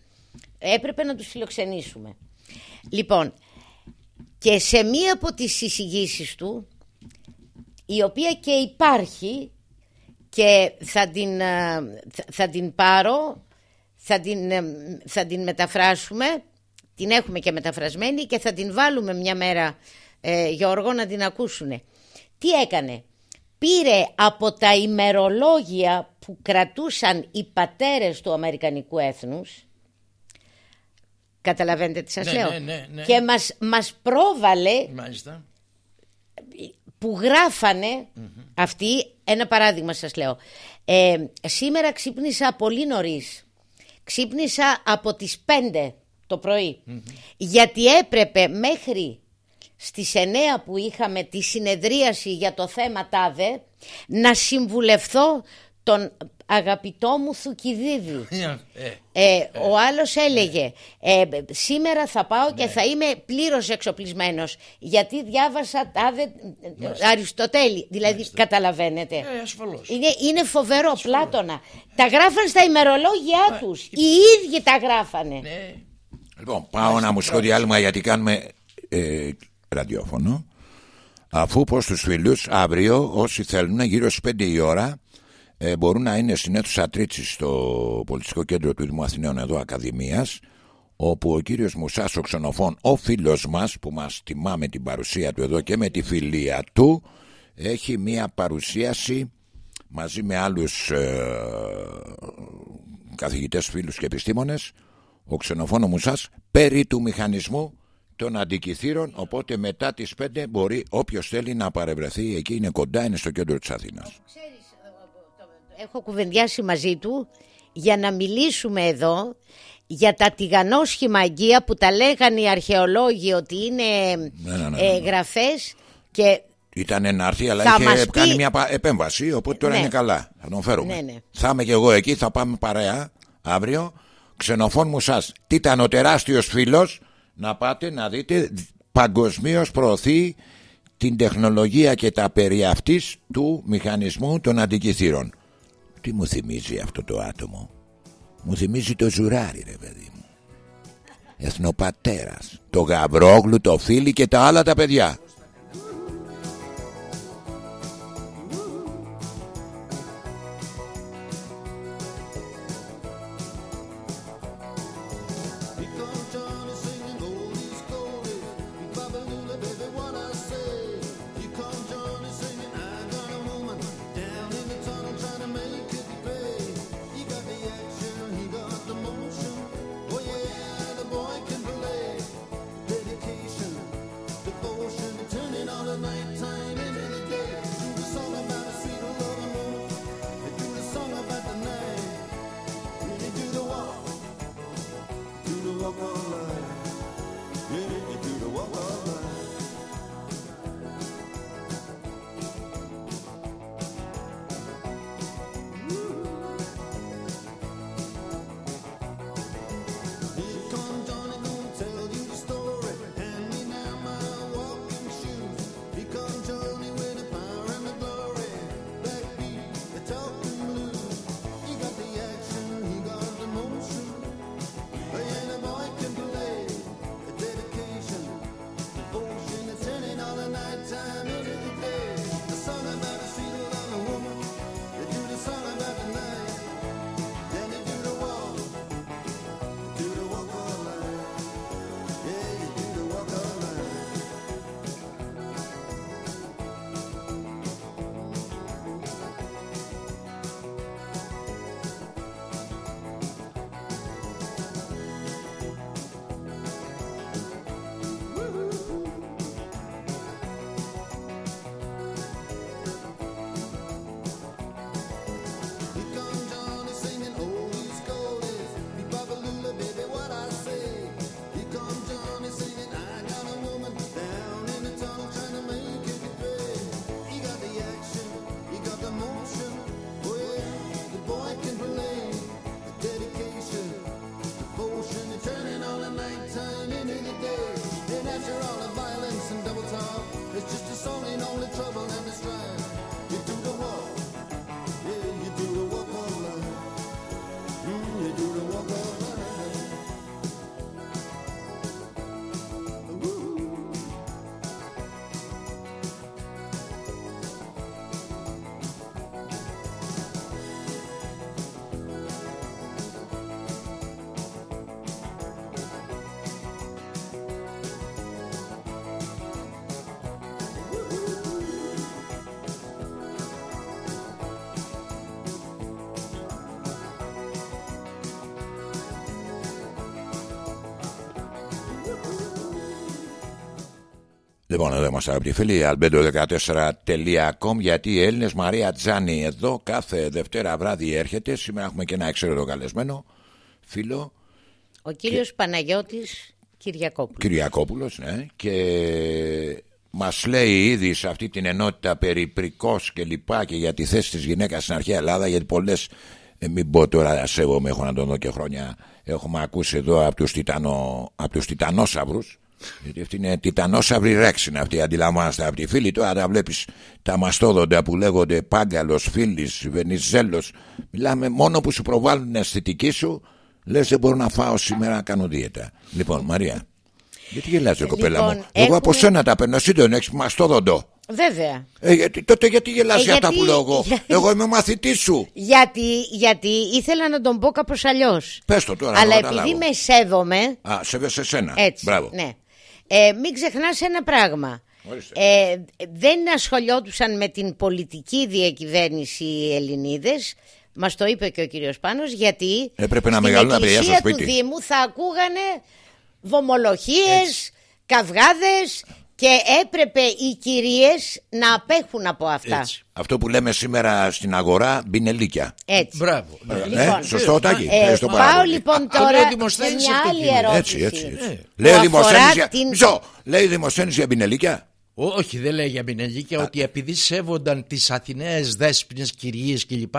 Speaker 2: έπρεπε να τους φιλοξενήσουμε. Λοιπόν, και σε μία από τις εισηγήσεις του η οποία και υπάρχει και θα την, ε, θα την πάρω, θα την, ε, θα την μεταφράσουμε, την έχουμε και μεταφρασμένη και θα την βάλουμε μια μέρα ε, Γιώργο να την ακούσουν. Τι έκανε, πήρε από τα ημερολόγια που κρατούσαν οι πατέρες του Αμερικανικού έθνους Καταλαβαίνετε τι σας
Speaker 3: ναι,
Speaker 2: λέω;
Speaker 3: Ναι, ναι, ναι.
Speaker 2: και μας, μας πρόβαλε
Speaker 3: Μάλιστα
Speaker 2: που γράφανε αυτοί, ένα παράδειγμα σας λέω. Ε, σήμερα ξύπνησα πολύ νωρίς. Ξύπνησα από τις 5 το πρωι Γιατί έπρεπε μέχρι στις 9 που είχαμε τη συνεδρίαση για το θέμα ΤΑΔΕ να συμβουλευθώ τον αγαπητό μου Θουκυδίδη. Ε, ο άλλος έλεγε σήμερα θα πάω και θα είμαι πλήρως εξοπλισμένος γιατί διάβασα τάδε Αριστοτέλη. Δηλαδή καταλαβαίνετε. Είναι, είναι φοβερό Πλάτωνα. Τα γράφαν στα ημερολόγια τους. Οι ίδιοι τα γράφανε. Ναι.
Speaker 1: Λοιπόν, πάω να μου σχολιάλουμε γιατί κάνουμε ε, ραδιόφωνο. Αφού πω στους φίλους αύριο όσοι θέλουν γύρω στις 5 η ώρα ε, μπορούν να είναι στην αίθουσα Τρίτσι στο πολιτιστικό κέντρο του Δήμου Αθηναίων εδώ Ακαδημίας όπου ο κύριος Μουσάς ο ξενοφών, ο φίλος μας που μας τιμά με την παρουσία του εδώ και με τη φιλία του έχει μία παρουσίαση μαζί με άλλους ε, καθηγητές φίλους και επιστήμονες. Ο ξενοφόνο Μουσάς περί του μηχανισμού των αντικειθήρων οπότε μετά τις 5 μπορεί όποιος θέλει να παρευρεθεί εκεί είναι κοντά είναι στο κέντρο της Αθήνας
Speaker 2: έχω κουβεντιάσει μαζί του για να μιλήσουμε εδώ για τα τηγανόσχημα αγγεία που τα λέγανε οι αρχαιολόγοι ότι είναι ναι, ναι, ναι, ε, γραφές και
Speaker 1: ήταν να έρθει, αλλά είχε κάνει μια επέμβαση. Οπότε τώρα είναι καλά. Θα τον φέρουμε. Θα είμαι και εγώ εκεί, θα πάμε παρέα αύριο. Ξενοφών μου σας. Τι ήταν ο τεράστιος φίλος να πάτε να δείτε παγκοσμίως προωθεί την τεχνολογία και τα περί αυτής του μηχανισμού των αντικειθήρων. Τι μου θυμίζει αυτό το άτομο; Μου θυμίζει το ζουράρι ρε παιδί μου. Εθνοπατέρας. Το γαβρόγλου, το φίλι και τα άλλα τα παιδιά. Λοιπόν, εδώ είμαστε αγαπητοί φίλοι, albedo14.com γιατί οι Έλληνες Μαρία Τζάνι εδώ κάθε Δευτέρα βράδυ έρχεται. Σήμερα έχουμε και ένα έξερετο καλεσμένο φίλο.
Speaker 2: Ο κύριος και... Παναγιώτης Κυριακόπουλος.
Speaker 1: Κυριακόπουλος, ναι. Και μας λέει ήδη σε αυτή την ενότητα περί πρικός και λοιπά και για τη θέση της γυναίκας στην αρχαία Ελλάδα γιατί πολλές ε, μην πω τώρα σέβομαι έχω να τον δω και χρόνια έχουμε ακούσει εδώ από τους, τιτανο, από τους τιτανόσαυρους γιατί αυτή είναι τιτανόσαυρη ρέξη είναι αυτή αντιλαμβάνεστε από τη φίλη τώρα τα βλέπεις τα μαστόδοντα που λέγονται Πάγκαλος, Φίλης, Βενιζέλος μιλάμε μόνο που σου προβάλλουν την αισθητική σου λες δεν μπορώ να φάω σήμερα να κάνω δίαιτα λοιπόν Μαρία γιατί γελάς λοιπόν, κοπέλα μου; Έχουμε... εγώ από σένα τα παίρνω εσύ δεν έχεις μαστόδοντο
Speaker 2: Βέβαια.
Speaker 1: Ε, γιατί, τότε γιατί γελάς ε, για αυτά που λέω εγώ; Εγώ είμαι μαθητής σου.
Speaker 2: Γιατί, γιατί ήθελα να τον πω κάπως αλλιώς.
Speaker 1: Πες το τώρα.
Speaker 2: Αλλά επειδή με σέβομαι.
Speaker 1: Α, σέβεσαι εσένα.
Speaker 2: Έτσι.
Speaker 1: Μπράβο.
Speaker 2: Ναι. Ε, μην ξεχνάς ένα πράγμα. Ε, δεν ασχολιόντουσαν με την πολιτική διακυβέρνηση οι Ελληνίδες Μας το είπε και ο κύριος Πάνος γιατί
Speaker 1: Έπρεπε να στην εκκλησία
Speaker 2: του Δήμου θα ακούγανε βομολοχίες, καυγάδες και έπρεπε οι κυρίες να απέχουν από αυτά.
Speaker 1: Έτσι. Αυτό που λέμε σήμερα στην αγορά, μπινελίκια.
Speaker 2: Έτσι.
Speaker 3: Μπράβο.
Speaker 1: Ε, λοιπόν, ε, σωστό, Τάκη.
Speaker 2: Ε, πάω λοιπόν τώρα σε μια άλλη ερώτηση.
Speaker 1: Έτσι, έτσι. έτσι. Λέει, Δημοσθένης για... Την... Μισό. λέει Δημοσθένης για μπινελίκια;
Speaker 3: Όχι, δεν λέει για μπινελίκια, ότι επειδή σέβονταν τις Αθηναίες δέσποινες κυρίες κλπ.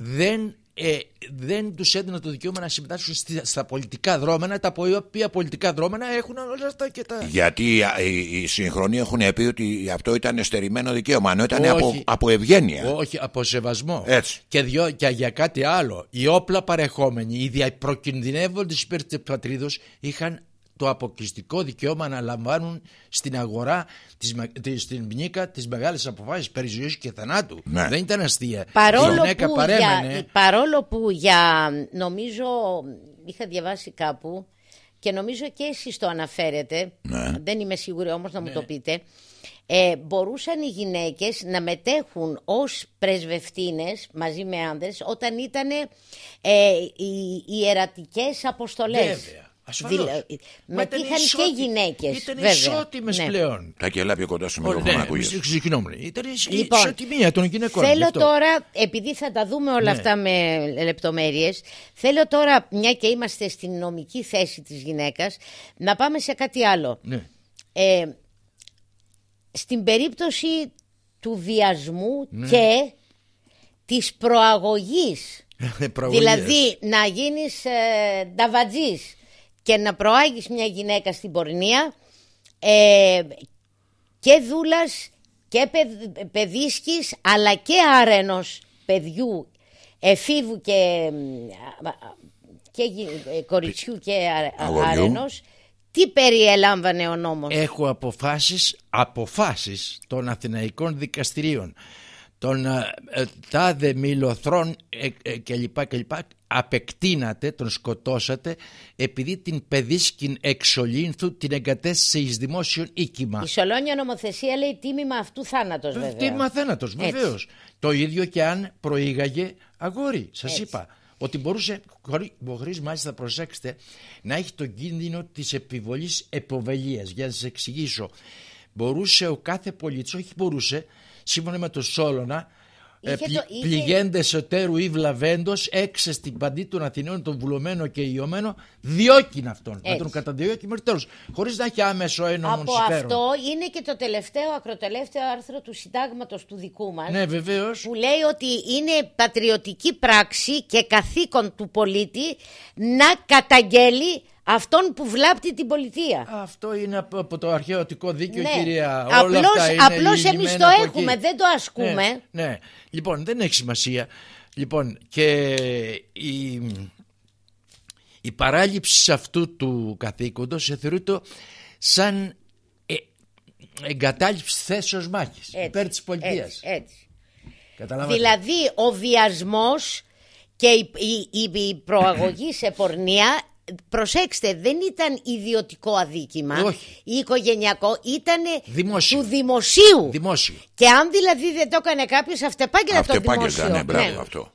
Speaker 3: Δεν ε, δεν τους έδινε το δικαίωμα να συμμετάσχουν στα πολιτικά δρόμενα, τα οποία πολιτικά δρόμενα έχουν όλα αυτά και τα.
Speaker 1: Γιατί οι, οι σύγχρονοι έχουν πει ότι αυτό ήταν εστερημένο δικαίωμα, ενώ ήταν από, από ευγένεια.
Speaker 3: Όχι, από σεβασμό.
Speaker 1: Έτσι.
Speaker 3: Και, δυο, και για κάτι άλλο. Οι όπλα παρεχόμενοι, οι προκινδυνεύοντες υπέρ τη πατρίδος, είχαν το αποκλειστικό δικαίωμα να λαμβάνουν στην αγορά, στην μνήκα, τις μεγάλες αποφάσεις περί ζωής και θανάτου.
Speaker 1: Ναι.
Speaker 3: Δεν ήταν αστεία.
Speaker 2: Παρόλο, που για, παρόλο που για, νομίζω, είχα διαβάσει κάπου και νομίζω και εσείς το αναφέρετε,
Speaker 1: ναι.
Speaker 2: δεν είμαι σίγουρη όμως να μου το πείτε, ε, μπορούσαν οι γυναίκες να μετέχουν ως πρεσβευτίνες μαζί με άνδρες όταν ήταν ε, οι ιερατικές αποστολές.
Speaker 3: Βέβαια. Ασφαλώς.
Speaker 2: Μετήχαν και γυναίκες.
Speaker 3: Ήταν ισότιμες ναι. πλέον.
Speaker 1: Τα και πιο κοντά σου με
Speaker 3: ναι, Συγγνώμη. Ήταν λοιπόν, ισοτιμία των γυναικών.
Speaker 2: Θέλω τώρα, επειδή θα τα δούμε όλα ναι. αυτά με λεπτομέρειες, θέλω τώρα, μια και είμαστε στην νομική θέση της γυναίκας, να πάμε σε κάτι άλλο.
Speaker 3: Ναι.
Speaker 2: Ε, στην περίπτωση του βιασμού ναι. και της προαγωγής δηλαδή να γίνεις ε, νταβατζής και να προάγεις μια γυναίκα στην πορνεία ε, και δούλας και παιδίσκης αλλά και άρενος παιδιού εφήβου και, και ε, κοριτσιού και άρενος τι περιέλαμβανε ο νόμος;
Speaker 3: Έχω αποφάσεις, αποφάσεις των Αθηναϊκών δικαστηρίων των ε, ε, τάδε μιλοθρών ε, κλπ. κλπ απεκτείνατε, τον σκοτώσατε επειδή την παιδίσκην εξολύνθου την εγκατέστησε εις δημόσιον οίκημα.
Speaker 2: Η Σολόνια νομοθεσία λέει τίμημα αυτού θάνατος βέβαια.
Speaker 3: Τίμημα θάνατος βεβαίως. Το ίδιο και αν προήγαγε αγόρι. Σας είπα ότι μπορούσε, χωρίς μάλιστα προσέξτε, να έχει τον κίνδυνο της επιβολής εποβελίας. Για να σας εξηγήσω. Μπορούσε ο κάθε πολίτης, όχι μπορούσε, σύμφωνα με το Σόλωνα, ε, πληγέντες εσωτέρου ή βλαβέντος, έξε στην παντή των Αθηναίων, τον βουλωμένο και ιωμένο, διώκειν αυτόν. Να τον καταδιώκει μέχρι τέλος. Χωρίς να έχει άμεσο ένομο
Speaker 2: Από αυτό είναι και το τελευταίο, ακροτελεύθεο άρθρο του συντάγματος του δικού μας.
Speaker 3: Ναι, βεβαίως.
Speaker 2: Που λέει ότι είναι πατριωτική πράξη και καθήκον του πολίτη να καταγγέλει αυτόν που βλάπτει την πολιτεία.
Speaker 3: Αυτό είναι από το αρχαιοτικό δίκαιο, ναι. κυρία.
Speaker 2: Απλώς, απλώς εμείς το έχουμε, δεν το ασκούμε.
Speaker 3: Ναι, ναι, Λοιπόν, δεν έχει σημασία. Λοιπόν, και η, η παράληψη αυτού του καθήκοντος θεωρείται σαν ε, εγκατάλειψη θέσεως μάχης υπέρ της πολιτείας.
Speaker 2: Έτσι, έτσι. Δηλαδή ο βιασμός και η, η, η προαγωγή σε πορνεία προσέξτε, δεν ήταν ιδιωτικό αδίκημα
Speaker 3: Όχι.
Speaker 2: ή οικογενειακό, ήταν
Speaker 3: του
Speaker 2: δημοσίου.
Speaker 3: Δημόσιο.
Speaker 2: Και αν δηλαδή δεν το έκανε κάποιος, αυτεπάγγελτα το δημόσιο.
Speaker 1: ναι, μπράβο ναι. αυτό.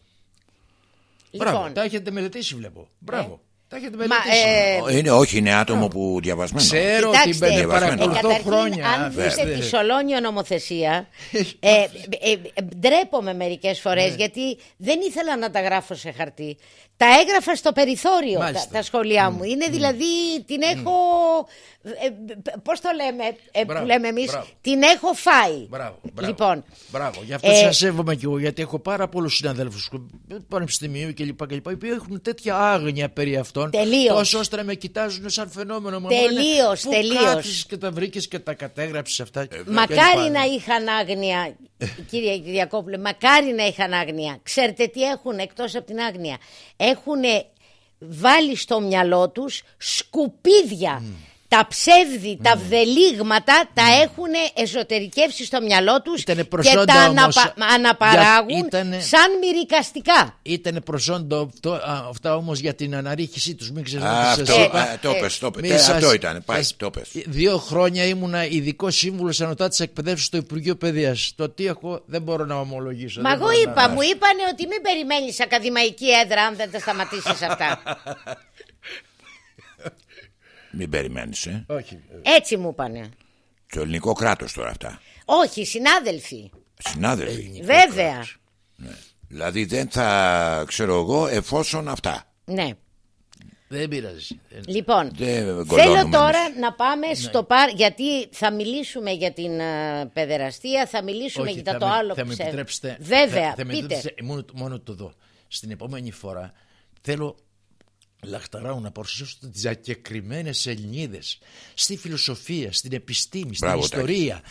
Speaker 3: Λοιπόν, Μπράβο, τα έχετε μελετήσει βλέπω. Μπράβο. Τα έχετε μελετήσει.
Speaker 1: ε... Είναι, όχι, είναι άτομο που διαβασμένο.
Speaker 3: Ξέρω ότι με παρακολουθώ χρόνια.
Speaker 2: Αν δείτε τη Σολόνιο νομοθεσία, ε, ε, ε, ντρέπομαι μερικές φορές ναι. γιατί δεν ήθελα να τα γράφω σε χαρτί. Τα έγραφα στο περιθώριο τα, τα, σχόλιά μου. Είναι δηλαδή την έχω. Ε, Πώς το λέμε, ε, που λέμε εμείς, την έχω φάει.
Speaker 3: Μπράβο, μπράβο. Λοιπόν, μπράβο. Γι' αυτό ε, σα σέβομαι κι εγώ, γιατί έχω πάρα πολλούς συναδέλφους πανεπιστημίου κλπ. οι οποίοι έχουν τέτοια άγνοια περί αυτών.
Speaker 2: Τελείως.
Speaker 3: Τόσο ώστε να με κοιτάζουν σαν φαινόμενο.
Speaker 2: Τελείως, τελείως.
Speaker 3: και τα βρήκες και τα κατέγραψες αυτά. Ε,
Speaker 2: μακάρι να είχαν άγνοια, κύριε Διακόπουλε, μακάρι να είχαν άγνοια. Ξέρετε τι έχουν εκτός από την άγνοια. Έχουν βάλει στο μυαλό τους σκουπίδια τα ψεύδι, τα βδελίγματα τα έχουν εσωτερικεύσει στο μυαλό τους και τα αναπα... αναπαράγουν σαν μυρικαστικά.
Speaker 3: Ήταν προσόντο αυτό, αυτά όμως για την αναρρίχησή τους. Μην
Speaker 1: ξέρετε αυτό, ε, το πες, το πες. αυτό ήταν, πάει, το πες.
Speaker 3: Δύο χρόνια ήμουνα ειδικό σύμβουλο ανωτά της εκπαιδεύσης στο Υπουργείο Παιδείας. Το τι έχω δεν μπορώ να ομολογήσω.
Speaker 2: Μα εγώ είπα, μου είπανε ότι μην περιμένεις ακαδημαϊκή έδρα αν δεν τα σταματήσεις αυτά.
Speaker 1: Μην περιμένεις, ε.
Speaker 3: Όχι.
Speaker 2: Έτσι μου είπανε.
Speaker 1: Το ελληνικό κράτος τώρα αυτά.
Speaker 2: Όχι, συνάδελφοι.
Speaker 1: Συνάδελφοι.
Speaker 2: Βέβαια.
Speaker 1: Ναι. Δηλαδή δεν θα ξέρω εγώ εφόσον αυτά.
Speaker 2: Ναι.
Speaker 3: Δεν πειράζει.
Speaker 2: Λοιπόν, θέλω τώρα να πάμε ναι. στο παρ. Γιατί θα μιλήσουμε για την uh, παιδεραστία, θα μιλήσουμε Όχι, για το άλλο
Speaker 3: θα που με επιτρέψετε.
Speaker 2: Βέβαια,
Speaker 3: θα, θα πείτε. μόνο, μόνο το δω. Στην επόμενη φορά θέλω Λαχταράου να παρουσιάσω τις διακεκριμένες Ελληνίδες στη φιλοσοφία, στην επιστήμη, στην ιστορία,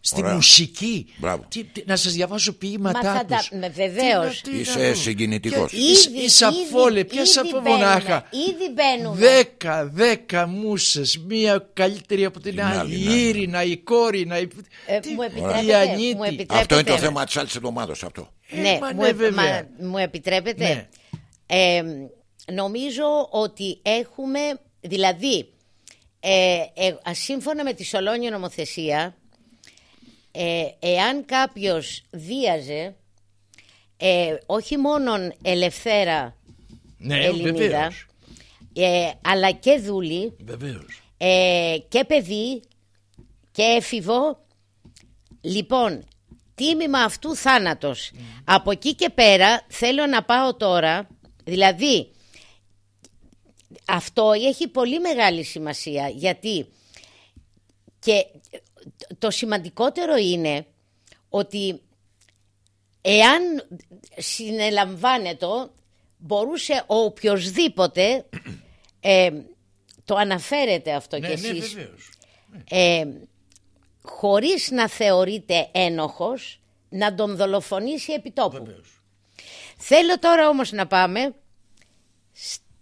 Speaker 3: στη μουσική. Τι, τι, να σας διαβάσω ποίηματά τους.
Speaker 2: Βεβαίως.
Speaker 1: Είσαι συγκινητικός.
Speaker 3: Η Σαφόλε, ποια μονάχα.
Speaker 2: Ήδη μπαίνουμε.
Speaker 3: Δέκα, δέκα μουσες, μία καλύτερη από την άλλη. Η Ήρινα, η Κόρινα, η,
Speaker 2: ε, μου επιτρέπετε,
Speaker 1: Αυτό είναι το θέμα της άλλης εβδομάδας. Αυτό.
Speaker 2: Ναι, μου, επιτρέπετε. Ναι. Ε, νομίζω ότι έχουμε, δηλαδή, ε, ε, σύμφωνα με τη Σολόνιο νομοθεσία, ε, εάν κάποιος βίαζε, ε, όχι μόνον ελευθέρα
Speaker 3: ναι,
Speaker 2: Ελληνίδα, ε, αλλά και δούλη, και παιδί και έφηβο, λοιπόν, τίμημα αυτού θάνατος. Από εκεί και πέρα θέλω να πάω τώρα, δηλαδή αυτό έχει πολύ μεγάλη σημασία γιατί και το σημαντικότερο είναι ότι εάν συνελαμβάνεται μπορούσε ο οποιοδήποτε ε, το αναφέρετε αυτό
Speaker 3: ναι,
Speaker 2: κι
Speaker 3: ναι,
Speaker 2: εσείς ε, χωρίς να θεωρείται ένοχος να τον δολοφονήσει επί τόπου. Θέλω τώρα όμως να πάμε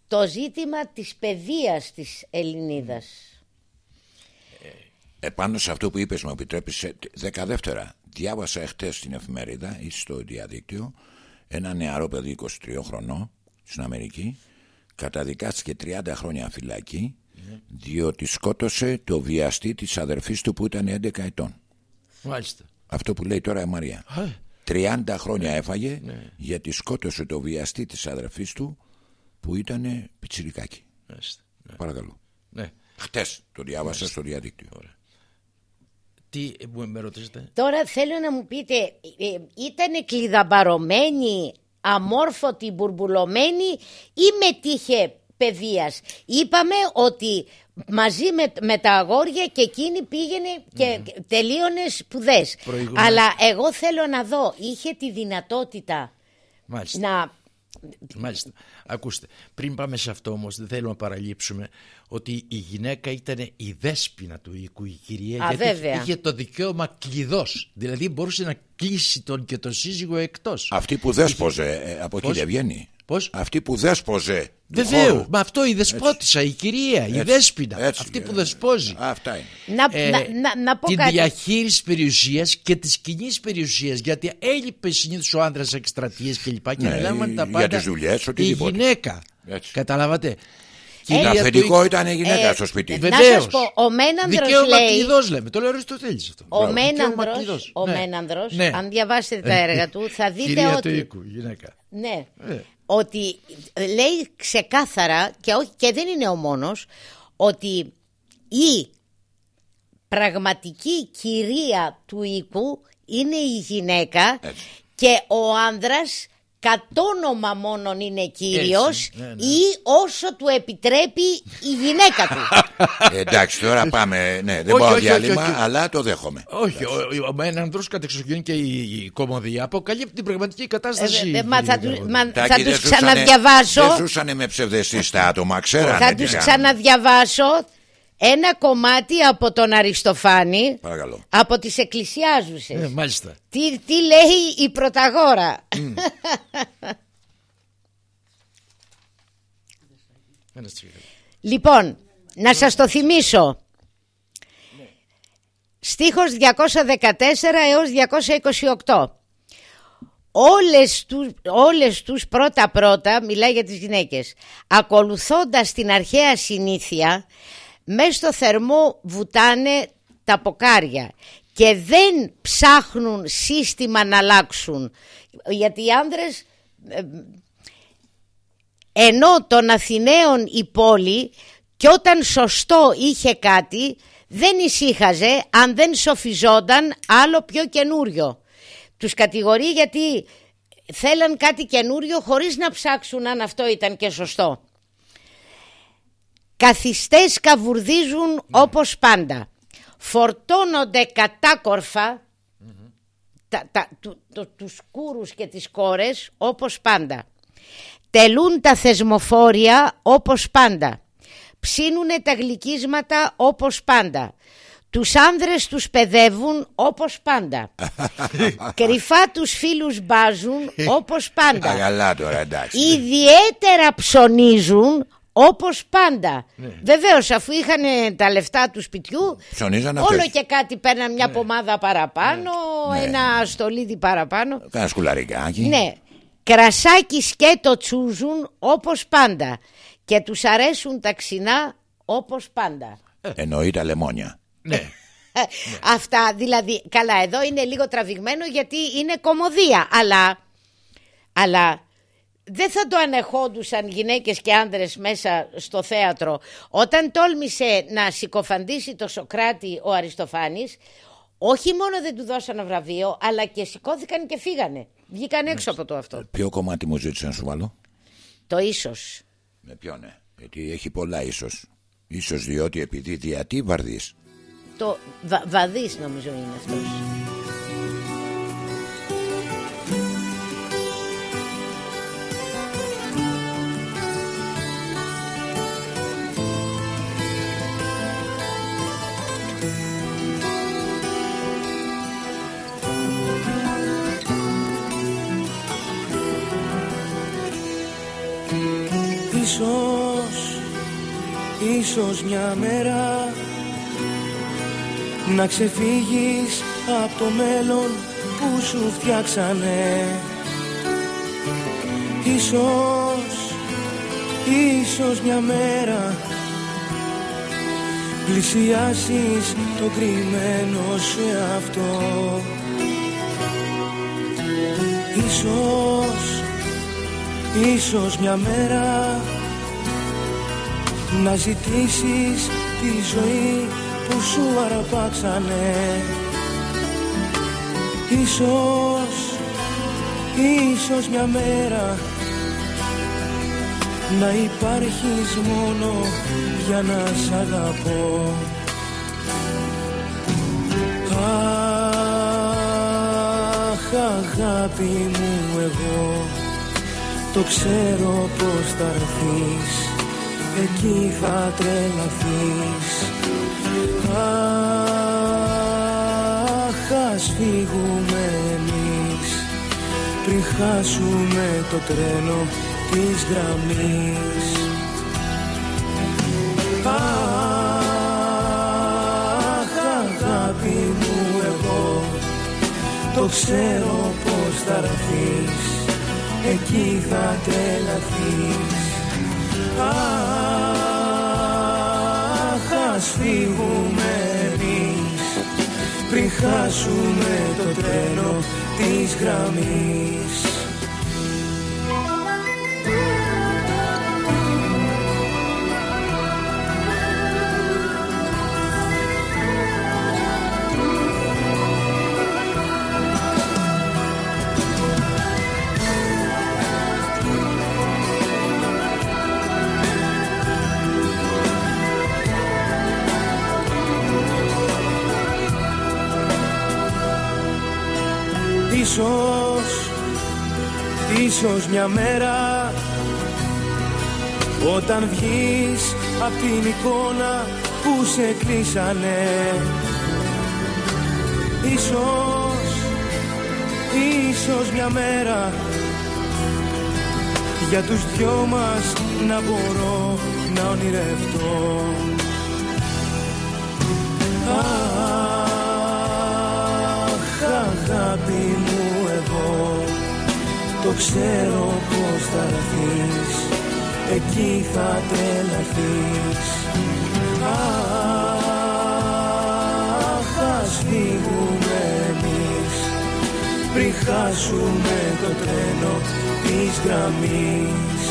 Speaker 2: το ζήτημα της παιδείας της Ελληνίδας.
Speaker 1: Επάνω σε αυτό που είπες μου επιτρέπεις δεκαδεύτερα. Διάβασα εχθές στην εφημερίδα ή στο διαδίκτυο ένα νεαρό παιδί 23 χρονών στην Αμερική καταδικάστηκε 30 χρόνια φυλακή διότι σκότωσε το βιαστή της αδερφής του που ήταν 11 ετών.
Speaker 3: Μάλιστα.
Speaker 1: Αυτό που λέει τώρα η Μαρία. 30 χρόνια έφαγε ναι. γιατί σκότωσε το βιαστή της αδερφής του που ήταν πιτσιρικάκι. Ναι. Παρακαλώ.
Speaker 3: Ναι.
Speaker 1: Χτες το διάβασα στο διαδίκτυο.
Speaker 3: Ωραία. Τι με ρωτήσετε.
Speaker 2: Τώρα θέλω να μου πείτε, ε, ήταν κλειδαμπαρωμένη, αμόρφωτη, μπουρμπουλωμένη ή με τύχε παιδείας; Είπαμε ότι μαζί με, με τα αγόρια και εκείνη πήγαινε και mm. τελείωνε σπουδές. Αλλά εγώ θέλω να δω, είχε τη δυνατότητα να
Speaker 3: Μάλιστα. Ακούστε, πριν πάμε σε αυτό όμως δεν θέλω να παραλείψουμε ότι η γυναίκα ήταν η δέσποινα του οίκου, η κυρία,
Speaker 2: Α,
Speaker 3: γιατί
Speaker 2: βέβαια.
Speaker 3: είχε το δικαίωμα κλειδός. Δηλαδή μπορούσε να κλείσει τον και τον σύζυγο εκτός.
Speaker 1: Αυτή που δέσποζε, ε, από εκεί δεν βγαίνει.
Speaker 3: Πώς;
Speaker 1: Αυτή που δέσποζε.
Speaker 3: Βεβαίως. Μα αυτό η δεσπότησα, η κυρία, έτσι, η δέσποινα. Έτσι, αυτή που δεσπόζει.
Speaker 1: Αυτά είναι.
Speaker 2: Να, ε, να, να, να πω
Speaker 3: την
Speaker 2: κάτι.
Speaker 3: διαχείριση περιουσίας και της κοινής περιουσίας. Γιατί έλειπε συνήθως ο άντρα σε εκστρατείες κλπ. Και, και ναι,
Speaker 1: τα πάντα. Για τις δουλειές,
Speaker 3: Η γυναίκα. Έτσι. Καταλάβατε;
Speaker 1: Κυρία αφεντικό ήταν η γυναίκα ε, στο σπίτι.
Speaker 2: Ε, να σας πω, ο Μένανδρος
Speaker 3: Δικαίωμα
Speaker 2: λέει...
Speaker 3: κλειδός λέμε, το λέει Αριστοτέλης αυτό.
Speaker 2: Ο Μένανδρος, ο ναι. Μένανδρος ναι. αν διαβάσετε τα έργα του, θα δείτε
Speaker 3: Κυρία
Speaker 2: ότι...
Speaker 3: του οίκου, γυναίκα.
Speaker 2: Ναι, ε. Ότι λέει ξεκάθαρα, και, όχι, και δεν είναι ο μόνος, ότι η πραγματική κυρία του οίκου είναι η γυναίκα και ο άνδρας κατ' όνομα μόνον είναι κύριος ναι, ναι. ή όσο του επιτρέπει η γυναίκα του.
Speaker 1: Ε, εντάξει τώρα πάμε, ναι, δεν πάω διάλειμμα αλλά το δέχομαι.
Speaker 3: Όχι, ο, ο, ο ανδρός κατεξοχήν και η, η κομμωδία αποκαλύπτει την πραγματική κατάσταση.
Speaker 2: Ε, μα θα, θα τους ξαναδιαβάσω.
Speaker 1: Δεν ζούσανε με ψευδεστή άτομα, ξέρανε.
Speaker 2: Θα τους ξαναδιαβάσω ένα κομμάτι από τον Αριστοφάνη
Speaker 1: Παρακαλώ.
Speaker 2: από τις εκκλησιάζουσες.
Speaker 3: Ε, μάλιστα.
Speaker 2: τι, τι λέει η Πρωταγόρα; Λοιπόν να σας το θυμίσω. Στίχος 214 έως 228 όλες, του, όλες τους πρώτα πρώτα μιλάει για τις γυναίκες ακολουθώντας την αρχαία συνήθεια μέσα στο θερμό βουτάνε τα ποκάρια και δεν ψάχνουν σύστημα να αλλάξουν γιατί οι άνδρες ε, ενώ των Αθηναίων η πόλη και όταν σωστό είχε κάτι δεν ησύχαζε αν δεν σοφιζόταν άλλο πιο καινούριο. Τους κατηγορεί γιατί θέλαν κάτι καινούριο χωρίς να ψάξουν αν αυτό ήταν και σωστό. Καθιστές καβουρδίζουν ναι. όπως πάντα. Φορτώνονται κατάκορφα τα, τα, του, το, τους κούρους και τις κόρες όπως πάντα. Τελούν τα θεσμοφόρια όπως πάντα. Ψήνουνε τα γλυκίσματα όπως πάντα. Τους άνδρες τους παιδεύουν όπως πάντα. Κρυφά τους φίλους μπάζουν όπως πάντα.
Speaker 1: Αγαλά τώρα εντάξει.
Speaker 2: Ιδιαίτερα ψωνίζουν όπως πάντα. Ναι. Βεβαίως, αφού είχαν τα λεφτά του σπιτιού, όλο και κάτι παίρναν μια ναι. πομάδα παραπάνω, ναι. ένα στολίδι παραπάνω.
Speaker 1: Κάνα σκουλαρικάκι.
Speaker 2: Ναι. Κρασάκις σκέτο τσούζουν όπως πάντα. Και τους αρέσουν τα ξινά όπως πάντα.
Speaker 1: Ε. Εννοεί τα λεμόνια.
Speaker 3: Ναι.
Speaker 2: Αυτά δηλαδή, καλά εδώ είναι λίγο τραβηγμένο γιατί είναι κομμωδία, αλλά, αλλά δεν θα το ανεχόντουσαν γυναίκες και άνδρες μέσα στο θέατρο. Όταν τόλμησε να συκοφαντήσει το Σοκράτη ο Αριστοφάνης, όχι μόνο δεν του δώσανε βραβείο, αλλά και σηκώθηκαν και φύγανε. Βγήκαν έξω από το αυτό.
Speaker 1: Ποιο κομμάτι μου ζήτησε να σου βάλω;
Speaker 2: Το ίσως.
Speaker 1: Με ποιο ναι, γιατί έχει πολλά ίσως. Ίσως διότι επειδή διατί βαρδείς.
Speaker 2: Το βα, βαδείς νομίζω είναι αυτός.
Speaker 4: Ίσως, ίσως μια μέρα να ξεφύγεις από το μέλλον που σου φτιάξανε. Ίσως, ίσως μια μέρα πλησιάσεις το κρυμμένο σου εαυτό Ίσως, ίσως μια μέρα να ζητήσεις τη ζωή που σου αραπάξανε Ίσως, ίσως μια μέρα να υπάρχεις μόνο για να σ' αγαπώ. Αχ αγάπη μου εγώ το ξέρω πως θα έρθεις εκεί θα τρελαθείς. Αχ, ας φύγουμε εμείς. Πριν χάσουμε το τρένο της γραμμής. Αχ, αγάπη μου εγώ το ξέρω πως θα έρθεις εκεί θα τρελαθείς. Ah Ας φύγουμε εμείς. Πριν χάσουμε το τρένο της γραμμής ίσως μια μέρα Όταν βγεις απ' την εικόνα που σε κλείσανε. Ίσως, ίσως μια μέρα Για τους δυο μας να μπορώ να ονειρευτώ ξέρω πως θα έρθεις. Εκεί θα τρελαθείς. Αχ, ας φύγουμε εμείς. Πριν χάσουμε το τρένο της γραμμής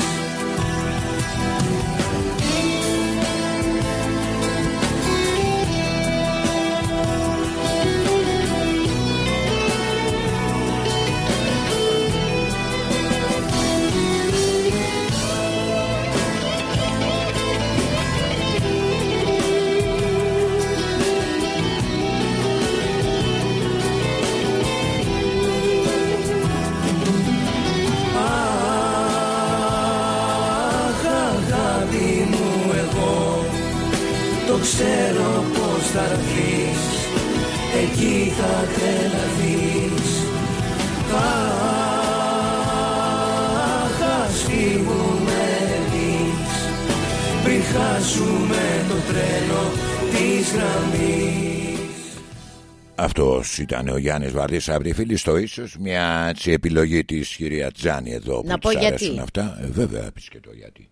Speaker 1: ήταν ο Γιάννης Βαρδί από φίλη στο ίσως. Μια έτσι, επιλογή της κυρία Τζάνη εδώ που
Speaker 2: Να πω γιατί.
Speaker 1: αυτά. Ε, βέβαια, πεις και το γιατί.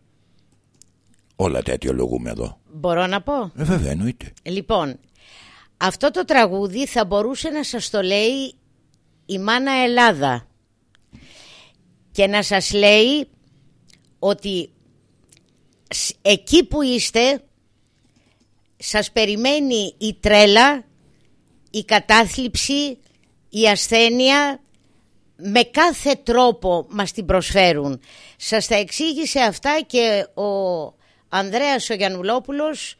Speaker 1: Όλα τα αιτιολογούμε εδώ.
Speaker 2: Μπορώ να πω;
Speaker 1: Ε, βέβαια, εννοείται.
Speaker 2: Λοιπόν, αυτό το τραγούδι θα μπορούσε να σας το λέει η μάνα Ελλάδα και να σας λέει ότι εκεί που είστε σας περιμένει η τρέλα, η κατάθλιψη, η ασθένεια με κάθε τρόπο μας την προσφέρουν. Σας τα εξήγησε αυτά και ο Ανδρέας ο Γιαννουλόπουλος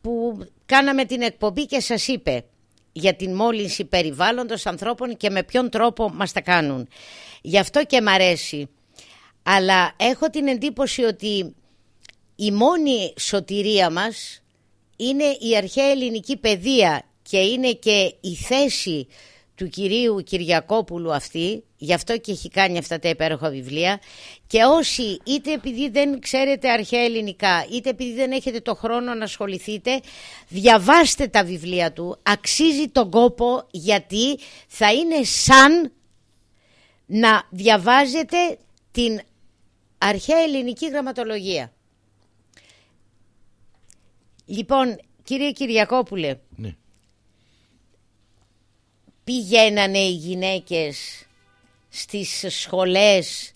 Speaker 2: που κάναμε την εκπομπή και σας είπε για την μόλυνση περιβάλλοντος ανθρώπων και με ποιον τρόπο μας τα κάνουν. Γι' αυτό και μ' αρέσει. Αλλά έχω την εντύπωση ότι η μόνη σωτηρία μας είναι η αρχαία ελληνική παιδεία και είναι και η θέση του κυρίου Κυριακόπουλου αυτή, γι' αυτό και έχει κάνει αυτά τα υπέροχα βιβλία. Και όσοι είτε επειδή δεν ξέρετε αρχαία ελληνικά είτε επειδή δεν έχετε το χρόνο να ασχοληθείτε διαβάστε τα βιβλία του, αξίζει τον κόπο γιατί θα είναι σαν να διαβάζετε την αρχαία ελληνική γραμματολογία. Λοιπόν, κύριε Κυριακόπουλε,
Speaker 3: ναι
Speaker 2: πηγαίνανε οι γυναίκες στις σχολές,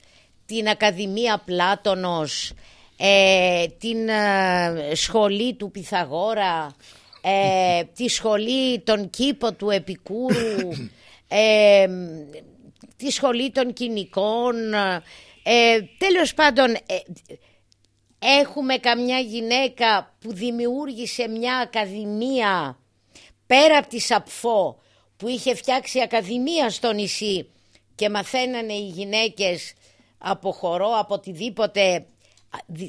Speaker 2: την Ακαδημία Πλάτωνος, ε, την ε, σχολή του Πυθαγόρα, ε, τη σχολή των κήπο του Επικούρου, τη σχολή των κοινικών. τέλος πάντων, έχουμε καμιά γυναίκα που δημιούργησε μια ακαδημία πέρα από τη Σαπφό που είχε φτιάξει ακαδημία στο νησί και μαθαίνανε οι γυναίκες από χορό, από οτιδήποτε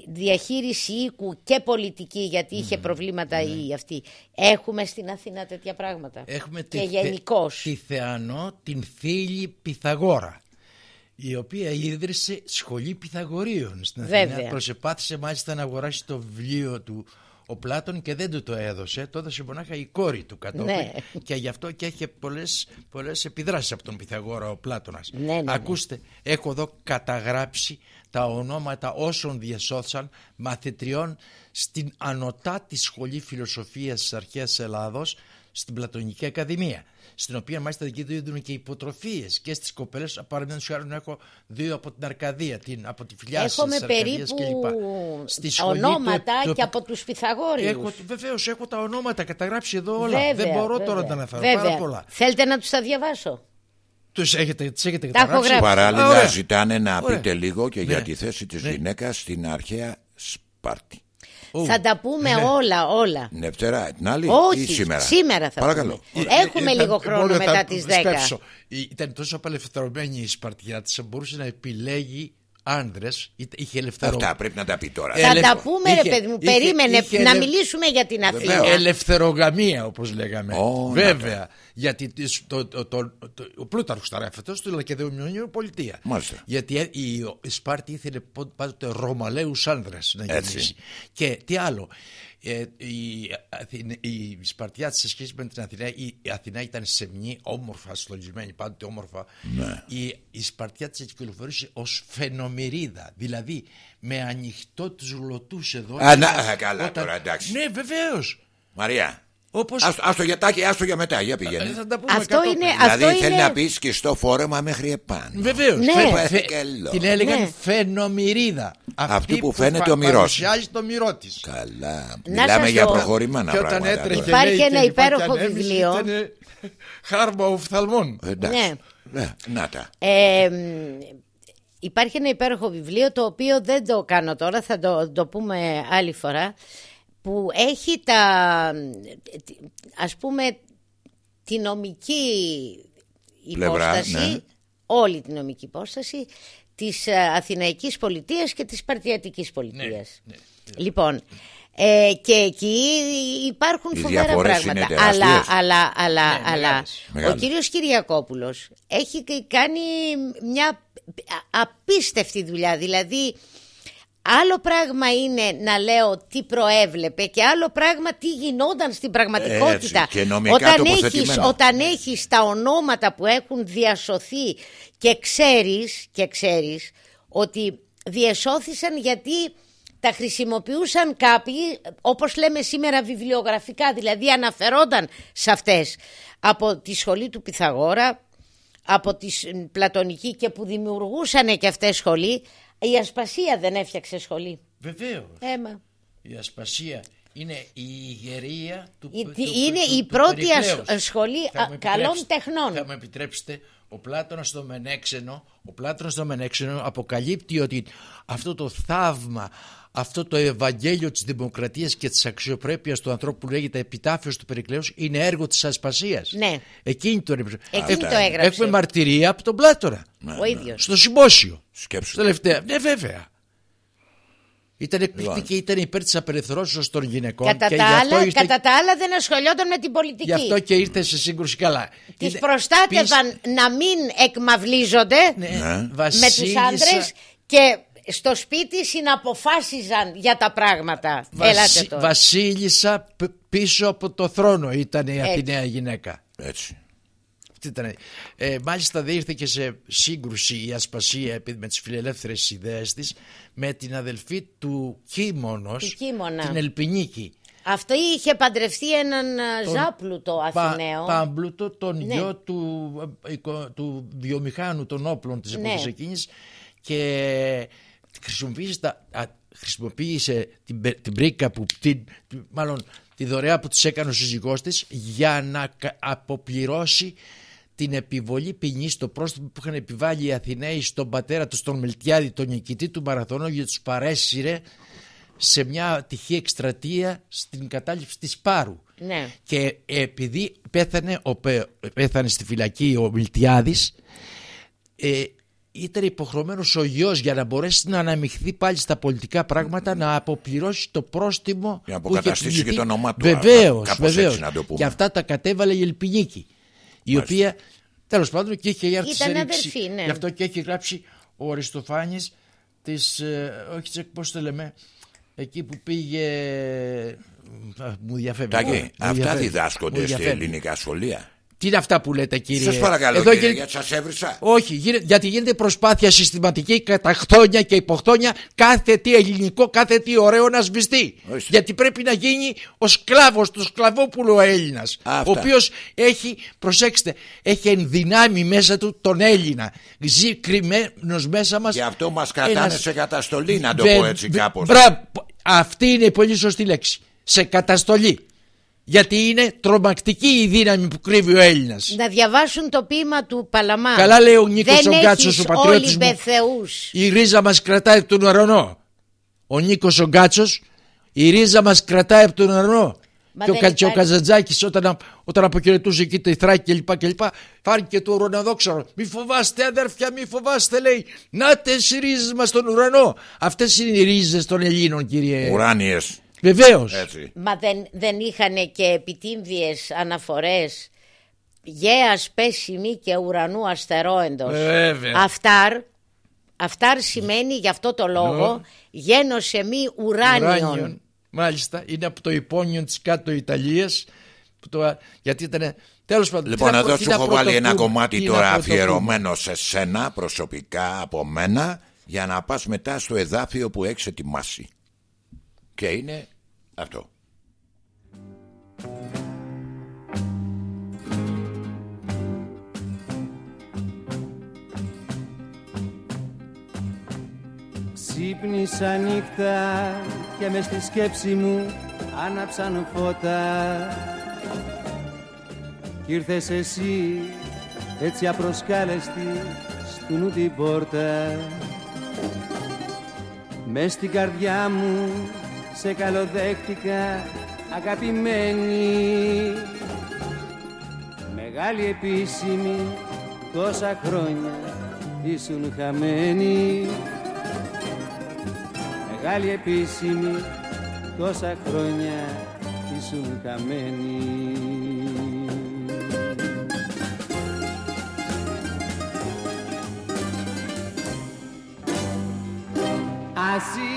Speaker 2: διαχείριση οίκου και πολιτική γιατί είχε προβλήματα ναι. η αυτή. Έχουμε στην Αθήνα τέτοια πράγματα.
Speaker 3: Έχουμε
Speaker 2: και τη, γενικώς.
Speaker 3: τη Θεανό, την φίλη Πυθαγόρα η οποία ίδρυσε σχολή Πυθαγορίων στην Αθήνα.
Speaker 2: Βέβαια.
Speaker 3: Προσεπάθησε μάλιστα να αγοράσει το βιβλίο του ο Πλάτων και δεν του το έδωσε, το έδωσε μονάχα η κόρη του κατόπιν ναι. και γι' αυτό και έχει πολλές, πολλές επιδράσεις από τον Πυθαγόρα ο Πλάτωνας.
Speaker 2: Ναι, ναι, ναι.
Speaker 3: Ακούστε, έχω εδώ καταγράψει τα ονόματα όσων διασώθησαν μαθητριών στην ανωτάτη σχολή φιλοσοφίας της αρχαίας Ελλάδος στην Πλατωνική Ακαδημία στην οποία μάλιστα εκεί δίνουν και υποτροφίες και στις κοπέλες. Παραδείγματο χάρη έχω δύο από την Αρκαδία, την, από τη φιλιά
Speaker 2: Έχουμε περίπου ονόματα του, και από τους Πυθαγόριους.
Speaker 3: Βεβαίως, έχω τα ονόματα καταγράψει εδώ όλα. Βέβαια, Δεν μπορώ βέβαια. τώρα να τα αναφέρω. Πάρα πολλά.
Speaker 2: Θέλετε να τους τα διαβάσω;
Speaker 3: Τους έχετε, τις έχετε
Speaker 1: καταγράψει; Παράλληλα, ζητάνε να πείτε λίγο και για ναι. τη θέση της ναι. γυναίκας στην αρχαία Σπάρτη.
Speaker 2: Θα τα πούμε ναι. όλα, όλα.
Speaker 1: Την Δευτέρα, την άλλη
Speaker 2: Όχι,
Speaker 1: ή σήμερα.
Speaker 2: σήμερα θα
Speaker 1: Παρακαλώ.
Speaker 2: πούμε. Έχουμε λίγο χρόνο μετά τις 10.
Speaker 3: Ήταν τόσο απελευθερωμένη η Σπαρτιάτη, μπορούσε να επιλέγει άντρες, είχε ελευθερό.
Speaker 1: Αυτά πρέπει να τα πει τώρα.
Speaker 2: Θα τα πούμε, είχε, ρε παιδί μου, είχε, περίμενε είχε, να μιλήσουμε για την Αθήνα.
Speaker 3: Ελευθερογαμία, όπως λέγαμε. Oh, Βέβαια. Γιατί το, το, το, ο Πλούταρχος ήταν αυτό του Λακεδαιμονίου Πολιτεία.
Speaker 1: Μάλιστα.
Speaker 3: Γιατί η, η Σπάρτη ήθελε πάντοτε Ρωμαλαίους άνδρες να γεννήσει. Και τι άλλο. Ε, η, η Σπαρτιά σε σχέση με την Αθηνά, η, Αθηνά ήταν σεμνή, όμορφα, στολισμένη, πάντοτε όμορφα.
Speaker 1: Ναι.
Speaker 3: Η, η Σπαρτιά της κυκλοφορούσε ως φαινομερίδα, δηλαδή με ανοιχτό τους λωτούς εδώ.
Speaker 1: Α, να, καλά τώρα, εντάξει.
Speaker 3: Ναι, βεβαίως.
Speaker 1: Μαρία, όπως... Άστο, για τάκι, άστο για μετά, για πήγαινε.
Speaker 2: Ε, αυτό είναι,
Speaker 1: δηλαδή
Speaker 2: αυτό
Speaker 1: θέλει
Speaker 2: είναι...
Speaker 1: να πεις και στο φόρεμα μέχρι επάνω.
Speaker 3: Βεβαίως.
Speaker 2: Ναι.
Speaker 3: Φε... Την έλεγαν ναι. φαινομυρίδα.
Speaker 1: Αυτή, Αυτή που, που φαίνεται ο μυρό.
Speaker 3: Παρουσιάζει το μυρό της.
Speaker 1: Καλά. Να Μιλάμε για προχωρημένα
Speaker 3: και
Speaker 1: πράγματα.
Speaker 3: Όταν έτρεχε,
Speaker 2: Υπάρχει ένα υπέροχο βιβλίο.
Speaker 3: Ήταν χάρμα οφθαλμών.
Speaker 1: Ναι. ναι. Να τα.
Speaker 2: Ε, υπάρχει ένα υπέροχο βιβλίο το οποίο δεν το κάνω τώρα, θα το, το πούμε άλλη φορά που έχει τα, ας πούμε, τη νομική υπόσταση, ναι. όλη τη νομική υπόσταση της ε, Αθηναϊκής πολιτείας και της Παρτιατικής πολιτείας. Ναι, ναι, λοιπόν, ε, και εκεί υπάρχουν Οι φοβερά πράγματα. Αλλά, αλλά, αλλά, αλλά ο κύριος Κυριακόπουλος έχει κάνει μια απίστευτη δουλειά. Δηλαδή Άλλο πράγμα είναι να λέω τι προέβλεπε και άλλο πράγμα τι γινόταν στην πραγματικότητα.
Speaker 1: Έτσι, και όταν, έχεις,
Speaker 2: όταν έχεις τα ονόματα που έχουν διασωθεί και ξέρεις, και ξέρεις ότι διεσώθησαν γιατί τα χρησιμοποιούσαν κάποιοι όπως λέμε σήμερα βιβλιογραφικά δηλαδή αναφερόνταν σε αυτές από τη σχολή του Πυθαγόρα από τη Πλατωνική και που δημιουργούσαν και αυτές σχολή η Ασπασία δεν έφτιαξε σχολή.
Speaker 3: Βεβαίως.
Speaker 2: Έμα.
Speaker 3: Η Ασπασία είναι η ηγερία του
Speaker 2: η,
Speaker 3: του,
Speaker 2: Είναι
Speaker 3: του,
Speaker 2: η
Speaker 3: του,
Speaker 2: πρώτη σχολή καλών τεχνών.
Speaker 3: Θα μου επιτρέψετε, ο Πλάτωνας στο Μενέξενο, ο Πλάτωνας στο Μενέξενο αποκαλύπτει ότι αυτό το θαύμα, αυτό το Ευαγγέλιο της Δημοκρατίας και της αξιοπρέπειας του ανθρώπου που λέγεται επιτάφιος του Περικλέους είναι έργο της Ασπασίας.
Speaker 2: Ναι.
Speaker 3: Εκείνη το,
Speaker 2: Εκείνη το έγραψε.
Speaker 3: Έχουμε μαρτυρία από τον Πλάτωνα.
Speaker 2: Ναι, ο ίδιος.
Speaker 3: Στο συμπόσιο.
Speaker 1: Σκέψου.
Speaker 3: Τελευταία. Ναι βέβαια. Ήταν εκπληκτική, λοιπόν. ήταν υπέρ της απελευθερώσεως των γυναικών.
Speaker 2: Κατά,
Speaker 3: και
Speaker 2: τα άλλα, ήρθε... κατά τα άλλα δεν ασχολιόταν με την πολιτική.
Speaker 3: Γι' αυτό και ήρθε σε σύγκρουση καλά.
Speaker 2: Τις προστάτευαν να μην εκμαυλίζονται ναι. Ναι. με τους άντρες και στο σπίτι συναποφάσιζαν για τα πράγματα. Βασι...
Speaker 3: Βασίλισσα πίσω από το θρόνο ήταν η Αθηναία γυναίκα.
Speaker 1: Έτσι.
Speaker 3: Ήταν. Ε, μάλιστα δεν ήρθε και σε σύγκρουση η Ασπασία με τις φιλελεύθερες ιδέες της με την αδελφή του Κίμωνος, την Ελπινίκη.
Speaker 2: Αυτό είχε παντρευτεί έναν ε, τον Ζάπλουτο Αθηναίο.
Speaker 3: Πα, Πάμπλουτο, τον ναι. γιο του, ε, του βιομηχάνου των όπλων της εποχής ναι. εκείνης και χρησιμοποίησε, τα, χρησιμοποίησε την, την πρίκα που την, μάλλον τη δωρεά που της έκανε ο σύζυγός της για να αποπληρώσει την επιβολή ποινής στο πρόστιμο που είχαν επιβάλει οι Αθηναίοι στον πατέρα τους, στον Μελτιάδη, τον νικητή του Μαραθώνου, γιατί τους παρέσυρε σε μια τυχή εκστρατεία στην κατάληψη της Πάρου.
Speaker 2: Ναι.
Speaker 3: Και επειδή πέθανε, ο, πέθανε στη φυλακή ο Μιλτιάδης, ε, ήταν υποχρεωμένος ο γιος για να μπορέσει να αναμειχθεί πάλι στα πολιτικά πράγματα να αποπληρώσει το πρόστιμο
Speaker 1: για να αποκαταστήσει και το όνομά του
Speaker 3: βεβαίως, βεβαίως. και αυτά τα κατέβαλε η Ελπινίκη η οποία τέλος πάντων και είχε έρθει
Speaker 2: Ήταν αδερφή, ναι.
Speaker 3: Γι' αυτό και έχει γράψει ο Αριστοφάνης της, ε, όχι πώς το λέμε, εκεί που πήγε μου διαφεύγει.
Speaker 1: Τάκη, αυτά διδάσκονται σε ελληνικά σχολεία
Speaker 3: τι είναι αυτά που λέτε κύριε;
Speaker 1: Σας παρακαλώ Εδώ κύριε, γιατί σας έβρισα.
Speaker 3: Όχι γιατί γίνεται προσπάθεια συστηματική κατά χρόνια και υποχρόνια Κάθε τι ελληνικό, κάθε τι ωραίο να σβηστεί. Γιατί πρέπει να γίνει ο σκλάβος του σκλαβόπουλου ο Έλληνας Ο οποίος έχει, προσέξτε, έχει ενδυνάμει μέσα του τον Έλληνα. Ζει κρυμμένος μέσα μας
Speaker 1: Και αυτό μας κρατάνε ένας... σε καταστολή να το πω έτσι κάπως.
Speaker 3: Αυτή είναι η πολύ σωστή λέξη. Σε καταστολή γιατί είναι τρομακτική η δύναμη που κρύβει ο Έλληνας.
Speaker 2: Να διαβάσουν το ποίημα του Παλαμά.
Speaker 3: Καλά λέει ο Νίκος ο Γκάτσος ο πατριώτης. Η ρίζα μας κρατάει από τον ουρανό. Ο Νίκος ο Γκάτσος, η ρίζα μας κρατάει από τον ουρανό. Μα και ο, ο Καζατζάκη όταν, όταν αποχαιρετούσε εκεί το Ιθράκι κλπ. κλπ φάνηκε το ουρανοδόξαρο. Μη φοβάστε αδέρφια, μη φοβάστε λέει. Νάτε οι ρίζες μας στον ουρανό. Αυτές είναι οι ρίζες των Ελλήνων, κύριε.
Speaker 1: Ουράνιες.
Speaker 3: Βεβαίως.
Speaker 2: Μα δεν, δεν είχαν και επιτύμβιες αναφορές γέας πέσιμη και ουρανού αστερόεντος.
Speaker 3: Βέβαια.
Speaker 2: Αυτάρ, αυτάρ σημαίνει γι' αυτό το λόγο γένωσε μη ουράνιον.
Speaker 3: Μάλιστα, είναι από το υπόνιον της κάτω Ιταλίας το, γιατί ήταν τέλος πάντων
Speaker 1: Λοιπόν εδώ σου έχω βάλει ένα κομμάτι τώρα αφιερωμένο σε σένα προσωπικά από μένα για να πας μετά στο εδάφιο που έχεις ετοιμάσει και είναι αυτό.
Speaker 5: Ξύπνησα νύχτα και μες στη σκέψη μου άναψαν φώτα κι ήρθες εσύ έτσι απροσκάλεστη στου νου την πόρτα Μες στην καρδιά μου σε καλοδέχτηκα αγαπημένη. Μεγάλη επίσημη τόσα χρόνια ήσουν χαμένη. Μεγάλη επίσημη τόσα χρόνια ήσουν χαμένη. Ας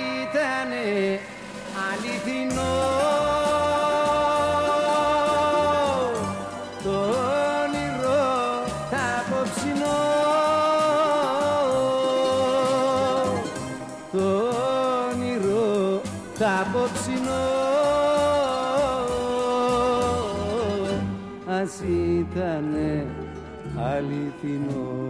Speaker 5: αληθινό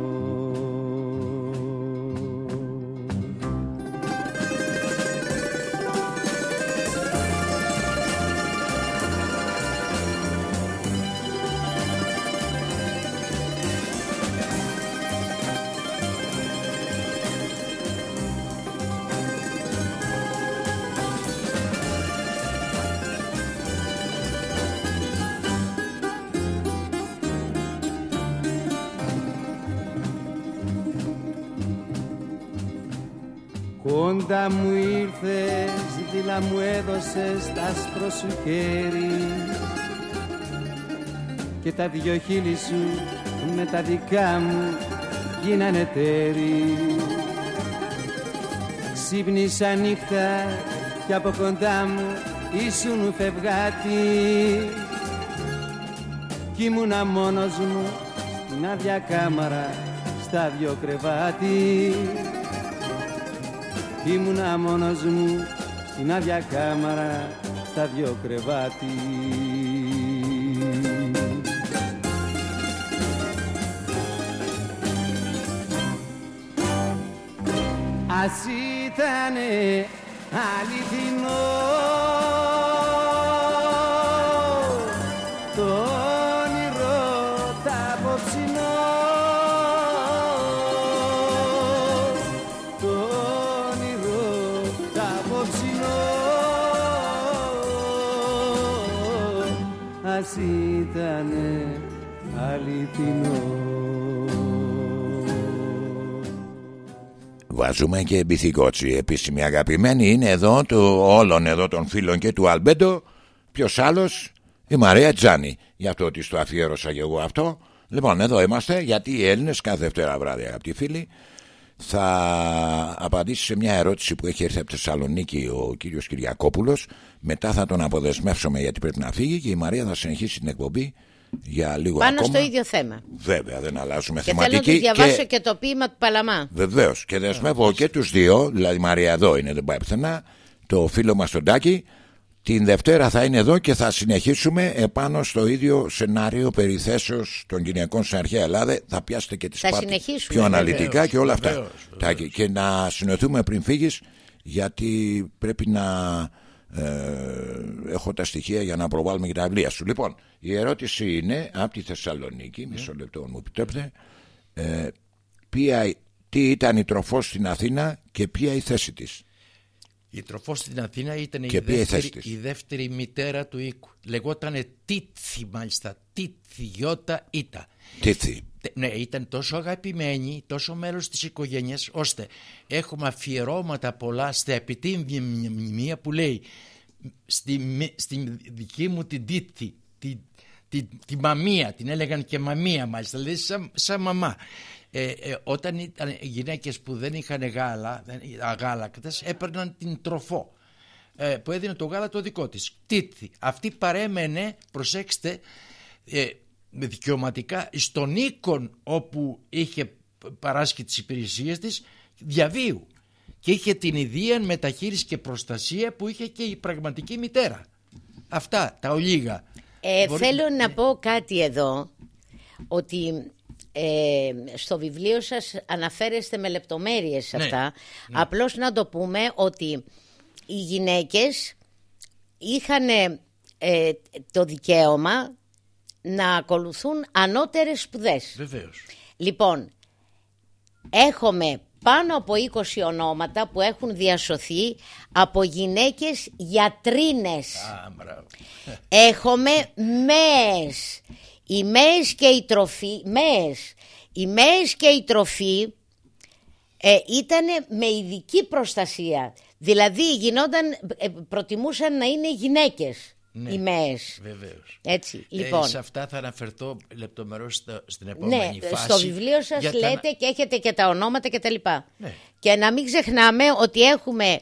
Speaker 5: έδωσες τα άσπρο σου χέρι. Και τα δυο χείλη σου με τα δικά μου γίνανε τέρι. Ξύπνησα νύχτα και από κοντά μου ήσουν φευγάτη. Κι ήμουνα μόνος μου στην άδεια κάμαρα στα δυο κρεβάτι Ήμουνα μόνος μου στην άδεια κάμαρα στα δυο κρεβάτι. Ας ήτανε αληθινό
Speaker 1: Βάζουμε και μπιθικότσι Επίσημη αγαπημένη είναι εδώ του όλων εδώ των φίλων και του Αλμπέντο. Ποιος άλλος; Η Μαρία Τζάνη Γι' αυτό ότι στο αφιέρωσα και εγώ αυτό. Λοιπόν εδώ είμαστε γιατί οι Έλληνες κάθε Δευτέρα βράδυ αγαπητοί φίλοι θα απαντήσει σε μια ερώτηση που έχει έρθει από Θεσσαλονίκη ο κύριος Κυριακόπουλος. Μετά θα τον αποδεσμεύσουμε γιατί πρέπει να φύγει και η Μαρία θα συνεχίσει την εκπομπή για λίγο
Speaker 2: Πάνω
Speaker 1: ακόμα.
Speaker 2: στο ίδιο θέμα.
Speaker 1: Βέβαια, δεν αλλάζουμε
Speaker 2: και
Speaker 1: θεματική.
Speaker 2: Θέλω να διαβάσω και... το ποίημα του Παλαμά.
Speaker 1: Βεβαίως. Και δεσμεύω και τους δύο, δηλαδή η Μαρία εδώ είναι, δεν πάει πουθενά, το φίλο μας τον Τάκη. Την Δευτέρα θα είναι εδώ και θα συνεχίσουμε επάνω στο ίδιο σενάριο περιθέσεως των γυναικών στην αρχαία Ελλάδα. Θα πιάσετε και τις
Speaker 2: πάρτι
Speaker 1: πιο αναλυτικά και όλα αυτά. Τάκη. Και να συνοηθούμε πριν φύγεις γιατί πρέπει να ε, έχω τα στοιχεία για να προβάλλουμε και τα βιβλία σου. Λοιπόν, η ερώτηση είναι από τη Θεσσαλονίκη, ναι. μισό λεπτό μου επιτρέπετε, ε, ποια, τι ήταν η τροφός στην Αθήνα και ποια η θέση της;
Speaker 3: Η τροφός στην Αθήνα ήταν η δεύτερη, η δεύτερη, μητέρα του οίκου. Λεγόταν Τίτσι μάλιστα. Τίτσι, γιώτα, ήτα.
Speaker 1: Τίτσι.
Speaker 3: Ναι, ήταν τόσο αγαπημένη, τόσο μέλος της οικογένειας, ώστε έχουμε αφιερώματα πολλά στα επιτύμβια μνημεία που λέει στη, στη δική μου την τίτη, τη, τη, τη, μαμία, την έλεγαν και μαμία μάλιστα, δηλαδή σαν, σαν μαμά. Ε, ε, όταν ήταν γυναίκες που δεν είχαν γάλα, αγάλακτες, έπαιρναν την τροφό ε, που έδινε το γάλα το δικό της. Τίτη. Αυτή παρέμενε, προσέξτε, ε, δικαιωματικά στον οίκον όπου είχε παράσχει τις υπηρεσίες της διαβίου και είχε την ιδία μεταχείρισης και προστασία που είχε και η πραγματική μητέρα. Αυτά τα ολίγα.
Speaker 2: Ε, Θέλω να πω κάτι εδώ ότι ε, στο βιβλίο σας αναφέρεστε με λεπτομέρειες σε ναι, αυτά. Ναι. Απλώς να το πούμε ότι οι γυναίκες είχαν ε, το δικαίωμα να ακολουθούν ανώτερες σπουδές.
Speaker 3: Βεβαίως.
Speaker 2: Λοιπόν, έχουμε πάνω από 20 ονόματα που έχουν διασωθεί από γυναίκες γιατρίνες.
Speaker 3: Α,
Speaker 2: Έχουμε ΜΕΣ. Οι ΜΕΣ και η τροφή, ΜΕΣ. Η ΜΕΣ και η τροφή ε, ήταν με ειδική προστασία. Δηλαδή γινόταν, ε, προτιμούσαν να είναι γυναίκες ναι, οι ΜΕΕΣ.
Speaker 3: Βεβαίως.
Speaker 2: Έτσι, λοιπόν.
Speaker 3: Ε, σε αυτά θα αναφερθώ λεπτομερώς στην επόμενη
Speaker 2: ναι,
Speaker 3: φάση.
Speaker 2: στο βιβλίο σας λέτε και έχετε και τα ονόματα και τα λοιπά. Ναι. Και να μην ξεχνάμε ότι έχουμε,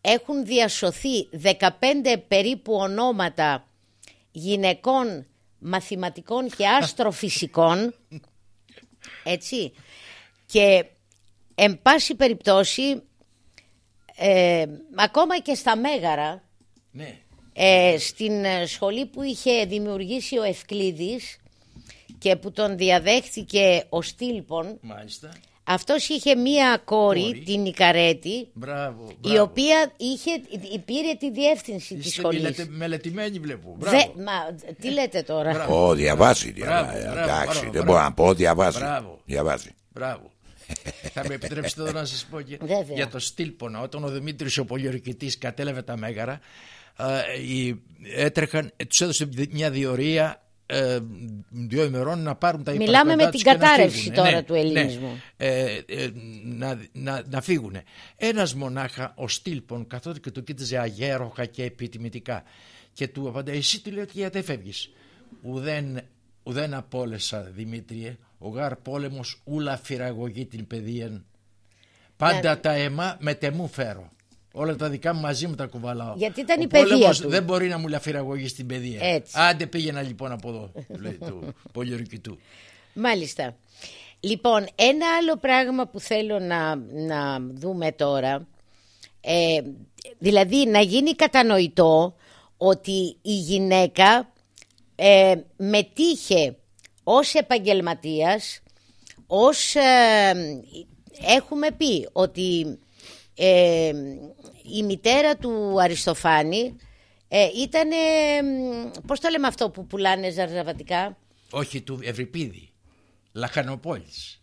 Speaker 2: έχουν διασωθεί 15 περίπου ονόματα γυναικών μαθηματικών και αστροφυσικών. Έτσι. Και εν πάση περιπτώσει, ε, ακόμα και στα Μέγαρα,
Speaker 3: ναι.
Speaker 2: Ε, στην ε, σχολή που είχε δημιουργήσει ο Ευκλήδης και που τον διαδέχθηκε ο Στήλπον
Speaker 3: Μάλιστα.
Speaker 2: Αυτός είχε μία κόρη, την Ικαρέτη
Speaker 3: μπράβο,
Speaker 2: η οποία είχε, πήρε τη διεύθυνση της σχολής.
Speaker 3: Μελετη, μελετημένη βλέπω
Speaker 2: Δε, μα, Τι λέτε τώρα;
Speaker 1: Ω, διαβάζει, διαβάζει. Εντάξει, δεν μπορώ να πω, διαβάζει. Μπράβο. Διαβάζει.
Speaker 3: Μπράβο. Θα με επιτρέψετε εδώ να σας πω και για το Στήλπονα όταν ο Δημήτρης ο Πολιορκητής κατέλαβε τα Μέγαρα έτρεχαν, τους έδωσε μια διορία ε, δύο ημερών να πάρουν τα
Speaker 2: Μιλάμε με την κατάρρευση τώρα ναι, του ναι. ελληνισμού.
Speaker 3: Ναι, ε, ε, να, να, να φύγουν. Ένας μονάχα, ο Στήλπον, καθότι και του κοίταζε αγέροχα και επιτιμητικά και του απαντάει, εσύ του λέει γιατί φεύγεις. Ουδέν, ουδέν απόλεσα Δημήτριε, ο γάρ πόλεμος ούλα φυραγωγή την παιδεία. Πάντα ναι. τα αίμα με τεμού φέρω. Όλα τα δικά μου μαζί μου τα κουβαλάω.
Speaker 2: Γιατί ήταν Ο η παιδεία του.
Speaker 3: Δεν μπορεί να μου λαφυραγωγεί στην παιδεία.
Speaker 2: Έτσι.
Speaker 3: Άντε πήγαινα λοιπόν από εδώ, λέει του πολιορκητού.
Speaker 2: Μάλιστα. Λοιπόν, ένα άλλο πράγμα που θέλω να, να δούμε τώρα, ε, δηλαδή να γίνει κατανοητό ότι η γυναίκα ε, μετήχε ως επαγγελματίας, ως ε, έχουμε πει ότι ε, η μητέρα του Αριστοφάνη ε, ήταν, πώς το λέμε αυτό που πουλάνε ζαρζαβατικά;
Speaker 3: Όχι, του Ευρυπίδη. Λαχανοπόλης.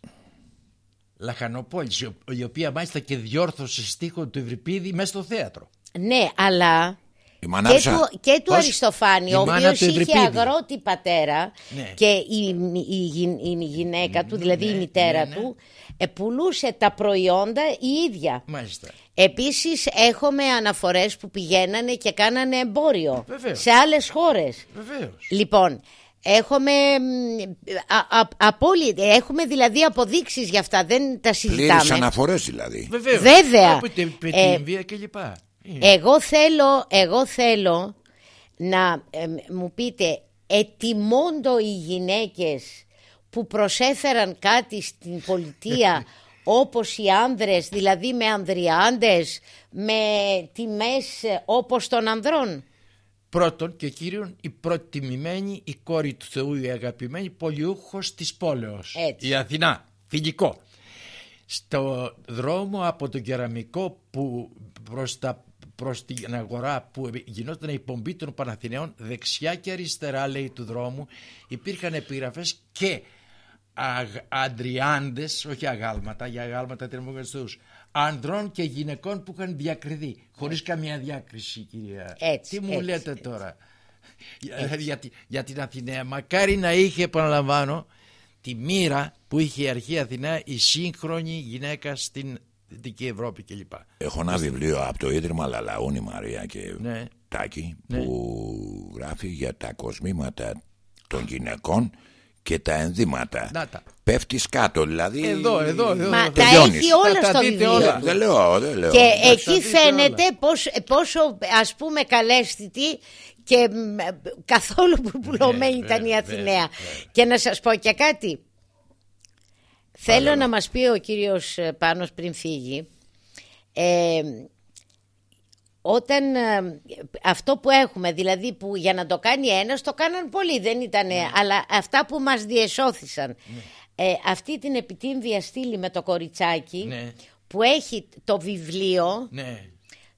Speaker 3: Λαχανοπόλης, η οποία μάλιστα και διόρθωσε στίχο του Ευρυπίδη μέσα στο θέατρο.
Speaker 2: Ναι, αλλά και του, και του Αριστοφάνη, ο οποίος είχε αγρότη πατέρα ναι. και η, η, η, γυναίκα του, δηλαδή η ναι, μητέρα ναι, του, πουλούσε τα προϊόντα η ίδια.
Speaker 3: Μάλιστα.
Speaker 2: Επίσης έχουμε αναφορές που πηγαίνανε και κάνανε εμπόριο
Speaker 3: Βεβαίως.
Speaker 2: σε άλλες χώρες.
Speaker 3: Βεβαίως.
Speaker 2: Λοιπόν, Έχουμε, απόλυτα, έχουμε δηλαδή αποδείξεις για αυτά, δεν τα συζητάμε.
Speaker 1: Πλήρες αναφορές δηλαδή.
Speaker 2: Βεβαίως. Βέβαια.
Speaker 3: Ε, και λοιπά. Εγώ
Speaker 2: θέλω, εγώ θέλω να ε, μου πείτε ετοιμώντο οι γυναίκες που προσέφεραν κάτι στην πολιτεία όπως οι άνδρες, δηλαδή με ανδριάντες, με τιμές όπως των ανδρών.
Speaker 3: Πρώτον και κύριον η προτιμημένη, η κόρη του Θεού, η αγαπημένη πολιούχος της πόλεως. Η Αθηνά, φιλικό. Στο δρόμο από το κεραμικό που προς, τα, προς την αγορά που γινόταν η πομπή των Παναθηναίων δεξιά και αριστερά λέει του δρόμου υπήρχαν επίγραφες και αντριάντες, όχι αγάλματα, για αγάλματα τερμοκαστούς, ανδρών και γυναικών που είχαν διακριθεί, χωρίς καμία διάκριση κυρία.
Speaker 2: Έτσι,
Speaker 3: Τι μου λέτε τώρα; Για, για, την Αθηναία, μακάρι να είχε, επαναλαμβάνω, τη μοίρα που είχε η αρχή Αθηνά η σύγχρονη γυναίκα στην Δυτική Ευρώπη κλπ.
Speaker 1: Έχω ένα βιβλίο από το Ίδρυμα Λαλαούνι Μαρία και ναι. Τάκη ναι. που γράφει για τα κοσμήματα των γυναικών και τα ενδύματα.
Speaker 3: Να τα.
Speaker 1: Πέφτεις κάτω, δηλαδή.
Speaker 3: Εδώ, εδώ, εδώ.
Speaker 2: Μα τα έχει όλα στο βιβλίο. Όλα.
Speaker 1: Δεν λέω, δεν λέω.
Speaker 2: Και εκεί φαίνεται πώς, πόσο ας πούμε καλέσθητη και καθόλου πουλωμένη ναι, ήταν η Αθηναία. Και να σας πω και κάτι. Θέλω να μας πει ο κύριος Πάνος πριν φύγει ε, όταν ε, αυτό που έχουμε, δηλαδή που για να το κάνει ένας το κάναν πολλοί, δεν ήταν, ναι. αλλά αυτά που μας διεσώθησαν. Ναι. Ε, αυτή την επιτύμβια στήλη με το κοριτσάκι ναι. που έχει το βιβλίο,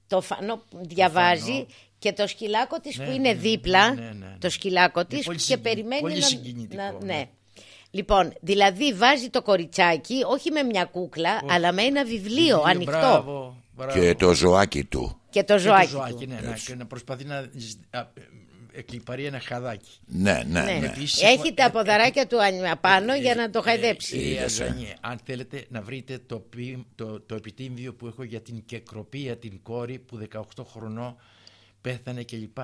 Speaker 2: το φανό που διαβάζει και το σκυλάκο της που είναι δίπλα, το σκυλάκο της και περιμένει
Speaker 3: να...
Speaker 2: ναι. Λοιπόν, δηλαδή βάζει το κοριτσάκι όχι με μια κούκλα, αλλά με ένα βιβλίο, ανοιχτό.
Speaker 1: Και το ζωάκι του.
Speaker 2: Και το ζωάκι, και το ζωάκι
Speaker 3: του. Ναι, ναι, και να προσπαθεί να εκλυπαρεί ένα χαδάκι.
Speaker 1: Ναι, ναι, ναι. ναι.
Speaker 2: Έχει τα ποδαράκια του απάνω ε, για να το ε, χαϊδέψει.
Speaker 3: Ε, αν θέλετε να βρείτε το, το, το επιτύμβιο που έχω για την κεκροπία την κόρη που 18 χρονών πέθανε κλπ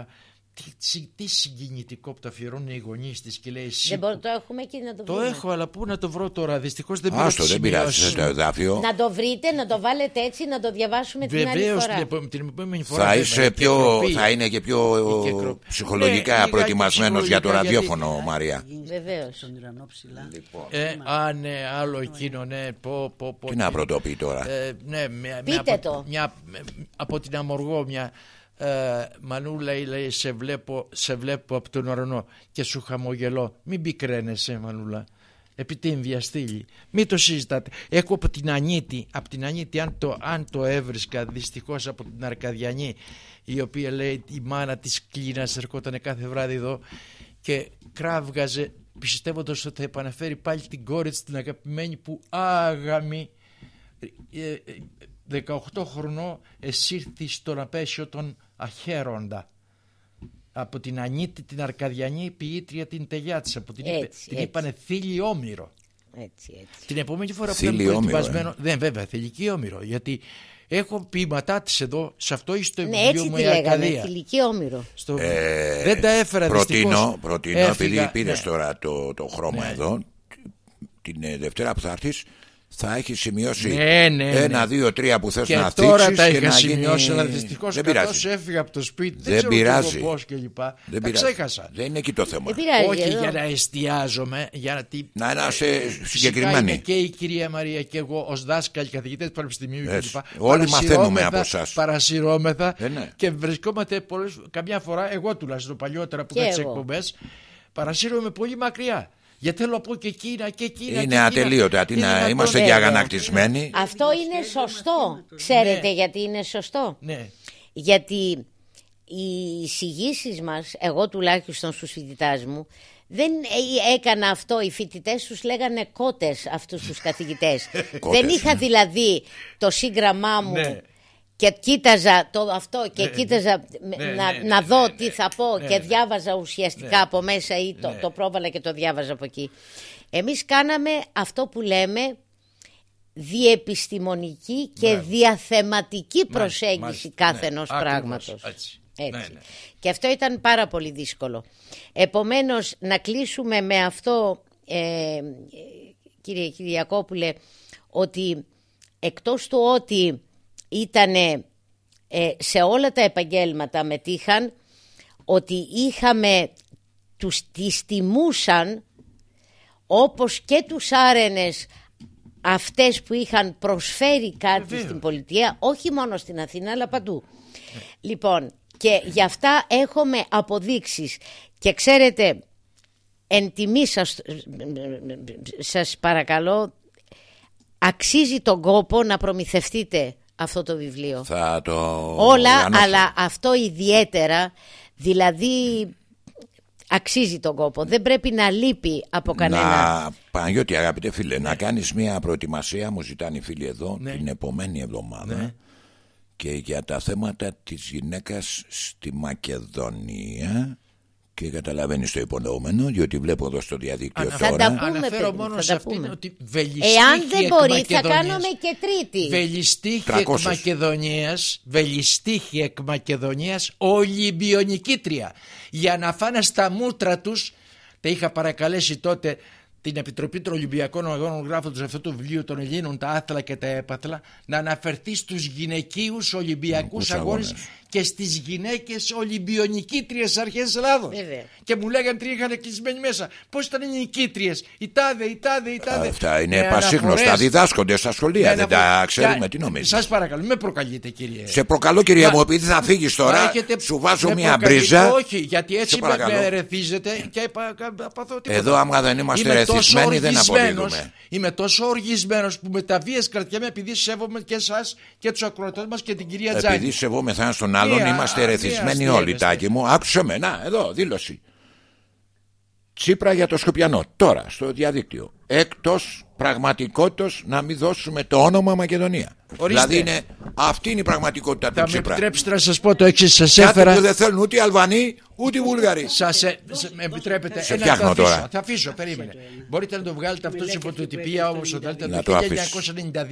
Speaker 3: τι, τι συγκινητικό που το αφιερώνουν οι γονείς της και λέει.
Speaker 2: Δεν μπορώ, το έχουμε εκεί να το
Speaker 3: βρούμε. Το έχω, αλλά πού να το βρω τώρα; Δυστυχώς δεν
Speaker 1: πειράζει. Άστο, δεν πειράζει το εδάφιο.
Speaker 2: Να το βρείτε, να το βάλετε έτσι, να το διαβάσουμε την άλλη φορά.
Speaker 3: Βεβαίω, την επόμενη φορά.
Speaker 1: Θα, είσαι πιο, θα είναι και πιο ψυχολογικά ναι, προετοιμασμένος για το ραδιόφωνο, Μαρία.
Speaker 2: Βεβαίως.
Speaker 3: Λοιπόν. Ε, α, ναι, άλλο εκείνο, ναι.
Speaker 1: Τι να πρωτοποιεί τώρα;
Speaker 3: Ε, ναι,
Speaker 2: Πείτε το.
Speaker 3: Από την Αμοργό, μια ε, Μανούλα λέει σε βλέπω, σε βλέπω από τον ουρανό και σου χαμογελώ μην πικραίνεσαι Μανούλα. Επί την διαστήλη μην το συζητάτε. Έχω από την Ανίτη από την Ανίτη αν το, αν το έβρισκα δυστυχώς από την Αρκαδιανή η οποία λέει η μάνα της κλίνας ερχόταν κάθε βράδυ εδώ και κράβγαζε πιστεύοντας ότι θα επαναφέρει πάλι την κόρη της την αγαπημένη που άγαμη 18 ε, ε, χρονών εσύρθη στον απέσιο των αχέροντα από την Ανίτη την Αρκαδιανή ποιήτρια την τελιά της από την, έτσι, την είπανε Θήλη Όμηρο
Speaker 2: έτσι, έτσι.
Speaker 3: την επόμενη φορά που ήταν προετοιμασμένο ε. δεν βέβαια θηλυκή Όμηρο γιατί έχω ποιηματά της εδώ σε αυτό ή στο
Speaker 2: ναι, έτσι μου η Αρκαδία θηλυκή Όμηρο
Speaker 3: στο... ε, δεν τα έφερα
Speaker 1: προτείνω,
Speaker 3: δυστυχώς
Speaker 1: προτείνω επειδή πήρες ναι. τώρα το, το χρώμα ναι. εδώ την ε, Δευτέρα που θα έρθεις θα έχεις σημειώσει
Speaker 3: ναι, ναι,
Speaker 1: ένα, ναι. δύο, τρία που θες
Speaker 3: και
Speaker 1: να
Speaker 3: θίξεις τώρα τα είχα σημειώσει, αλλά δυστυχώς καθώς έφυγα από το σπίτι, δεν, δεν πειράζει. πώ και λοιπά. Δεν τα πειράζει. ξέχασα.
Speaker 1: Δεν είναι εκεί το θέμα.
Speaker 2: Δεν πειράζει,
Speaker 3: Όχι εδώ. για να εστιάζομαι, για
Speaker 1: να, να είσαι συγκεκριμένη.
Speaker 3: και η κυρία Μαρία και εγώ ως δάσκαλοι καθηγητές του Πανεπιστημίου κλπ.
Speaker 1: Όλοι μαθαίνουμε από εσάς.
Speaker 3: Παρασυρώμεθα ε, ναι. και βρισκόμαστε καμιά φορά, εγώ τουλάχιστον παλιότερα που είχα τις εκπομπές, παρασύρωμαι πολύ μακριά. Γιατί θέλω να πω και εκείνα και εκείνα.
Speaker 1: Είναι ατελείωτα. Τι να είμαστε και αγανακτισμένοι.
Speaker 2: Αυτό είναι σωστό. Ξέρετε ναι. γιατί είναι σωστό.
Speaker 3: Ναι.
Speaker 2: Γιατί οι εισηγήσεις μας, εγώ τουλάχιστον στους φοιτητέ μου, δεν έκανα αυτό. Οι φοιτητές τους λέγανε κότες αυτούς τους καθηγητές. δεν είχα δηλαδή το σύγγραμμά μου ναι και κοίταζα το αυτό και ναι, κοίταζα ναι, να, ναι, να δω τι θα πω και διάβαζα ουσιαστικά από μέσα ή το, το πρόβαλα και το διάβαζα από εκεί. Εμείς κάναμε αυτό που λέμε διεπιστημονική και διαθεματική προσέγγιση κάθε ενός πράγματος. Έτσι. Ναι, ναι. Και αυτό ήταν πάρα πολύ δύσκολο. Επομένως να κλείσουμε με αυτό ε, κύριε Κυριακόπουλε ότι εκτός του ότι ήταν ε, σε όλα τα επαγγέλματα μετήχαν ότι είχαμε τους τις τιμούσαν όπως και τους άρενες αυτές που είχαν προσφέρει κάτι στην πολιτεία όχι μόνο στην Αθήνα αλλά παντού. Λοιπόν και γι' αυτά έχουμε αποδείξεις και ξέρετε εν τιμή σας, σας παρακαλώ αξίζει τον κόπο να προμηθευτείτε αυτό το βιβλίο.
Speaker 1: Θα το
Speaker 2: Όλα, αλλά αυτό ιδιαίτερα, δηλαδή αξίζει τον κόπο. Δεν πρέπει να λείπει από κανένα.
Speaker 1: Να, Παναγιώτη αγαπητέ φίλε, να κάνεις μια προετοιμασία, μου ζητάνε οι φίλοι εδώ, ναι. την επόμενη εβδομάδα. Ναι. Και για τα θέματα της γυναίκας στη Μακεδονία και καταλαβαίνεις το υπονοούμενο, διότι βλέπω εδώ στο διαδίκτυο
Speaker 2: Ανα, τώρα. Θα τα πούμε, Αναφέρω μόνο σε αυτήν ότι Εάν δεν μπορεί, θα κάνουμε και τρίτη.
Speaker 3: Βελιστήχη εκ Μακεδονία, Βελιστήχη εκ Μακεδονία, Ολυμπιονικήτρια. Για να φάνε στα μούτρα τους, τα είχα παρακαλέσει τότε την Επιτροπή των Ολυμπιακών Αγώνων γράφοντας αυτό το βιβλίο των Ελλήνων, τα άθλα και τα έπαθλα, να αναφερθεί στους γυναικείους Ολυμπιακούς Αγώνες και στις γυναίκες Ολυμπιονικήτριες αρχές Ελλάδος. Και μου λέγανε τι είχαν κλεισμένοι μέσα. Πώς ήταν οι νικήτριες, οι τάδε, οι τάδε, οι τάδε.
Speaker 1: Αυτά είναι πασίγνωστα, διδάσκονται στα σχολεία. δεν τα ξέρουμε, τι νομίζει.
Speaker 3: Σας παρακαλώ, με προκαλείτε κύριε.
Speaker 1: Σε προκαλώ κύριε μου, επειδή θα φύγεις τώρα, σου βάζω μια μπρίζα.
Speaker 3: Όχι, γιατί έτσι με ρεθίζετε και παθώ τίποτα.
Speaker 1: Εδώ, άμα δεν είμαστε ρεθισμένοι, δεν αποδίδουμε.
Speaker 3: Είμαι τόσο οργισμένος που με τα βία κρατιέμαι επειδή σέβομαι και εσάς και τους ακροατές μας και την κυρία Τζάκη.
Speaker 1: Επειδή σεβόμεθα στον άλλον είμαστε ερεθισμένοι όλοι, Τάκη μου. Άκουσε με, να, εδώ, δήλωση. Τσίπρα για το Σκοπιανό. Τώρα, στο διαδίκτυο. Έκτος πραγματικότητας να μην δώσουμε το όνομα Μακεδονία. Ορίστε. Δηλαδή είναι, αυτή είναι η πραγματικότητα του Τσίπρα.
Speaker 3: Θα με επιτρέψετε να σας πω το έξι. Σας έφερα...
Speaker 1: που δεν θέλουν ούτε οι Αλβανοί ούτε οι Βούλγαροι.
Speaker 3: Σας ε, με επιτρέπετε.
Speaker 1: Σε φτιάχνω
Speaker 3: θα
Speaker 1: τώρα.
Speaker 3: Θα αφήσω, περίμενε. Μπορείτε να το βγάλετε αυτός σε φωτοτυπία όμως όταν το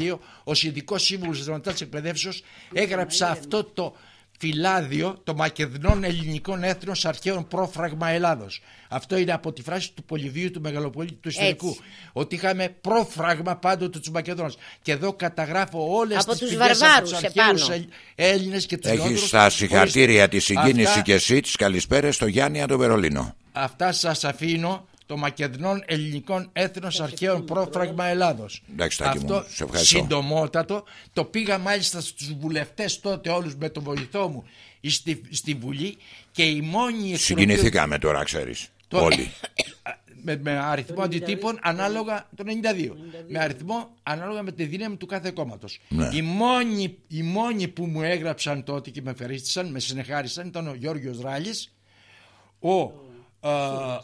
Speaker 3: 1992 ο Συνδικός Σύμβουλος της Εκπαιδεύσεως έγραψε αυτό το φυλάδιο των Μακεδνών ελληνικών έθνων αρχαίων πρόφραγμα Ελλάδος. Αυτό είναι από τη φράση του Πολυβίου του Μεγαλοπολίτη του Ιστορικού. Ότι είχαμε πρόφραγμα πάντοτε τους Μακεδόνου. Και εδώ καταγράφω όλες τις πηγές από τους αρχαίους Έλληνες και τους
Speaker 1: Έχει τα συγχαρητήρια, τη συγκίνηση Αυτά... και εσύ, τις καλησπέρες στο Γιάννη από Βερολίνο.
Speaker 3: Αυτά σας αφήνω το Μακεδνών Ελληνικών Έθνος Αρχαίων Πρόφραγμα Ελλάδος.
Speaker 1: Αυτό
Speaker 3: συντομότατο το πήγα μάλιστα στους βουλευτές τότε όλους με τον βοηθό μου στη, στη Βουλή και η μόνη
Speaker 1: Συγκινηθήκαμε τώρα ξέρεις το... Όλοι.
Speaker 3: με, με αριθμό αντιτύπων ανάλογα το 92. Με αριθμό ανάλογα με τη δύναμη του κάθε κόμματος. Ναι. Οι, μόνοι, οι μόνοι που μου έγραψαν τότε και με ευχαρίστησαν, με συνεχάρισαν ήταν ο Γιώργος Ράλης, ο, ο, ο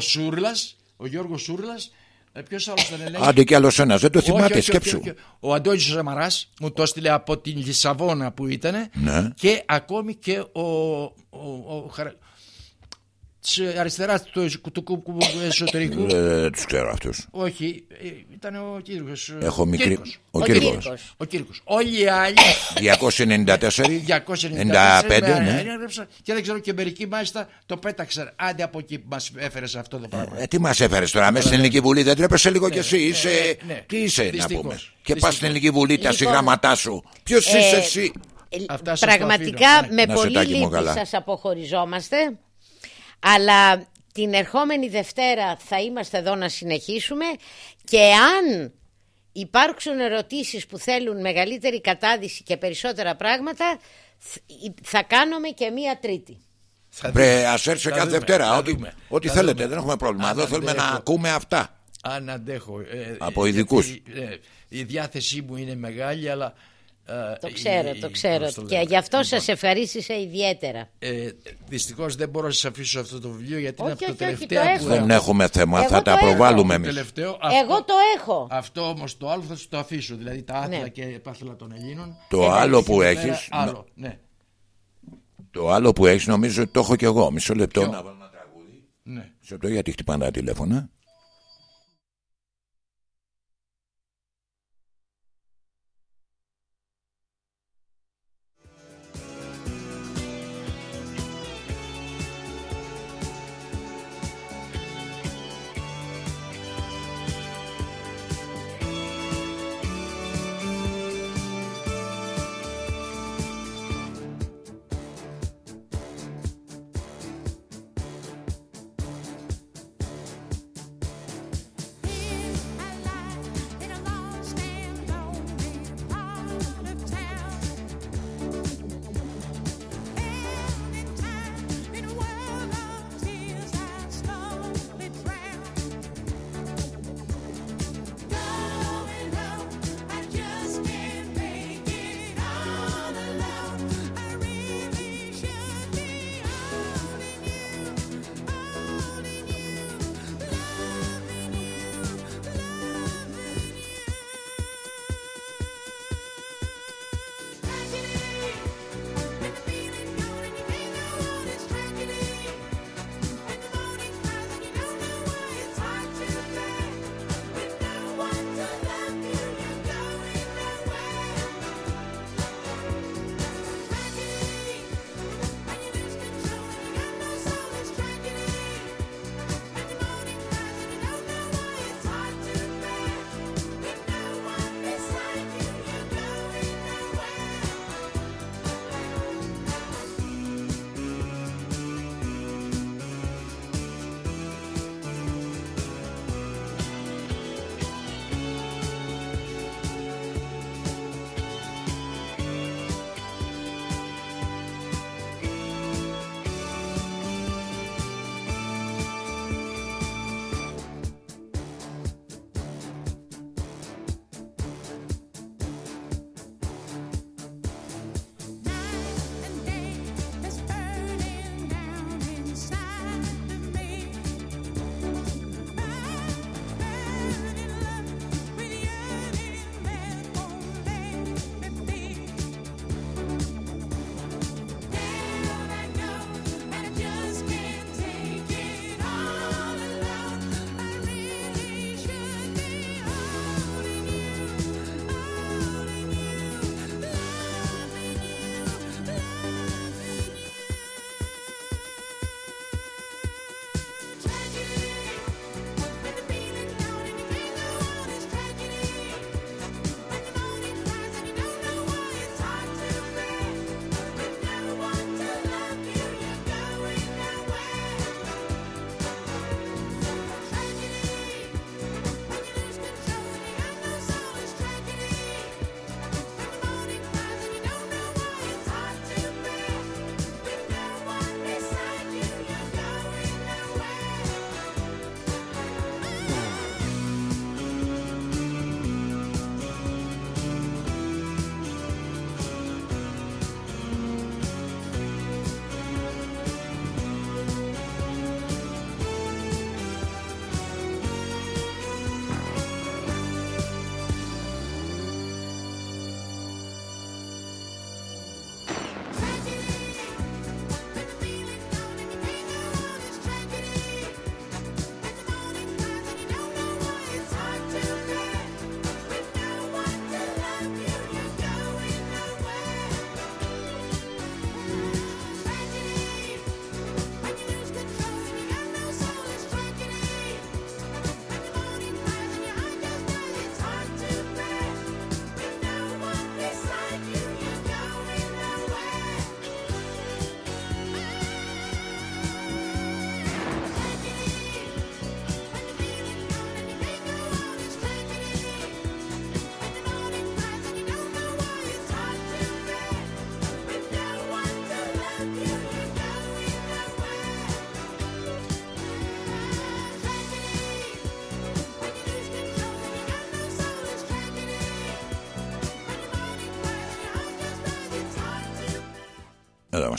Speaker 3: Σούρλας, ο Γιώργος Σούρλας. Ε, Ποιος άλλος τον έλεγε;
Speaker 1: Άντε κι άλλος ένας, δεν το θυμάται, σκέψου.
Speaker 3: Ο Αντώνης Ζαμαράς μου το έστειλε από την Λισαβόνα που ήταν.
Speaker 1: Ναι.
Speaker 3: Και ακόμη και ο, ο, ο, της αριστεράς του, του, εσωτερικού.
Speaker 1: Δεν τους ξέρω αυτούς.
Speaker 3: Όχι, ήταν ο Κύρκο.
Speaker 1: Έχω μικρή.
Speaker 3: Ο Κύρκος. Ο Κύρκος. Όλοι οι άλλοι.
Speaker 1: 294. 295, ναι.
Speaker 3: Και δεν ξέρω και μερικοί μάλιστα το πέταξαν. Άντε από εκεί που μας έφερες αυτό το πράγμα.
Speaker 1: Ε, τι μας έφερες τώρα, μέσα στην Ελληνική Βουλή δεν τρέπεσαι λίγο κι εσύ. Τι είσαι να πούμε. Και πας στην Ελληνική Βουλή τα συγγραμματά σου. Ποιος είσαι εσύ;
Speaker 2: Πραγματικά με πολύ λύπη σας αποχωριζόμαστε αλλά την ερχόμενη Δευτέρα θα είμαστε εδώ να συνεχίσουμε και αν υπάρξουν ερωτήσεις που θέλουν μεγαλύτερη κατάδυση και περισσότερα πράγματα θα κάνουμε και μία τρίτη.
Speaker 1: Βρε, ας έρθει κάθε Δευτέρα, ό,τι, ό,τι θέλετε, δεν έχουμε πρόβλημα. Εδώ θέλουμε να ακούμε αυτά.
Speaker 3: Αν αντέχω. Ε,
Speaker 1: Από ειδικούς.
Speaker 3: Ε, η διάθεσή μου είναι μεγάλη, αλλά
Speaker 2: ε, το ξέρω, το ξέρω. Και γι' αυτό λοιπόν, σας ευχαρίστησα ιδιαίτερα.
Speaker 3: Ε, Δυστυχώς δεν μπορώ να σας αφήσω αυτό το βιβλίο γιατί είναι από το τελευταίο
Speaker 1: που Δεν έχουμε θέμα, θα τα προβάλλουμε εμείς.
Speaker 2: Εγώ το έχω.
Speaker 3: Αυτό όμως το άλλο θα σου το αφήσω. Δηλαδή τα άθλα ναι. και επάθλα των Ελλήνων.
Speaker 1: Το άλλο που έχεις.
Speaker 3: Ναι.
Speaker 1: Το άλλο που έχεις νομίζω ότι το έχω κι εγώ. Μισό λεπτό να βάλω ένα τραγούδι. Ναι. Σε αυτό γιατί χτυπάνε τα τηλέφωνα.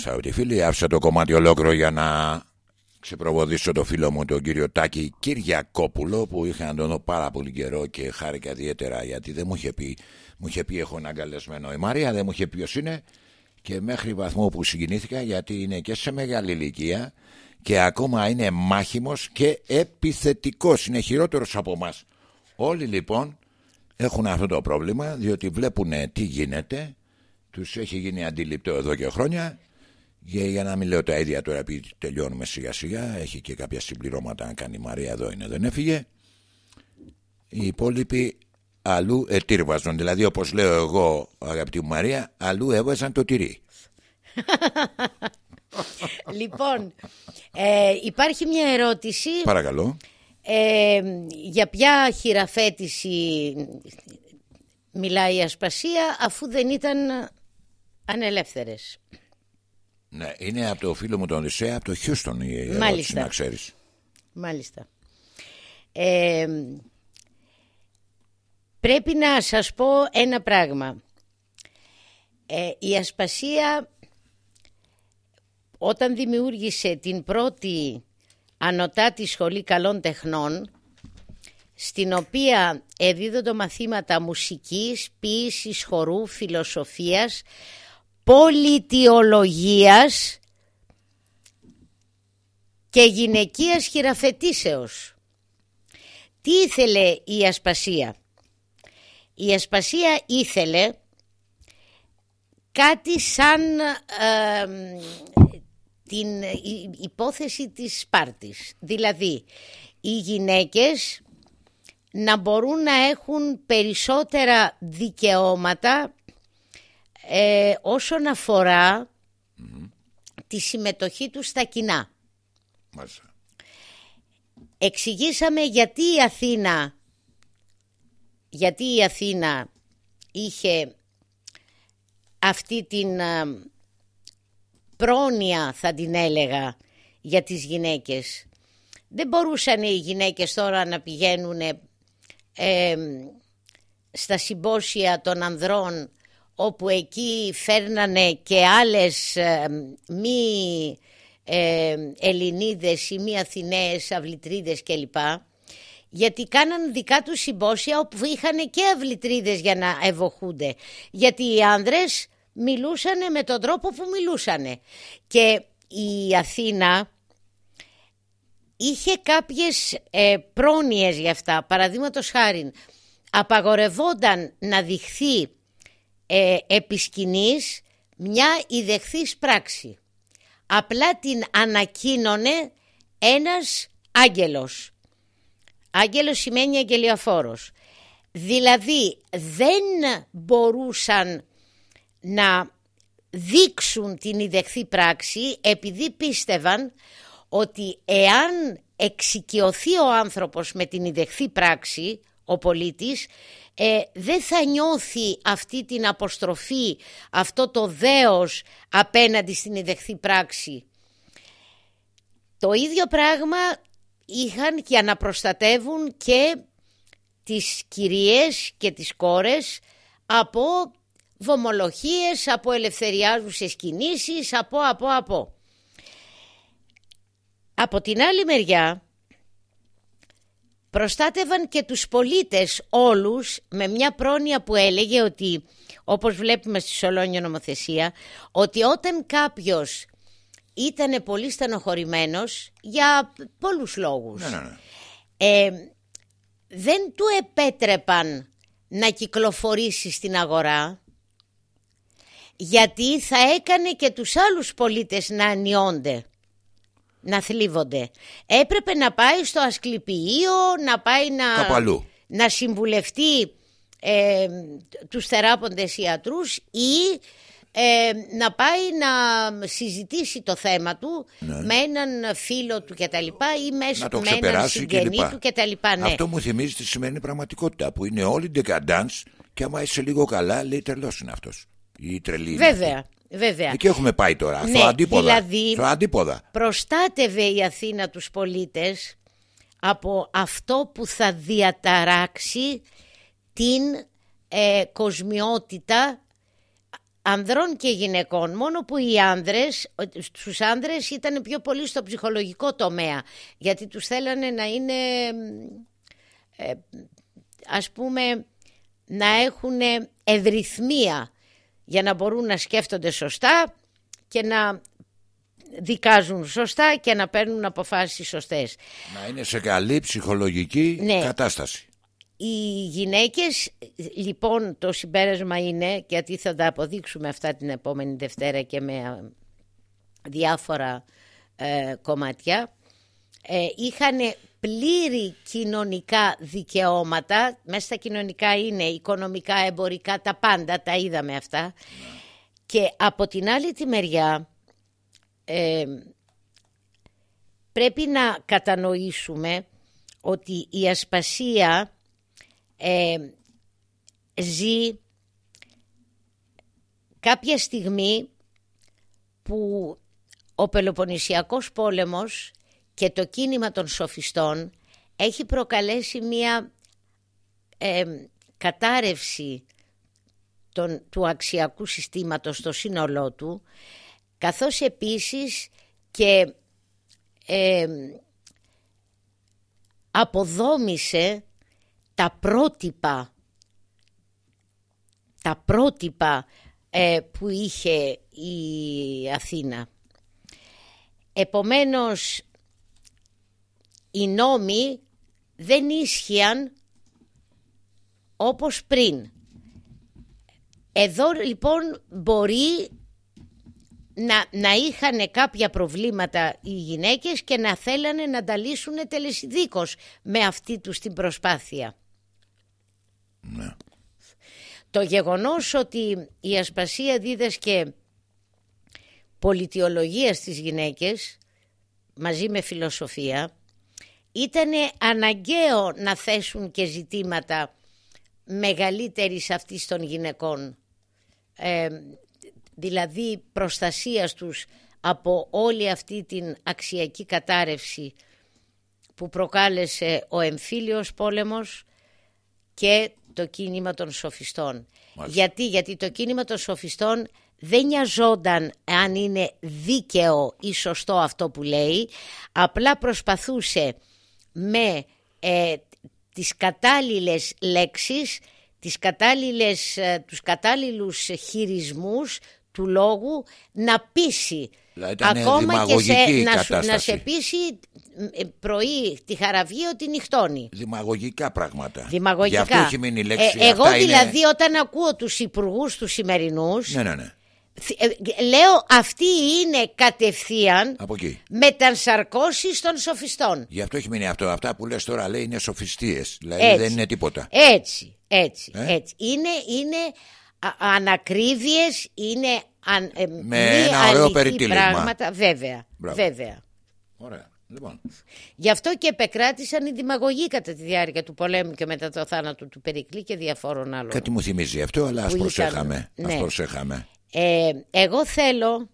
Speaker 1: Αγαπητοί φίλοι. Άφησα το κομμάτι ολόκληρο για να ξεπροβοδήσω το φίλο μου τον κύριο Τάκη Κυριακόπουλο που είχα να τον δω πάρα πολύ καιρό και χάρηκα ιδιαίτερα γιατί δεν μου είχε πει, μου είχε πει έχω ένα καλεσμένο η Μαρία, δεν μου είχε πει ποιος είναι και μέχρι βαθμό που συγκινήθηκα γιατί είναι και σε μεγάλη ηλικία και ακόμα είναι μάχημος και επιθετικός, είναι χειρότερος από μας. Όλοι λοιπόν έχουν αυτό το πρόβλημα διότι βλέπουν τι γίνεται, τους έχει γίνει αντιληπτό εδώ και χρόνια και για να μην λέω τα ίδια τώρα επειδή τελειώνουμε σιγά σιγά έχει και κάποια συμπληρώματα αν κάνει η Μαρία εδώ είναι δεν έφυγε. Οι υπόλοιποι αλλού ετήρβαζαν δηλαδή όπως λέω εγώ αγαπητή μου Μαρία αλλού έβαζαν το τυρί.
Speaker 2: Λοιπόν ε, υπάρχει μια ερώτηση
Speaker 1: παρακαλώ.
Speaker 2: ε, για ποια χειραφέτηση μιλάει η Ασπασία αφού δεν ήταν ανελεύθερες
Speaker 1: ναι, είναι από το φίλο μου τον Οδυσσέα, από το Χιούστον η ερώτηση, να ξέρεις.
Speaker 2: Μάλιστα. Ε, πρέπει να σας πω ένα πράγμα. Ε, η Ασπασία όταν δημιούργησε την πρώτη ανωτάτη σχολή καλών τεχνών στην οποία εδίδονται μαθήματα μουσικής, ποίησης, χορού, φιλοσοφίας πολιτιολογίας και γυναικείας χειραφετήσεως. Τι ήθελε η Ασπασία; Η Ασπασία ήθελε κάτι σαν την υπόθεση της Σπάρτης. Δηλαδή, οι γυναίκες να μπορούν να έχουν περισσότερα δικαιώματα ε, όσον αφορά τη συμμετοχή του στα κοινά.
Speaker 1: Μάλιστα.
Speaker 2: Εξηγήσαμε γιατί η Αθήνα γιατί η Αθήνα είχε αυτή την ε, πρόνοια θα την έλεγα για τις γυναίκες. Δεν μπορούσαν οι γυναίκες τώρα να πηγαίνουν ε, στα συμπόσια των ανδρών όπου εκεί φέρνανε και άλλες ε, μη ε, Ελληνίδες ή μη Αθηναίες αυλητρίδες κλπ. Γιατί κάναν δικά τους συμπόσια όπου είχαν και αυλητρίδες για να ευοχούνται. Γιατί οι άνδρες μιλούσαν με τον τρόπο που μιλούσαν. Και η Αθήνα είχε κάποιες ε, πρόνοιες για αυτά. Παραδείγματος χάρη απαγορευόταν να δειχθεί ε, επισκηνής μια ιδεχθής πράξη. Απλά την ανακοίνωνε ένας άγγελος. Άγγελος σημαίνει αγγελιοφόρος. Δηλαδή δεν μπορούσαν να δείξουν την ιδεχθή πράξη επειδή πίστευαν ότι εάν εξοικειωθεί ο άνθρωπος με την ιδεχθή πράξη, ο πολίτης, ε, δεν θα νιώθει αυτή την αποστροφή, αυτό το δέος απέναντι στην ιδεχθή πράξη. Το ίδιο πράγμα είχαν και αναπροστατεύουν και τις κυρίες και τις κόρες από βομολογίες, από ελευθεριάζουσες κινήσεις, από, από, από. Από την άλλη μεριά προστάτευαν και τους πολίτες όλους με μια πρόνοια που έλεγε ότι όπως βλέπουμε στη Σολόνια νομοθεσία ότι όταν κάποιος ήταν πολύ στενοχωρημένος για πολλούς λόγους
Speaker 1: ναι, ναι, ναι.
Speaker 2: Ε, δεν του επέτρεπαν να κυκλοφορήσει στην αγορά γιατί θα έκανε και τους άλλους πολίτες να ανιώνται να θλίβονται. Έπρεπε να πάει στο ασκληπιείο, να πάει να, να συμβουλευτεί ε, τους θεράποντες ιατρούς ή ε, να πάει να συζητήσει το θέμα του ναι. με έναν φίλο του κτλ. ή μέσω με έναν συγγενή του κτλ. Ναι.
Speaker 1: Αυτό μου θυμίζει τη σημερινή πραγματικότητα που είναι όλοι ντεκαντάνς και άμα είσαι λίγο καλά λέει τρελός είναι αυτός. Η τρελή
Speaker 2: Βέβαια. Βέβαια.
Speaker 1: Εκεί έχουμε πάει τώρα. Ναι, στο αντίποδα.
Speaker 2: Δηλαδή,
Speaker 1: στο αντίποδα.
Speaker 2: προστάτευε η Αθήνα τους πολίτες από αυτό που θα διαταράξει την ε, κοσμιότητα ανδρών και γυναικών μόνο που οι άνδρες στους άνδρες ήταν πιο πολύ στο ψυχολογικό τομέα γιατί τους θέλανε να είναι ε, ας πούμε να έχουν ευρυθμία για να μπορούν να σκέφτονται σωστά και να δικάζουν σωστά και να παίρνουν αποφάσεις σωστές.
Speaker 1: Να είναι σε καλή ψυχολογική ναι. κατάσταση.
Speaker 2: Οι γυναίκες, λοιπόν το συμπέρασμα είναι, γιατί θα τα αποδείξουμε αυτά την επόμενη Δευτέρα και με διάφορα ε, κομμάτια, ε, είχαν πλήρη κοινωνικά δικαιώματα, μέσα στα κοινωνικά είναι οικονομικά, εμπορικά, τα πάντα, τα είδαμε αυτά. Και από την άλλη τη μεριά ε, πρέπει να κατανοήσουμε ότι η ασπασία ε, ζει κάποια στιγμή που ο Πελοποννησιακός πόλεμος και το κίνημα των σοφιστών έχει προκαλέσει μία ε, κατάρρευση του αξιακού συστήματος στο σύνολό του καθώς επίσης και ε, αποδόμησε τα πρότυπα τα πρότυπα ε, που είχε η Αθήνα. Επομένως οι νόμοι δεν ίσχυαν όπως πριν. Εδώ λοιπόν μπορεί να, να είχαν κάποια προβλήματα οι γυναίκες και να θέλανε να τα λύσουν τελεσιδίκως με αυτή τους την προσπάθεια. Ναι. Το γεγονός ότι η ασπασία δίδασκε πολιτιολογίας στις γυναίκες μαζί με φιλοσοφία ήταν αναγκαίο να θέσουν και ζητήματα μεγαλύτερης αυτής των γυναικών ε, δηλαδή προστασίας τους από όλη αυτή την αξιακή κατάρρευση που προκάλεσε ο εμφύλιος πόλεμος και το κίνημα των σοφιστών. Γιατί, γιατί το κίνημα των σοφιστών δεν νοιαζόταν αν είναι δίκαιο ή σωστό αυτό που λέει, απλά προσπαθούσε με ε, τις κατάλληλες λέξεις, τις κατάλληλες, ε, τους κατάλληλους χειρισμούς του λόγου να πείσει. Ακόμα και σε, να, να σε πείσει ε, πρωί τη χαραυγή ότι νυχτώνει.
Speaker 1: Δημαγωγικά πράγματα.
Speaker 2: Δημαγωγικά.
Speaker 1: Γι' αυτό έχει μείνει η λέξη.
Speaker 2: Ε, εγώ δηλαδή όταν ακούω τους υπουργούς τους σημερινούς
Speaker 1: ναι, ναι, ναι.
Speaker 2: Ε, λέω αυτή είναι κατευθείαν
Speaker 1: Από εκεί.
Speaker 2: μετανσαρκώσεις των σοφιστών.
Speaker 1: Γι' αυτό έχει μείνει αυτό. Αυτά που λες τώρα λέει είναι σοφιστίες. Δηλαδή δεν είναι τίποτα.
Speaker 2: Έτσι, έτσι, έτσι. Είναι, είναι ανακρίβειες, είναι αν,
Speaker 1: ε, με ένα ωραίο
Speaker 2: πράγματα. Βέβαια, βέβαια.
Speaker 1: Ωραία. Λοιπόν.
Speaker 2: Γι' αυτό και επεκράτησαν οι δημαγωγοί κατά τη διάρκεια του πολέμου και μετά το θάνατο του Περικλή και διαφόρων άλλων.
Speaker 1: Κάτι μου θυμίζει αυτό, αλλά ας προσέχαμε.
Speaker 2: Ναι.
Speaker 1: προσέχαμε.
Speaker 2: Ε, εγώ θέλω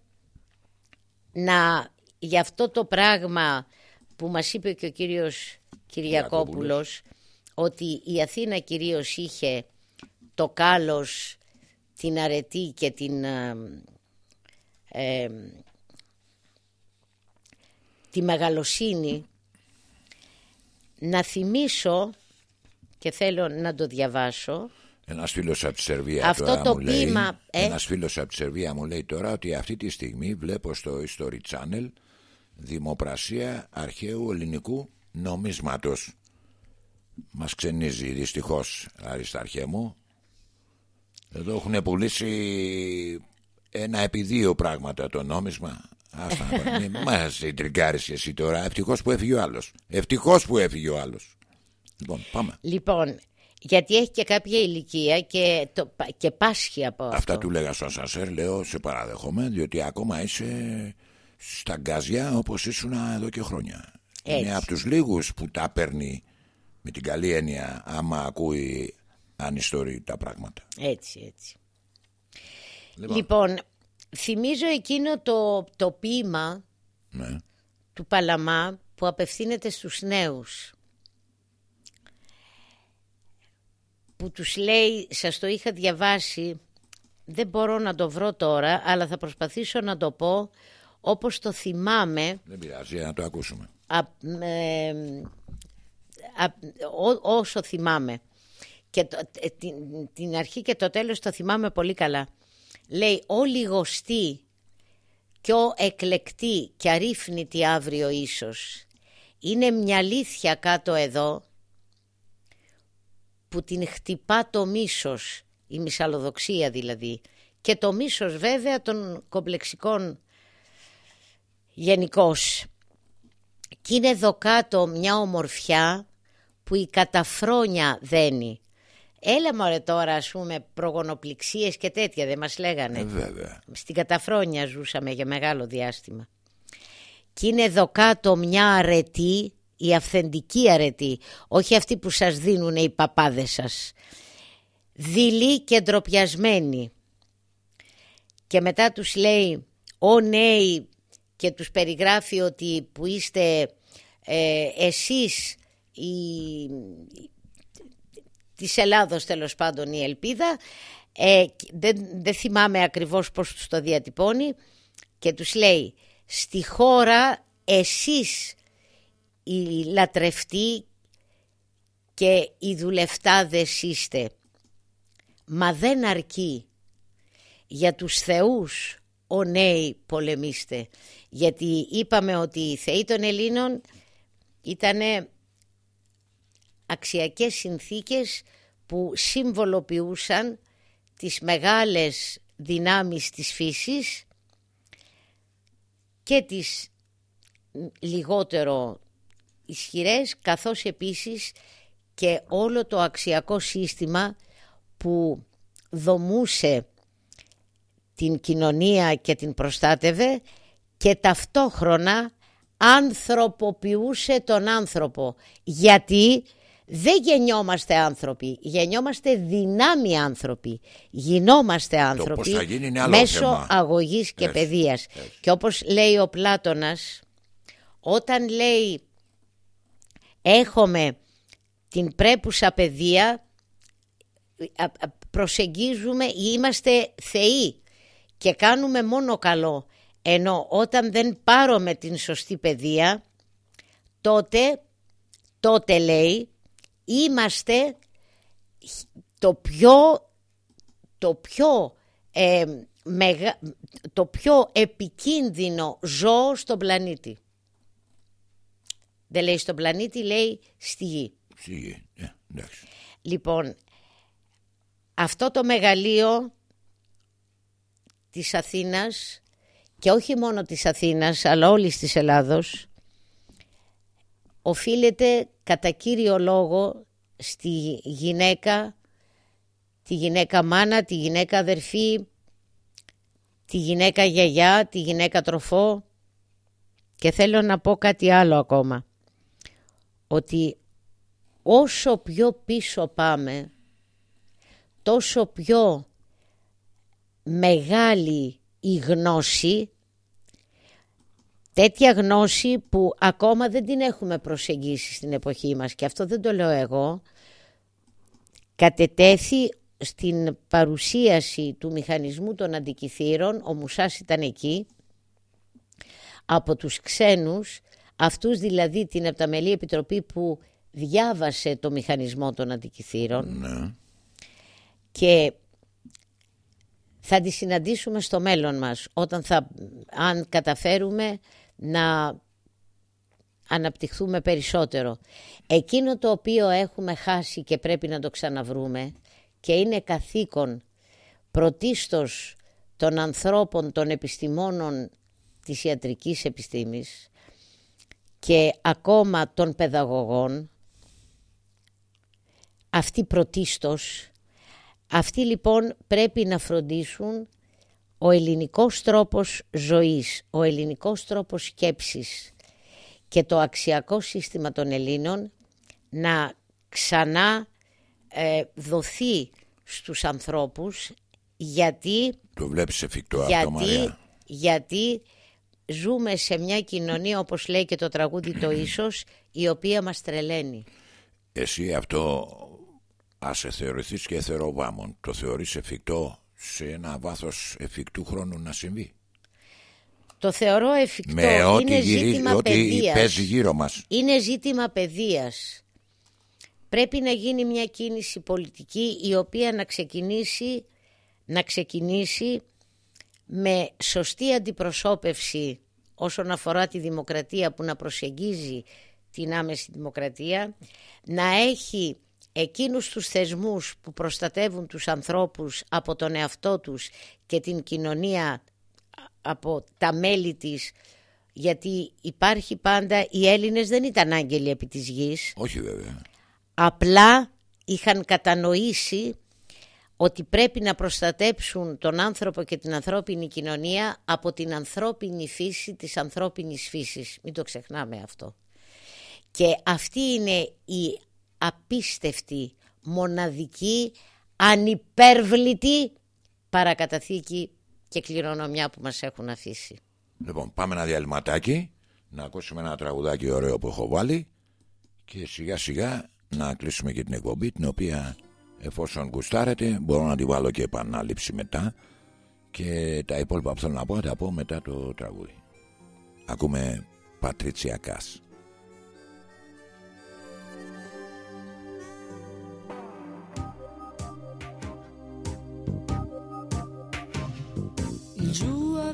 Speaker 2: να γι' αυτό το πράγμα που μας είπε και ο κύριος Κυριακόπουλος ότι η Αθήνα κυρίως είχε το κάλος, την αρετή και την ε, ε, τη μεγαλοσύνη να θυμίσω και θέλω να το διαβάσω
Speaker 1: ένας φίλος από τη Σερβία
Speaker 2: Αυτό
Speaker 1: τώρα
Speaker 2: το
Speaker 1: μου
Speaker 2: πείμα,
Speaker 1: λέει,
Speaker 2: ε;
Speaker 1: Ένας φίλος από τη Σερβία μου λέει τώρα ότι αυτή τη στιγμή βλέπω στο History Channel δημοπρασία αρχαίου ελληνικού νομίσματος. Μας ξενίζει δυστυχώς Αρισταρχέ μου. Εδώ έχουν πουλήσει ένα επί δύο πράγματα το νόμισμα. Άστα, μην μας τριγκάρεις εσύ τώρα. Ευτυχώς που έφυγε ο άλλος. Ευτυχώς που έφυγε ο άλλος. Λοιπόν, πάμε.
Speaker 2: Λοιπόν, γιατί έχει και κάποια ηλικία και, το, και πάσχει από αυτό.
Speaker 1: Αυτά του λέγα στο Σασέρ, λέω σε παραδεχόμαι, διότι ακόμα είσαι στα γκάζια όπως ήσουν εδώ και χρόνια. Έτσι. Είναι από τους λίγους που τα παίρνει με την καλή έννοια άμα ακούει ανιστορεί τα πράγματα.
Speaker 2: Έτσι, έτσι. Λοιπόν, λοιπόν θυμίζω εκείνο το, το ποίημα
Speaker 1: ναι.
Speaker 2: του Παλαμά που απευθύνεται στους νέους. Που τους λέει, σας το είχα διαβάσει δεν μπορώ να το βρω τώρα, αλλά θα προσπαθήσω να το πω όπως το θυμάμαι.
Speaker 1: Δεν πειράζει, να το ακούσουμε.
Speaker 2: όσο θυμάμαι. Και ε, την, την αρχή και το τέλος το θυμάμαι πολύ καλά. Λέει, ο λιγοστή και ο εκλεκτή και αρρύφνητη αύριο ίσως. Είναι μια αλήθεια κάτω εδώ που την χτυπά το μίσος, η μυσαλλοδοξία δηλαδή, και το μίσος βέβαια των κομπλεξικών γενικώς. Και είναι εδώ κάτω μια ομορφιά που η καταφρόνια δένει. Έλα μωρέ τώρα ας πούμε προγονοπληξίες και τέτοια δεν μας λέγανε.
Speaker 1: Ε, βέβαια.
Speaker 2: Στην καταφρόνια ζούσαμε για μεγάλο διάστημα. Και είναι εδώ κάτω μια αρετή, η αυθεντική αρετή, όχι αυτή που σας δίνουν οι παπάδες σας. Δειλή και ντροπιασμένη. Και μετά τους λέει, «Ω νέοι και τους περιγράφει ότι που είστε ε, εσείς η, της Ελλάδος τέλος πάντων η ελπίδα ε, δεν, δεν θυμάμαι ακριβώς πώς τους το διατυπώνει και τους λέει στη χώρα εσείς οι λατρευτοί και οι δουλευτάδες είστε. Μα δεν αρκεί. Για τους θεούς ο νέοι πολεμήστε. Γιατί είπαμε ότι οι θεοί των Ελλήνων ήταν αξιακές συνθήκες που συμβολοποιούσαν τις μεγάλες δυνάμεις της φύσης και τις λιγότερο ισχυρές καθώς επίσης και όλο το αξιακό σύστημα που δομούσε την κοινωνία και την προστάτευε και ταυτόχρονα ανθρωποποιούσε τον άνθρωπο. Γιατί δεν γεννιόμαστε άνθρωποι, γεννιόμαστε δυνάμει άνθρωποι. Γινόμαστε άνθρωποι μέσω αγωγής και παιδείας. Και όπως λέει ο Πλάτωνας, όταν λέει έχουμε την πρέπουσα παιδεία, προσεγγίζουμε, είμαστε θεοί και κάνουμε μόνο καλό. Ενώ όταν δεν πάρουμε την σωστή παιδεία, τότε, τότε λέει, είμαστε το πιο, το πιο, ε, το πιο επικίνδυνο ζώο στον πλανήτη. Δεν λέει στον πλανήτη, λέει στη γη.
Speaker 1: Στη γη, yeah, ναι,
Speaker 2: Λοιπόν, αυτό το μεγαλείο της Αθήνας και όχι μόνο της Αθήνας αλλά όλης της Ελλάδος οφείλεται κατά κύριο λόγο στη γυναίκα, τη γυναίκα μάνα, τη γυναίκα αδερφή, τη γυναίκα γιαγιά, τη γυναίκα τροφό. Και θέλω να πω κάτι άλλο ακόμα ότι όσο πιο πίσω πάμε τόσο πιο μεγάλη η γνώση, τέτοια γνώση που ακόμα δεν την έχουμε προσεγγίσει στην εποχή μας και αυτό δεν το λέω εγώ, κατετέθη στην παρουσίαση του μηχανισμού των αντικειθήρων, ο Μουσάς ήταν εκεί, από τους ξένους, αυτούς δηλαδή την Επταμελή Επιτροπή που διάβασε το μηχανισμό των αντικειθήρων
Speaker 1: ναι.
Speaker 2: και θα τη συναντήσουμε στο μέλλον μας όταν θα, αν καταφέρουμε να αναπτυχθούμε περισσότερο. Εκείνο το οποίο έχουμε χάσει και πρέπει να το ξαναβρούμε και είναι καθήκον πρωτίστως των ανθρώπων, των επιστημόνων της ιατρικής επιστήμης και ακόμα των παιδαγωγών, αυτοί πρωτίστως αυτοί λοιπόν πρέπει να φροντίσουν ο ελληνικός τρόπος ζωής, ο ελληνικός τρόπος σκέψης και το αξιακό σύστημα των Ελλήνων να ξανά ε, δοθεί στους ανθρώπους γιατί...
Speaker 1: Το βλέπεις εφικτό
Speaker 2: γιατί,
Speaker 1: αυτό Μαρία;
Speaker 2: Γιατί ζούμε σε μια κοινωνία όπως λέει και το τραγούδι το ίσως η οποία μας τρελαίνει.
Speaker 1: Εσύ αυτό Άσε θεωρηθείς και εθεροβάμων. Το θεωρείς εφικτό σε ένα βάθος εφικτού χρόνου να συμβεί;
Speaker 2: Το θεωρώ εφικτό. Με ό,τι είναι ζήτημα
Speaker 1: παίζει γύρω μας.
Speaker 2: Είναι ζήτημα παιδείας. Πρέπει να γίνει μια κίνηση πολιτική η οποία να ξεκινήσει, να ξεκινήσει με σωστή αντιπροσώπευση όσον αφορά τη δημοκρατία που να προσεγγίζει την άμεση δημοκρατία, να έχει εκείνους τους θεσμούς που προστατεύουν τους ανθρώπους από τον εαυτό τους και την κοινωνία από τα μέλη της γιατί υπάρχει πάντα οι Έλληνες δεν ήταν άγγελοι επί της γης.
Speaker 1: Όχι βέβαια.
Speaker 2: Απλά είχαν κατανοήσει ότι πρέπει να προστατέψουν τον άνθρωπο και την ανθρώπινη κοινωνία από την ανθρώπινη φύση της ανθρώπινης φύσης μην το ξεχνάμε αυτό και αυτή είναι η απίστευτη, μοναδική, ανυπέρβλητη παρακαταθήκη και κληρονομιά που μας έχουν αφήσει.
Speaker 1: Λοιπόν, πάμε ένα διαλυματάκι, να ακούσουμε ένα τραγουδάκι ωραίο που έχω βάλει και σιγά σιγά να κλείσουμε και την εκπομπή, την οποία εφόσον γουστάρετε μπορώ να τη βάλω και επανάληψη μετά και τα υπόλοιπα που θέλω να πω θα τα πω μετά το τραγούδι. Ακούμε Πατρίτσια Κάς.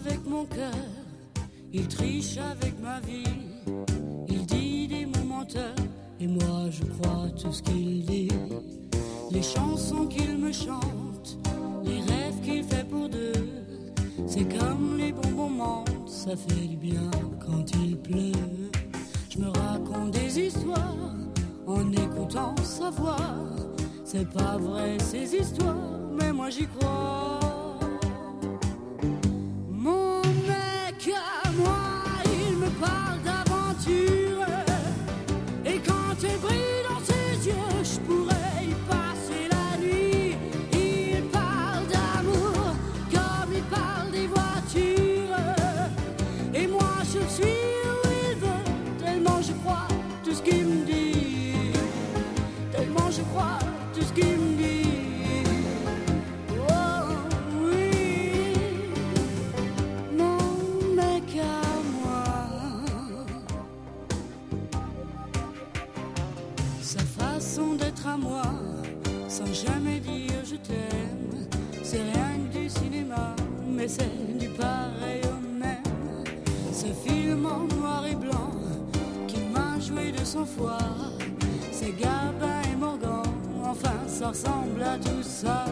Speaker 6: avec mon cœur, il triche avec ma vie, il dit des mots menteurs, et moi je crois tout ce qu'il dit. Les chansons qu'il me chante, les rêves qu'il fait pour deux, c'est comme les bons moments, ça fait du bien quand il pleut. Je me raconte des histoires en écoutant sa voix. C'est pas vrai ces histoires, mais moi j'y crois. Du pareil au même. Ce film en noir et blanc qui m'a joué de son foie. C'est Gabin et Morgan, enfin ça ressemble à tout ça.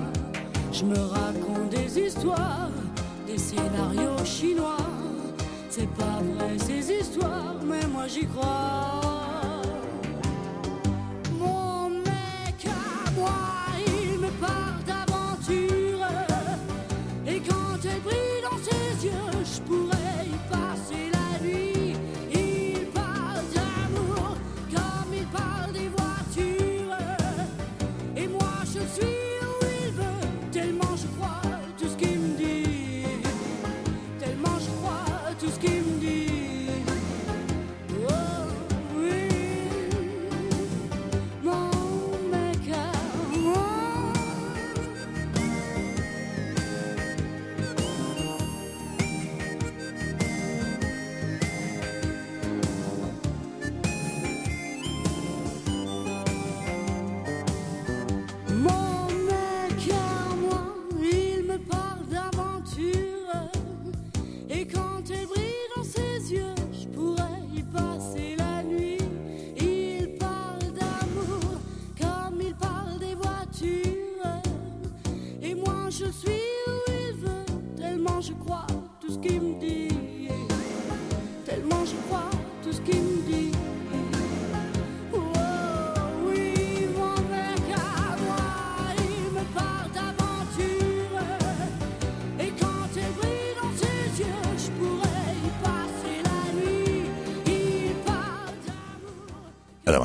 Speaker 6: Je me raconte des histoires, des scénarios chinois. C'est pas vrai ces histoires, mais moi j'y crois.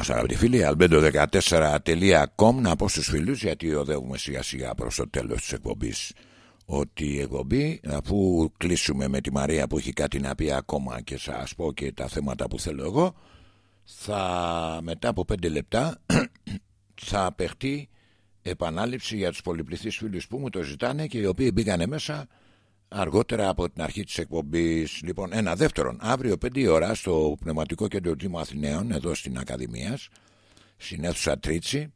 Speaker 1: Μας αγαπητοί φίλοι albedo14.com να πω στους φίλους γιατί οδεύουμε σιγά σιγά προς το τέλος της εκπομπής. Ότι η εκπομπή αφού κλείσουμε με τη Μαρία που έχει κάτι να πει ακόμα και σας πω και τα θέματα που θέλω εγώ θα μετά από 5 λεπτά θα παιχτεί επανάληψη για τους πολυπληθείς φίλους που μου το ζητάνε και οι οποίοι μπήκανε μέσα αργότερα από την αρχή της εκπομπής. Λοιπόν, ένα δεύτερον, αύριο 5 ώρα στο Πνευματικό Κέντρο Τίμου Αθηναίων, εδώ στην Ακαδημίας, στην αίθουσα Τρίτσι,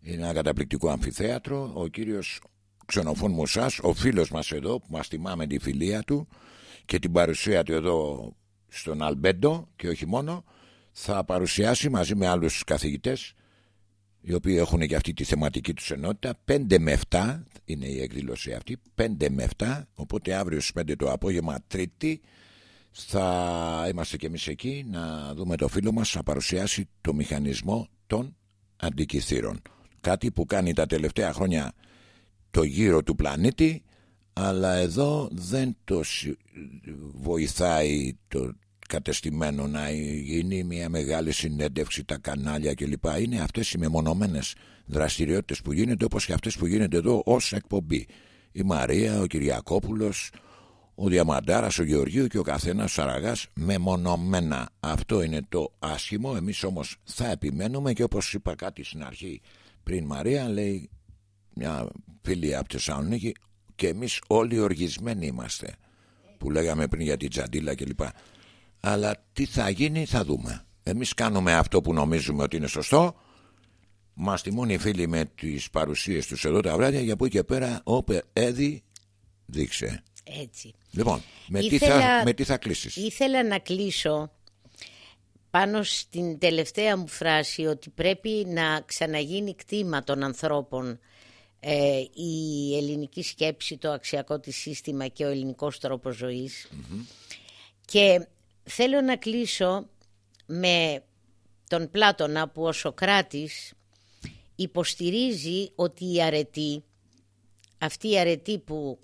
Speaker 1: είναι ένα καταπληκτικό αμφιθέατρο, ο κύριος Ξενοφών Μουσάς, ο φίλος μας εδώ που μας τιμά τη φιλία του και την παρουσία του εδώ στον Αλμπέντο και όχι μόνο, θα παρουσιάσει μαζί με άλλους καθηγητές οι οποίοι έχουν και αυτή τη θεματική τους ενότητα. 5 με 7 είναι η εκδήλωση αυτή. 5 με 7 οπότε αύριο στις 5 το απόγευμα τρίτη θα είμαστε και εμείς εκεί να δούμε το φίλο μας να παρουσιάσει το μηχανισμό των αντικειθήρων κάτι που κάνει τα τελευταία χρόνια το γύρο του πλανήτη αλλά εδώ δεν το βοηθάει το κατεστημένο να γίνει μια μεγάλη συνέντευξη τα κανάλια κλπ. Είναι αυτές οι μεμονωμένες δραστηριότητες που γίνονται όπως και αυτές που γίνονται εδώ ως εκπομπή. Η Μαρία, ο Κυριακόπουλος, ο Διαμαντάρας, ο Γεωργίου και ο καθένας ο Σαραγάς μεμονωμένα. Αυτό είναι το άσχημο. Εμείς όμως θα επιμένουμε και όπως είπα κάτι στην αρχή πριν Μαρία λέει μια φίλη από τη Θεσσαλονίκη και εμείς όλοι οργισμένοι είμαστε που λέγαμε πριν για την Τζαντίλα κλπ. Αλλά τι θα γίνει θα δούμε. Εμείς κάνουμε αυτό που νομίζουμε ότι είναι σωστό. Μας τιμούν οι φίλοι με τις παρουσίες τους εδώ τα βράδια για που και πέρα όπε έδι δείξε.
Speaker 2: Έτσι.
Speaker 1: Λοιπόν, με, τι θα, με τι θα κλείσεις;
Speaker 2: Ήθελα να κλείσω πάνω στην τελευταία μου φράση ότι πρέπει να ξαναγίνει κτήμα των ανθρώπων ε, η ελληνική σκέψη, το αξιακό της σύστημα και ο ελληνικός τρόπος Και θέλω να κλείσω με τον Πλάτωνα που ο Σοκράτης υποστηρίζει ότι η αρετή, αυτή η αρετή που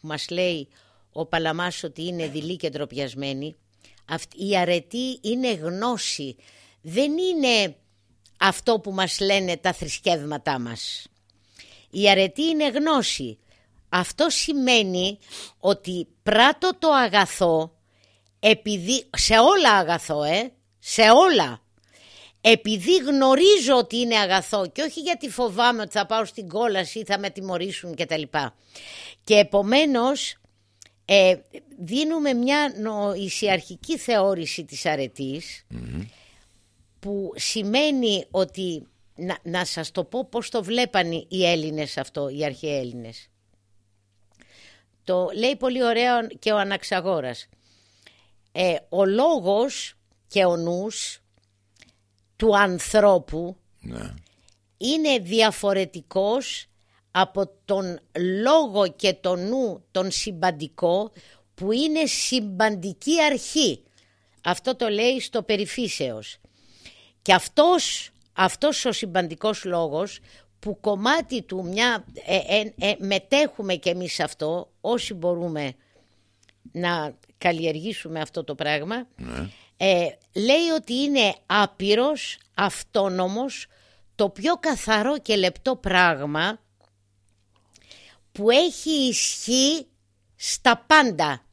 Speaker 2: μας λέει ο Παλαμάς ότι είναι δειλή και ντροπιασμένη, η αρετή είναι γνώση, δεν είναι αυτό που μας λένε τα θρησκεύματά μας. Η αρετή είναι γνώση. Αυτό σημαίνει ότι πράττω το αγαθό επειδή, σε όλα αγαθό, ε, σε όλα. Επειδή γνωρίζω ότι είναι αγαθό και όχι γιατί φοβάμαι ότι θα πάω στην κόλαση ή θα με τιμωρήσουν κτλ. Και επομένως ε, δίνουμε μια νοησιαρχική θεώρηση της αρετης που σημαίνει ότι να, να σας το πω πώς το βλέπαν οι Έλληνες αυτό, οι αρχαίοι Έλληνες. Το λέει πολύ ωραίο και ο Αναξαγόρας. Ε, ο λόγος και ο νους του ανθρώπου ναι. είναι διαφορετικός από τον λόγο και τον νου τον συμπαντικό που είναι συμπαντική αρχή. Αυτό το λέει στο περιφύσεως. Και αυτός, αυτός ο συμπαντικός λόγος που κομμάτι του μια ε, ε, ε, μετέχουμε και εμείς αυτό όσοι μπορούμε να καλλιεργήσουμε αυτό το πράγμα ναι. λέει ότι είναι άπειρος, αυτόνομος το πιο καθαρό και λεπτό πράγμα που έχει ισχύ στα πάντα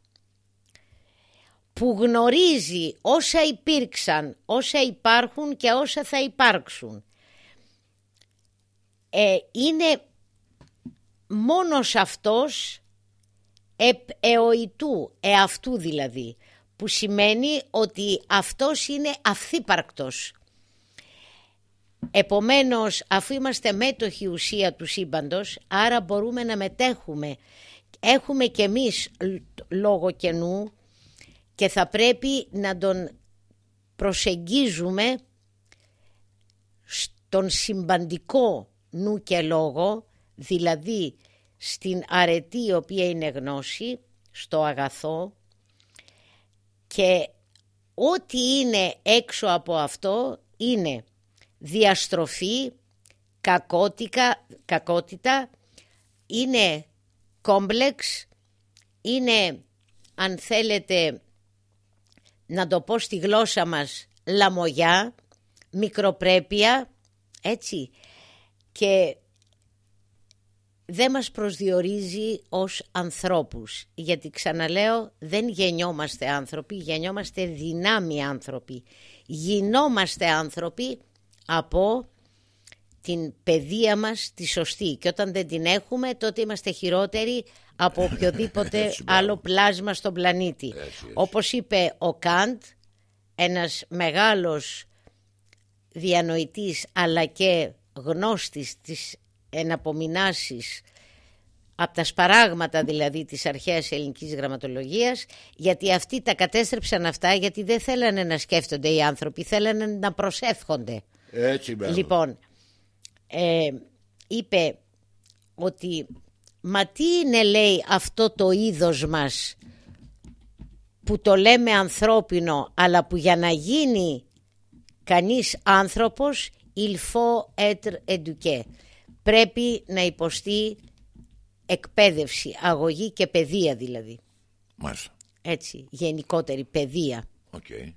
Speaker 2: που γνωρίζει όσα υπήρξαν, όσα υπάρχουν και όσα θα υπάρξουν. Ε, είναι μόνος αυτός εοητού, εαυτού δηλαδή, που σημαίνει ότι αυτός είναι αυθύπαρκτος. Επομένως, αφού είμαστε μέτοχοι ουσία του σύμπαντος, άρα μπορούμε να μετέχουμε. Έχουμε κι εμείς λόγο καινού και θα πρέπει να τον προσεγγίζουμε στον συμπαντικό νου και λόγο, δηλαδή στην αρετή η οποία είναι γνώση, στο αγαθό και ό,τι είναι έξω από αυτό είναι διαστροφή, κακότικα, κακότητα, είναι κόμπλεξ, είναι αν θέλετε να το πω στη γλώσσα μας λαμογιά, μικροπρέπεια, έτσι. Και δεν μας προσδιορίζει ως ανθρώπους. Γιατί ξαναλέω δεν γεννιόμαστε άνθρωποι, γεννιόμαστε δυνάμοι άνθρωποι. Γινόμαστε άνθρωποι από την παιδεία μας τη σωστή και όταν δεν την έχουμε τότε είμαστε χειρότεροι από οποιοδήποτε άλλο πλάσμα στον πλανήτη. Όπως είπε ο Καντ, ένας μεγάλος διανοητής αλλά και γνώστης της εναπομεινάσης από τα σπαράγματα δηλαδή της αρχαίας ελληνικής γραμματολογίας γιατί αυτοί τα κατέστρεψαν αυτά γιατί δεν θέλανε να σκέφτονται οι άνθρωποι, θέλανε να προσεύχονται.
Speaker 1: Έτσι
Speaker 2: Λοιπόν, ε, είπε ότι μα τι είναι λέει αυτό το είδος μας που το λέμε ανθρώπινο αλλά που για να γίνει κανείς άνθρωπος il faut être éduqué πρέπει να υποστεί εκπαίδευση, αγωγή και παιδεία δηλαδή.
Speaker 1: Μάλιστα.
Speaker 2: Έτσι, γενικότερη παιδεία.
Speaker 1: Okay.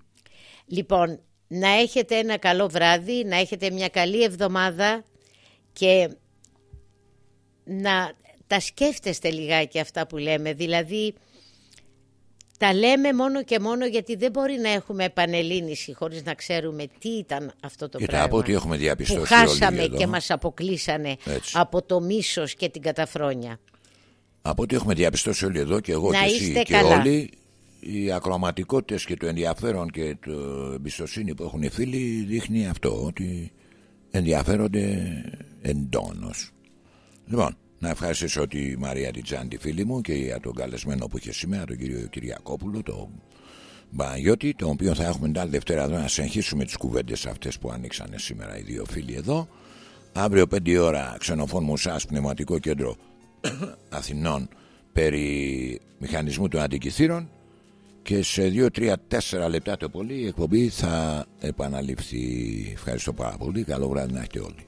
Speaker 2: Λοιπόν, να έχετε ένα καλό βράδυ, να έχετε μια καλή εβδομάδα και να τα σκέφτεστε λιγάκι αυτά που λέμε. Δηλαδή, τα λέμε μόνο και μόνο γιατί δεν μπορεί να έχουμε επανελίνηση χωρίς να ξέρουμε τι ήταν αυτό το πράγμα.
Speaker 1: από ό,τι έχουμε διαπιστώσει
Speaker 2: που χάσαμε και μας αποκλείσανε από το μίσος και την καταφρόνια.
Speaker 1: Από ό,τι έχουμε διαπιστώσει όλοι εδώ και εγώ και εσύ και όλοι οι ακροαματικότητες και το ενδιαφέρον και το εμπιστοσύνη που έχουν οι φίλοι δείχνει αυτό ότι ενδιαφέρονται εντόνως. Λοιπόν, να ευχαριστήσω τη Μαρία Τιτζάν τη φίλη μου και για τον καλεσμένο που είχε σήμερα τον κύριο Κυριακόπουλο τον Παναγιώτη τον οποίο θα έχουμε την άλλη Δευτέρα εδώ να συνεχίσουμε τις κουβέντες αυτές που ανοίξανε σήμερα οι δύο φίλοι εδώ αύριο 5 ώρα ξενοφών Μουσάς Πνευματικό Κέντρο Αθηνών περί μηχανισμού των αντικειθήρων και σε 2-3-4 λεπτά το πολύ η εκπομπή θα επαναληφθεί. Ευχαριστώ πάρα πολύ. Καλό βράδυ να έχετε όλοι.